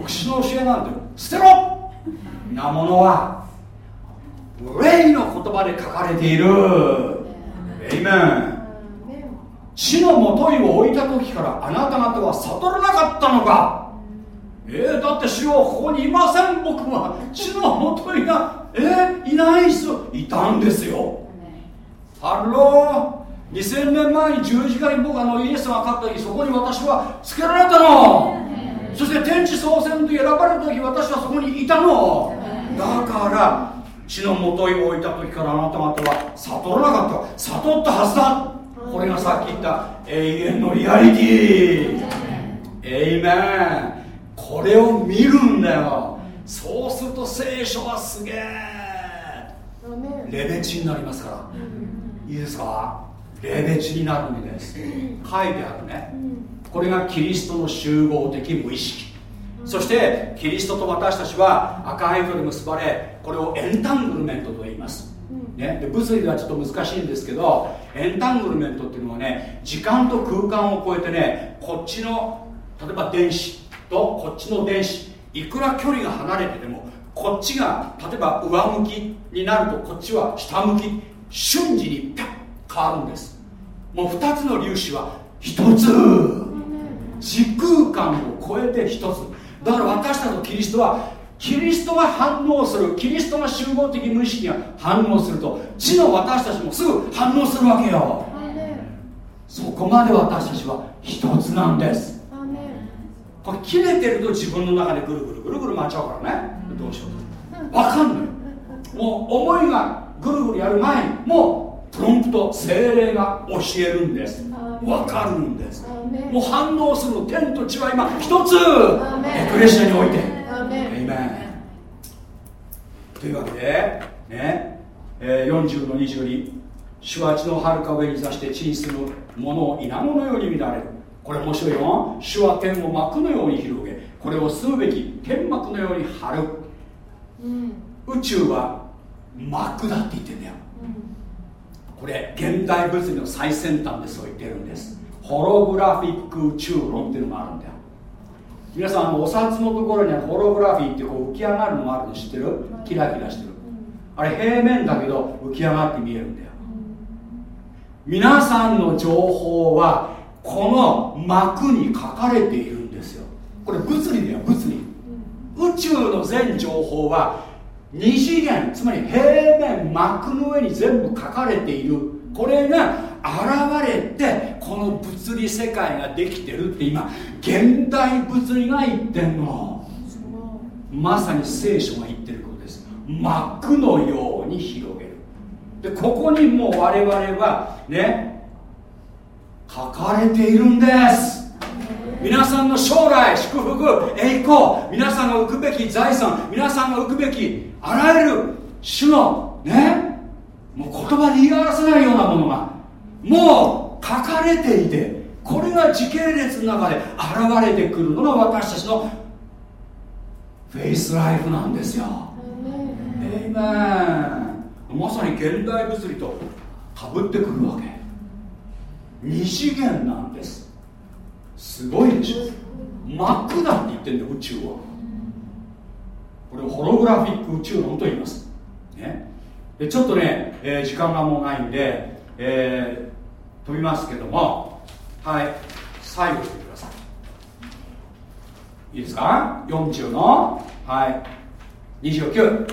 Speaker 1: 牧師の教えなんて捨てろ！なものは霊の言葉で書かれている。エイメン地のもといを置いた時からあなた方は悟らなかったのか？えー、だって主はここにいません。僕は地のもといがえー、いない人いたんですよ。ハロー2000年前に十字架に僕あのイエスがかかった時そこに私はつけられたの。そして天地創生の時選ばれた時私はそこにいたの。だから地の基を置いた時からあなた方は悟らなかった。悟ったはずだ。これがさっき言った永遠のリアリティ。 Amen。これを見るんだよ。そうすると聖書はすげえ。レベチになりますから。いいですか？レベチになるんです書いてあるねこれがキリストの集合的無意識そしてキリストと私たちは赤い糸で結ばれこれをエンタングルメントと言います、ね、で物理ではちょっと難しいんですけどエンタングルメントっていうのはね時間と空間を超えてねこっちの例えば電子とこっちの電子いくら距離が離れててもこっちが例えば上向きになるとこっちは下向き瞬時にピャッ変わるんです。もう2つの粒子は1つ。時空間を超えて1つ。だから私たちのキリストはキリストが反応するキリストが集合的無意識が反応すると地の私たちもすぐ反応するわけよ。そこまで私たちは一つなんです。これ切れてると自分の中でぐるぐるぐるぐる回っちゃうからね。どうしよう分かんない。もう思いがぐるぐるやる前にもうプロンプト精霊が教えるんです。分かるんです。もう反応するの天と地は今一つエクレシアにおいて。エイメンというわけでね、えー40の22主は地の遥か上に座して地にするものを稲子のように見られる。これ面白いよ。主は天を幕のように広げこれを吸うべき天幕のように張る。
Speaker 3: うん。
Speaker 1: 宇宙は幕だって言ってんだよこれ現代物理の最先端でそう言ってるんです。ホログラフィック宇宙論っていうのがあるんだよ。皆さんあのお札のところにはホログラフィーってこう浮き上がるのがあるの知ってる？キラキラしてる。あれ平面だけど浮き上がって見えるんだよ。皆さんの情報はこの幕に書かれているんですよ。これ物理だよ物理。宇宙の全情報は二次元つまり平面幕の上に全部書かれている。これが現れてこの物理世界ができてるって今現代物理が言ってんの。まさに聖書が言ってることです。幕のように広げる。でここにもう我々はね書かれているんです。皆さんの将来祝福栄光皆さんが浮くべき財産皆さんが浮くべきあらゆる種のねもう言葉で言い表せないようなものがもう書かれていてこれが時系列の中で現れてくるのが私たちのフェイスライフなんですよ。エイメンまさに現代物理とかぶってくるわけ。二次元なんです。すごいでしょ。幕だって言ってんだよ宇宙は。これをホログラフィック宇宙論と言います、ね、でちょっとね、えー時間がもうないんで、えー飛びますけども。はい。最後見てください。いいですか？40のはい。29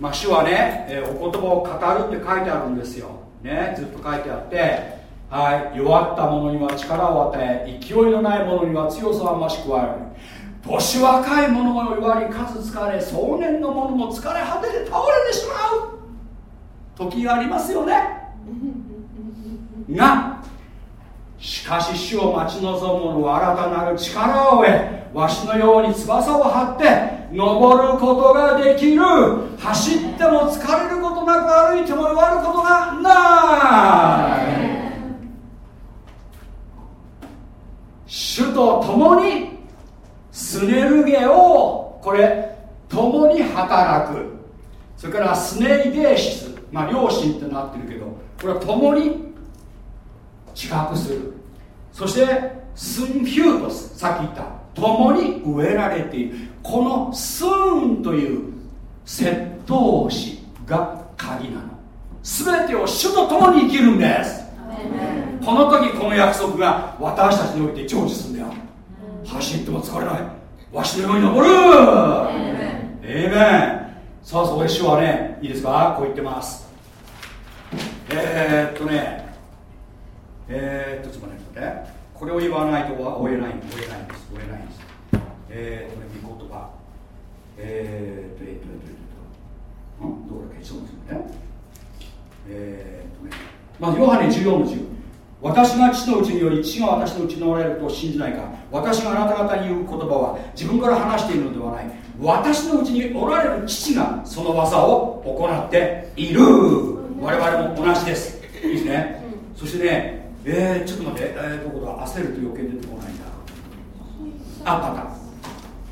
Speaker 1: まあ、主はね、えーお言葉を語るって書いてあるんですよ、ね、ずっと書いてあって、はい、弱った者には力を与え勢いのない者には強さを増し加える。年若い者も弱り数疲れ壮年の者も疲れ果てて倒れてしまう。時がありますよね。がしかし主を待ち望む者は新たなる力を得わしのように翼を張って登ることができる。走っても疲れることなく歩いても弱ることがない。主と共にスネルゲをこれ共に働く。それからスネイデーシスまあ両親ってなってるけどこれは共に知覚する。そしてスンフュートスさっき言った。共に植えられている。このスーンという窃盗詞が鍵なの。全てを主と共に生きるんです。この時この約束が私たちにおいて成就するんだよ。走っても疲れない。わしのように登る。エイメンさあそこで主はねいいですか？こう言ってます。えー、っとね。えー、っとちょっと待って。待ってこれを言わないと終えない終えないんです。終えないんです。えー、とね御言葉。えーとえーとえーとえーと。ん？どうだっけ？そうですよね。えーとねまずヨハネ14の10私が父のうちにより父が私のうちにおられると信じないか。私があなた方に言う言葉は自分から話しているのではない。私のうちにおられる父がその技を行っている。我々も同じです。いいですね、そしてねえー、ちょっと待って、えー、どこだ？焦ると余計出てこないんだあったあった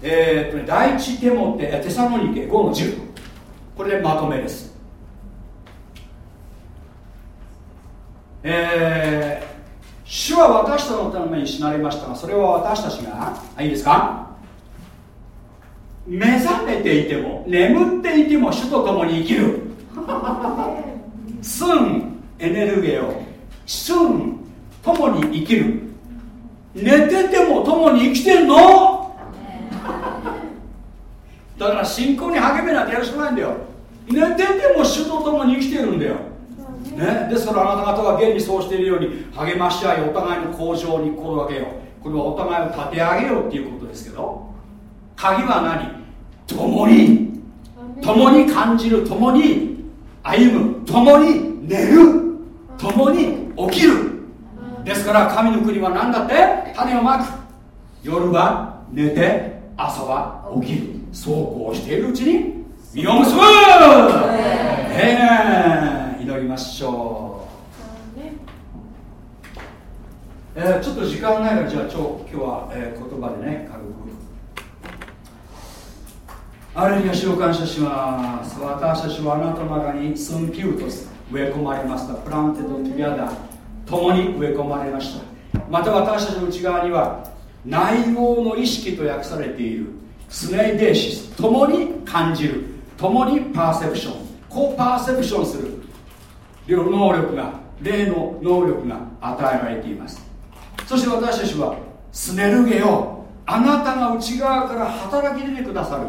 Speaker 1: えー、っとね第一テモテテサロニケ5の10これでまとめです。えー、主は私たちのために死なれましたがそれは私たちがあいいですか？目覚めていても眠っていても主と共に生きる。<laughs> すんエネルギーをすん共に生きる。寝てても共に生きてんの？だから信仰に励めなんてやるしかないんだよ。寝てても主と共に生きてるんだよね、ですからあなた方は現にそうしているように励まし合いお互いの向上に心がけよ。これはお互いを立て上げようっていうことですけど鍵は何？共に。共に感じる。共に歩む。共に寝る。共に起きる。ですから神の国は何だって？種をまく。夜は寝て朝は起きる。そうこうしているうちに実を結ぶ。えー、祈りましょう、えー、ちょっと時間ないからじゃあ今日は、えー、言葉でね軽く。ハレルヤ主を感謝します私たちはあなたの中にスンフュートス植え込まれました。 planted together 共に植え込まれましたまた私たちの内側には内容の意識と訳されている。スネイデーシス共に感じる。共に perception。こうパーセプションする。能力が霊の能力が与えられています。そして私たちはスネルゲをあなたが内側から働き出てくださる。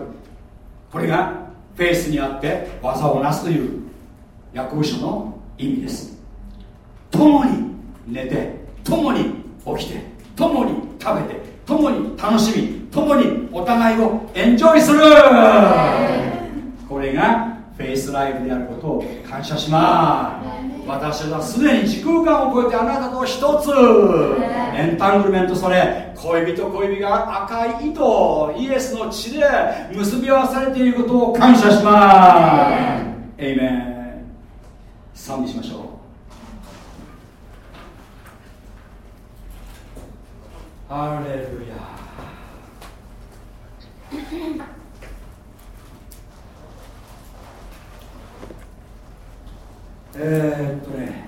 Speaker 1: これがフェイスにあって技をなすというヤコブ書の意味です。共に寝て共に起きて共に食べて共に楽しみ共にお互いをエンジョイする。これがフェイスライブであることを感謝します。私はすでに時空間を超えてあなたと一つ。エンタングルメントそれ恋人恋人が赤い糸イエスの血で結び合わされていることを感謝します。エイメン賛美しましょう。ハレルヤえー、っとね、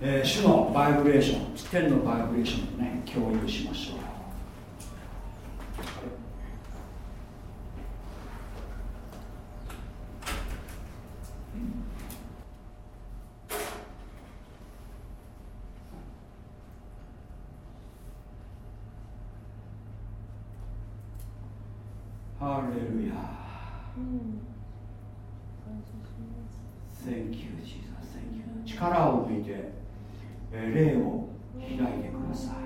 Speaker 1: えー、主のバイブレーション天のバイブレーションをね共有しましょう。ハレルヤ、Thank you, Jesus. Thank you. 力を抜いて、霊を開いてください。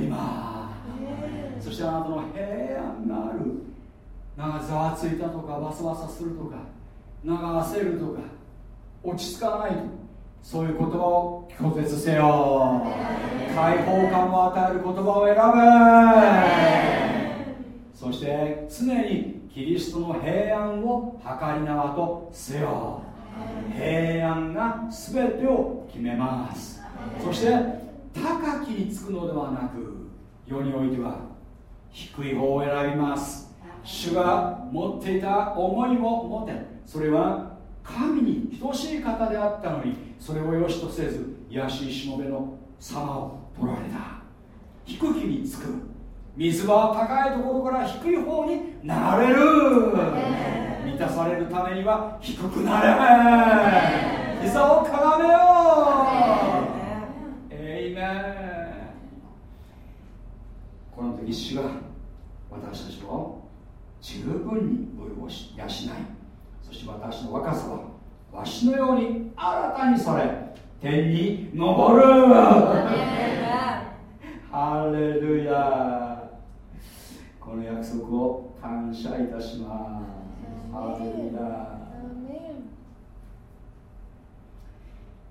Speaker 1: 呼びます。そしてあなたの平安があるなんかざわついたとかわさわさするとかなんか焦るとか落ち着かないそういう言葉を拒絶せよ。解放感を与える言葉を選べ。そして常にキリストの平安を計り縄とせよ。平安が全てを決めます。そして高きにつくのではなく世においては低い方を選びます。主が持っていた思いを持て。それは神に等しい方であったのにそれを良しとせず卑しいしもべの様を取られた。低きにつく。水は高いところから低い方に流れる。満たされるためには低くなれ。膝をかがめようメンこの時主が私たちを十分に潤し養いそして私の若さはわしのように新たにされ天に昇る。ハレルヤこの約束を感謝いたします。ハレルヤ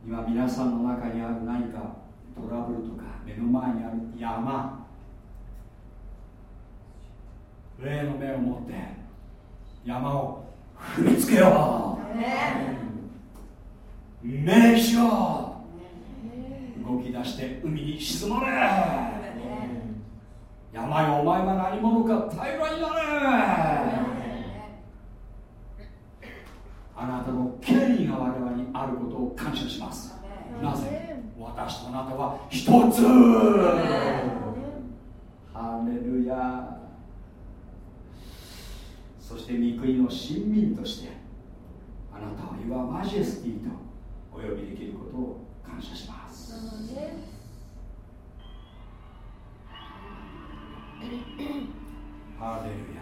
Speaker 1: 今皆さんの中にある何かトラブルとか目の前にある山。霊の目を持って山を踏みつけよう。命令しよう。動き出して海に沈まれ。山よお前は何者か平らになれ。あなたの権威が我々にあることを感謝します。なぜ？私とあなたは一つ。ハレルヤ。そして御国の親民としてあなたをいわマジェスティとお呼びできることを感謝します。ハレルヤ。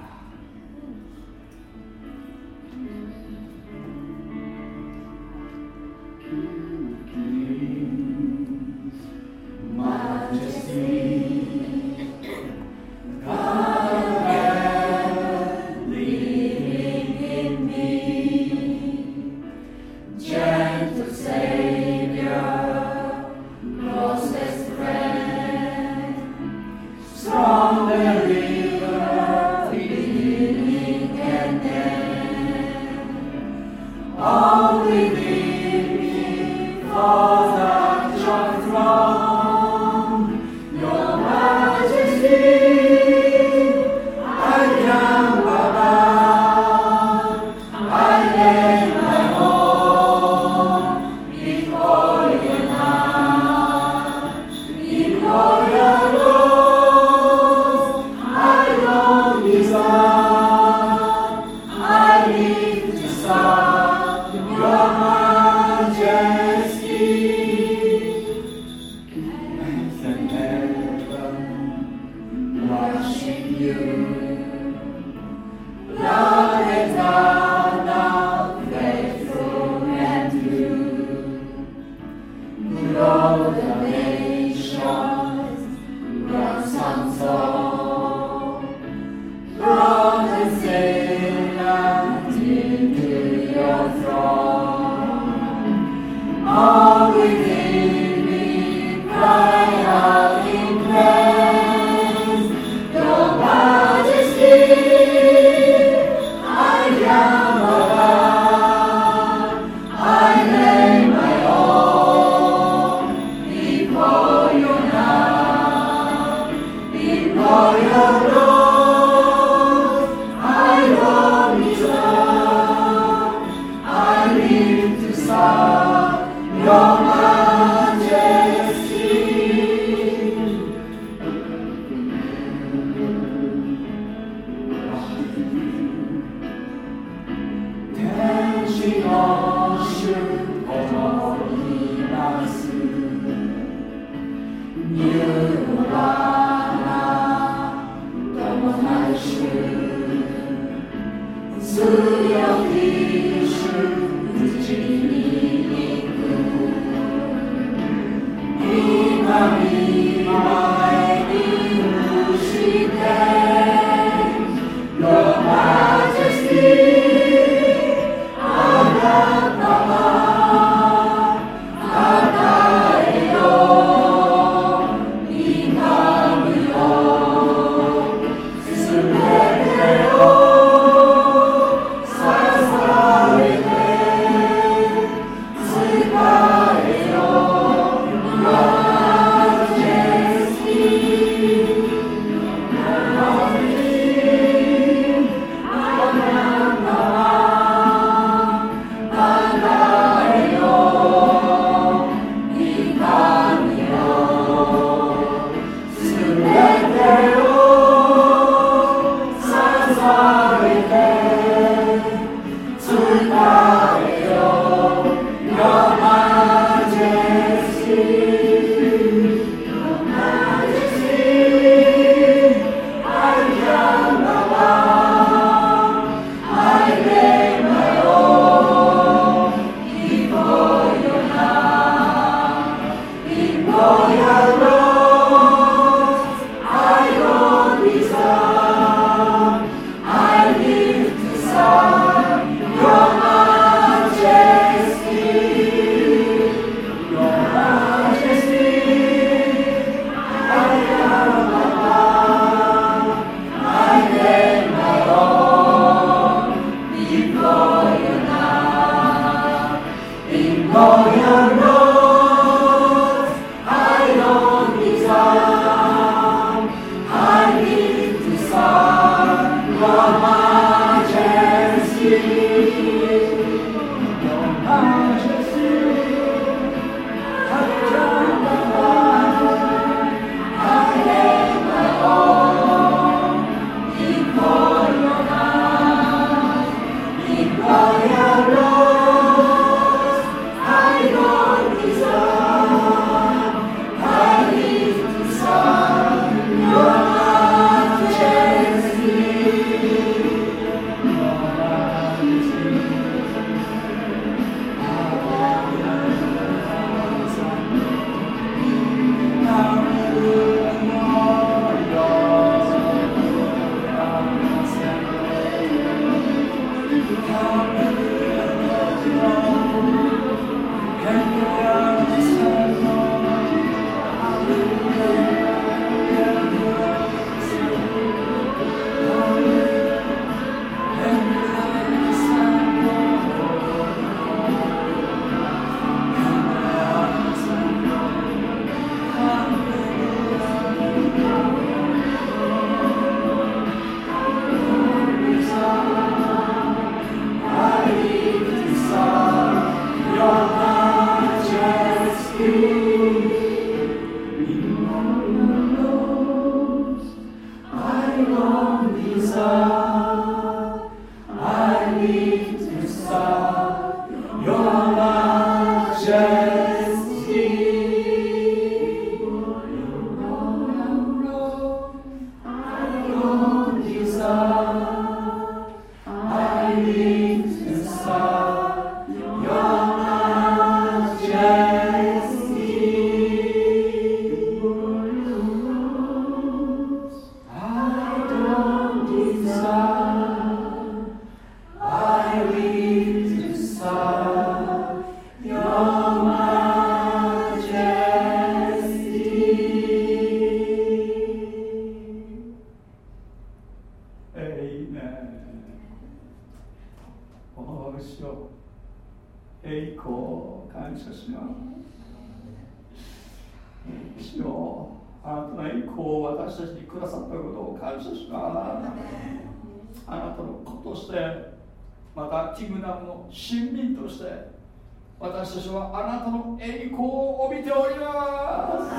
Speaker 1: 私たちはあなたの栄光を帯びております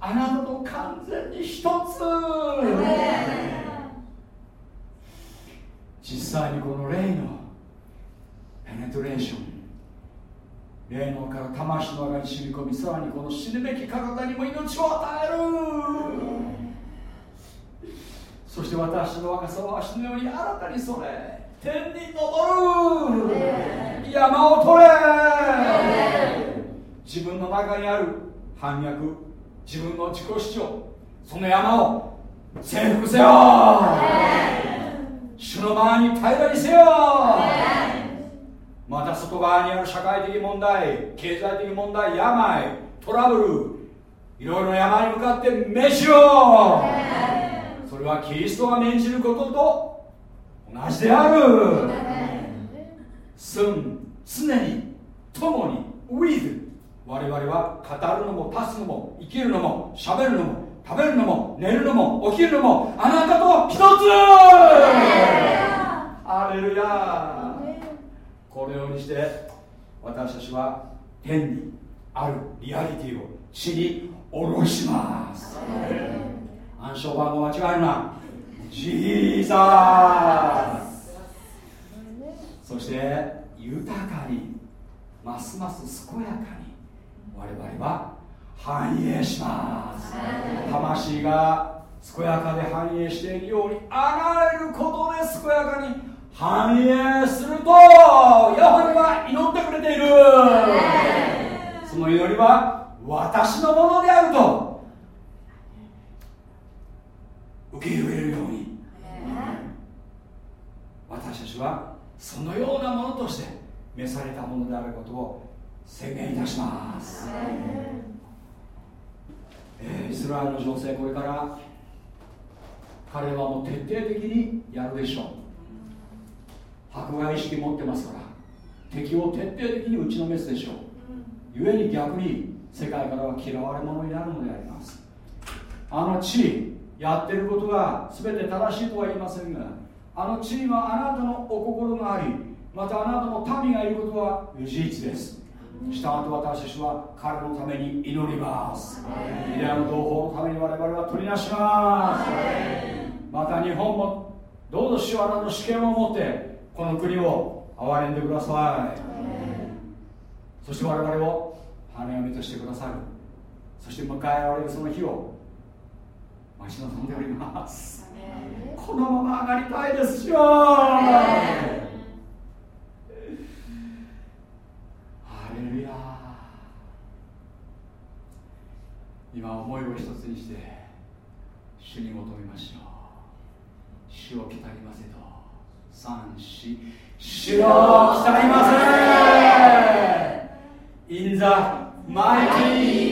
Speaker 1: あなたと完全に一つ実際にこの霊のペネトレーション霊能から魂の中に染み込みさらにこの死ぬべき体にも命を与えるそして私の若さは足のように新たにそれ天に昇る。山を取れ。自分の中にある反逆自分の自己主張その山を征服せよ。主の前に平らにせよ。また外側にある社会的問題経済的問題病トラブルいろいろな山に向かって飯を。それはキリストが命じることと同じである。住む常に共に with 我々は語るのも立つのも生きるのも喋るのも食べるのも寝るのも起きるのもあなたと一つ。アレルヤ。このようにして私たちは天にあるリアリティを地に下ろします。暗証番号間違えるなジーザーそして豊かにますます健やかに我々は繁栄します。魂が健やかで繁栄しているようにあらゆることで健やかに繁栄するとヤハベは祈ってくれている。その祈りは私のものであると受け入れるように私たちはそのようなものとして召されたものであることを宣言いたします、えーイスラエルの情勢これから彼はもう徹底的にやるでしょう。迫害意識持ってますから敵を徹底的に打ちのめすでしょう。故に逆に世界からは嫌われ者になるのであります。あの地やってることが全て正しいとは言いませんがあの地にはあなたのお心がありまたあなたの民がいることは事実です。したがって私たちは彼のために祈ります。イデアの同胞のために我々は取りなします。また日本もどうぞ主はあなたの主権を持ってこの国を憐れんでください。そして我々を花嫁としてくださるそして迎えられるその日を待ち望んでおります。このまま上がりたいですよ。今思いを一つにして主に求めましょう。主を来たりませと。三四。主を来たりませ。インザマイ mighty!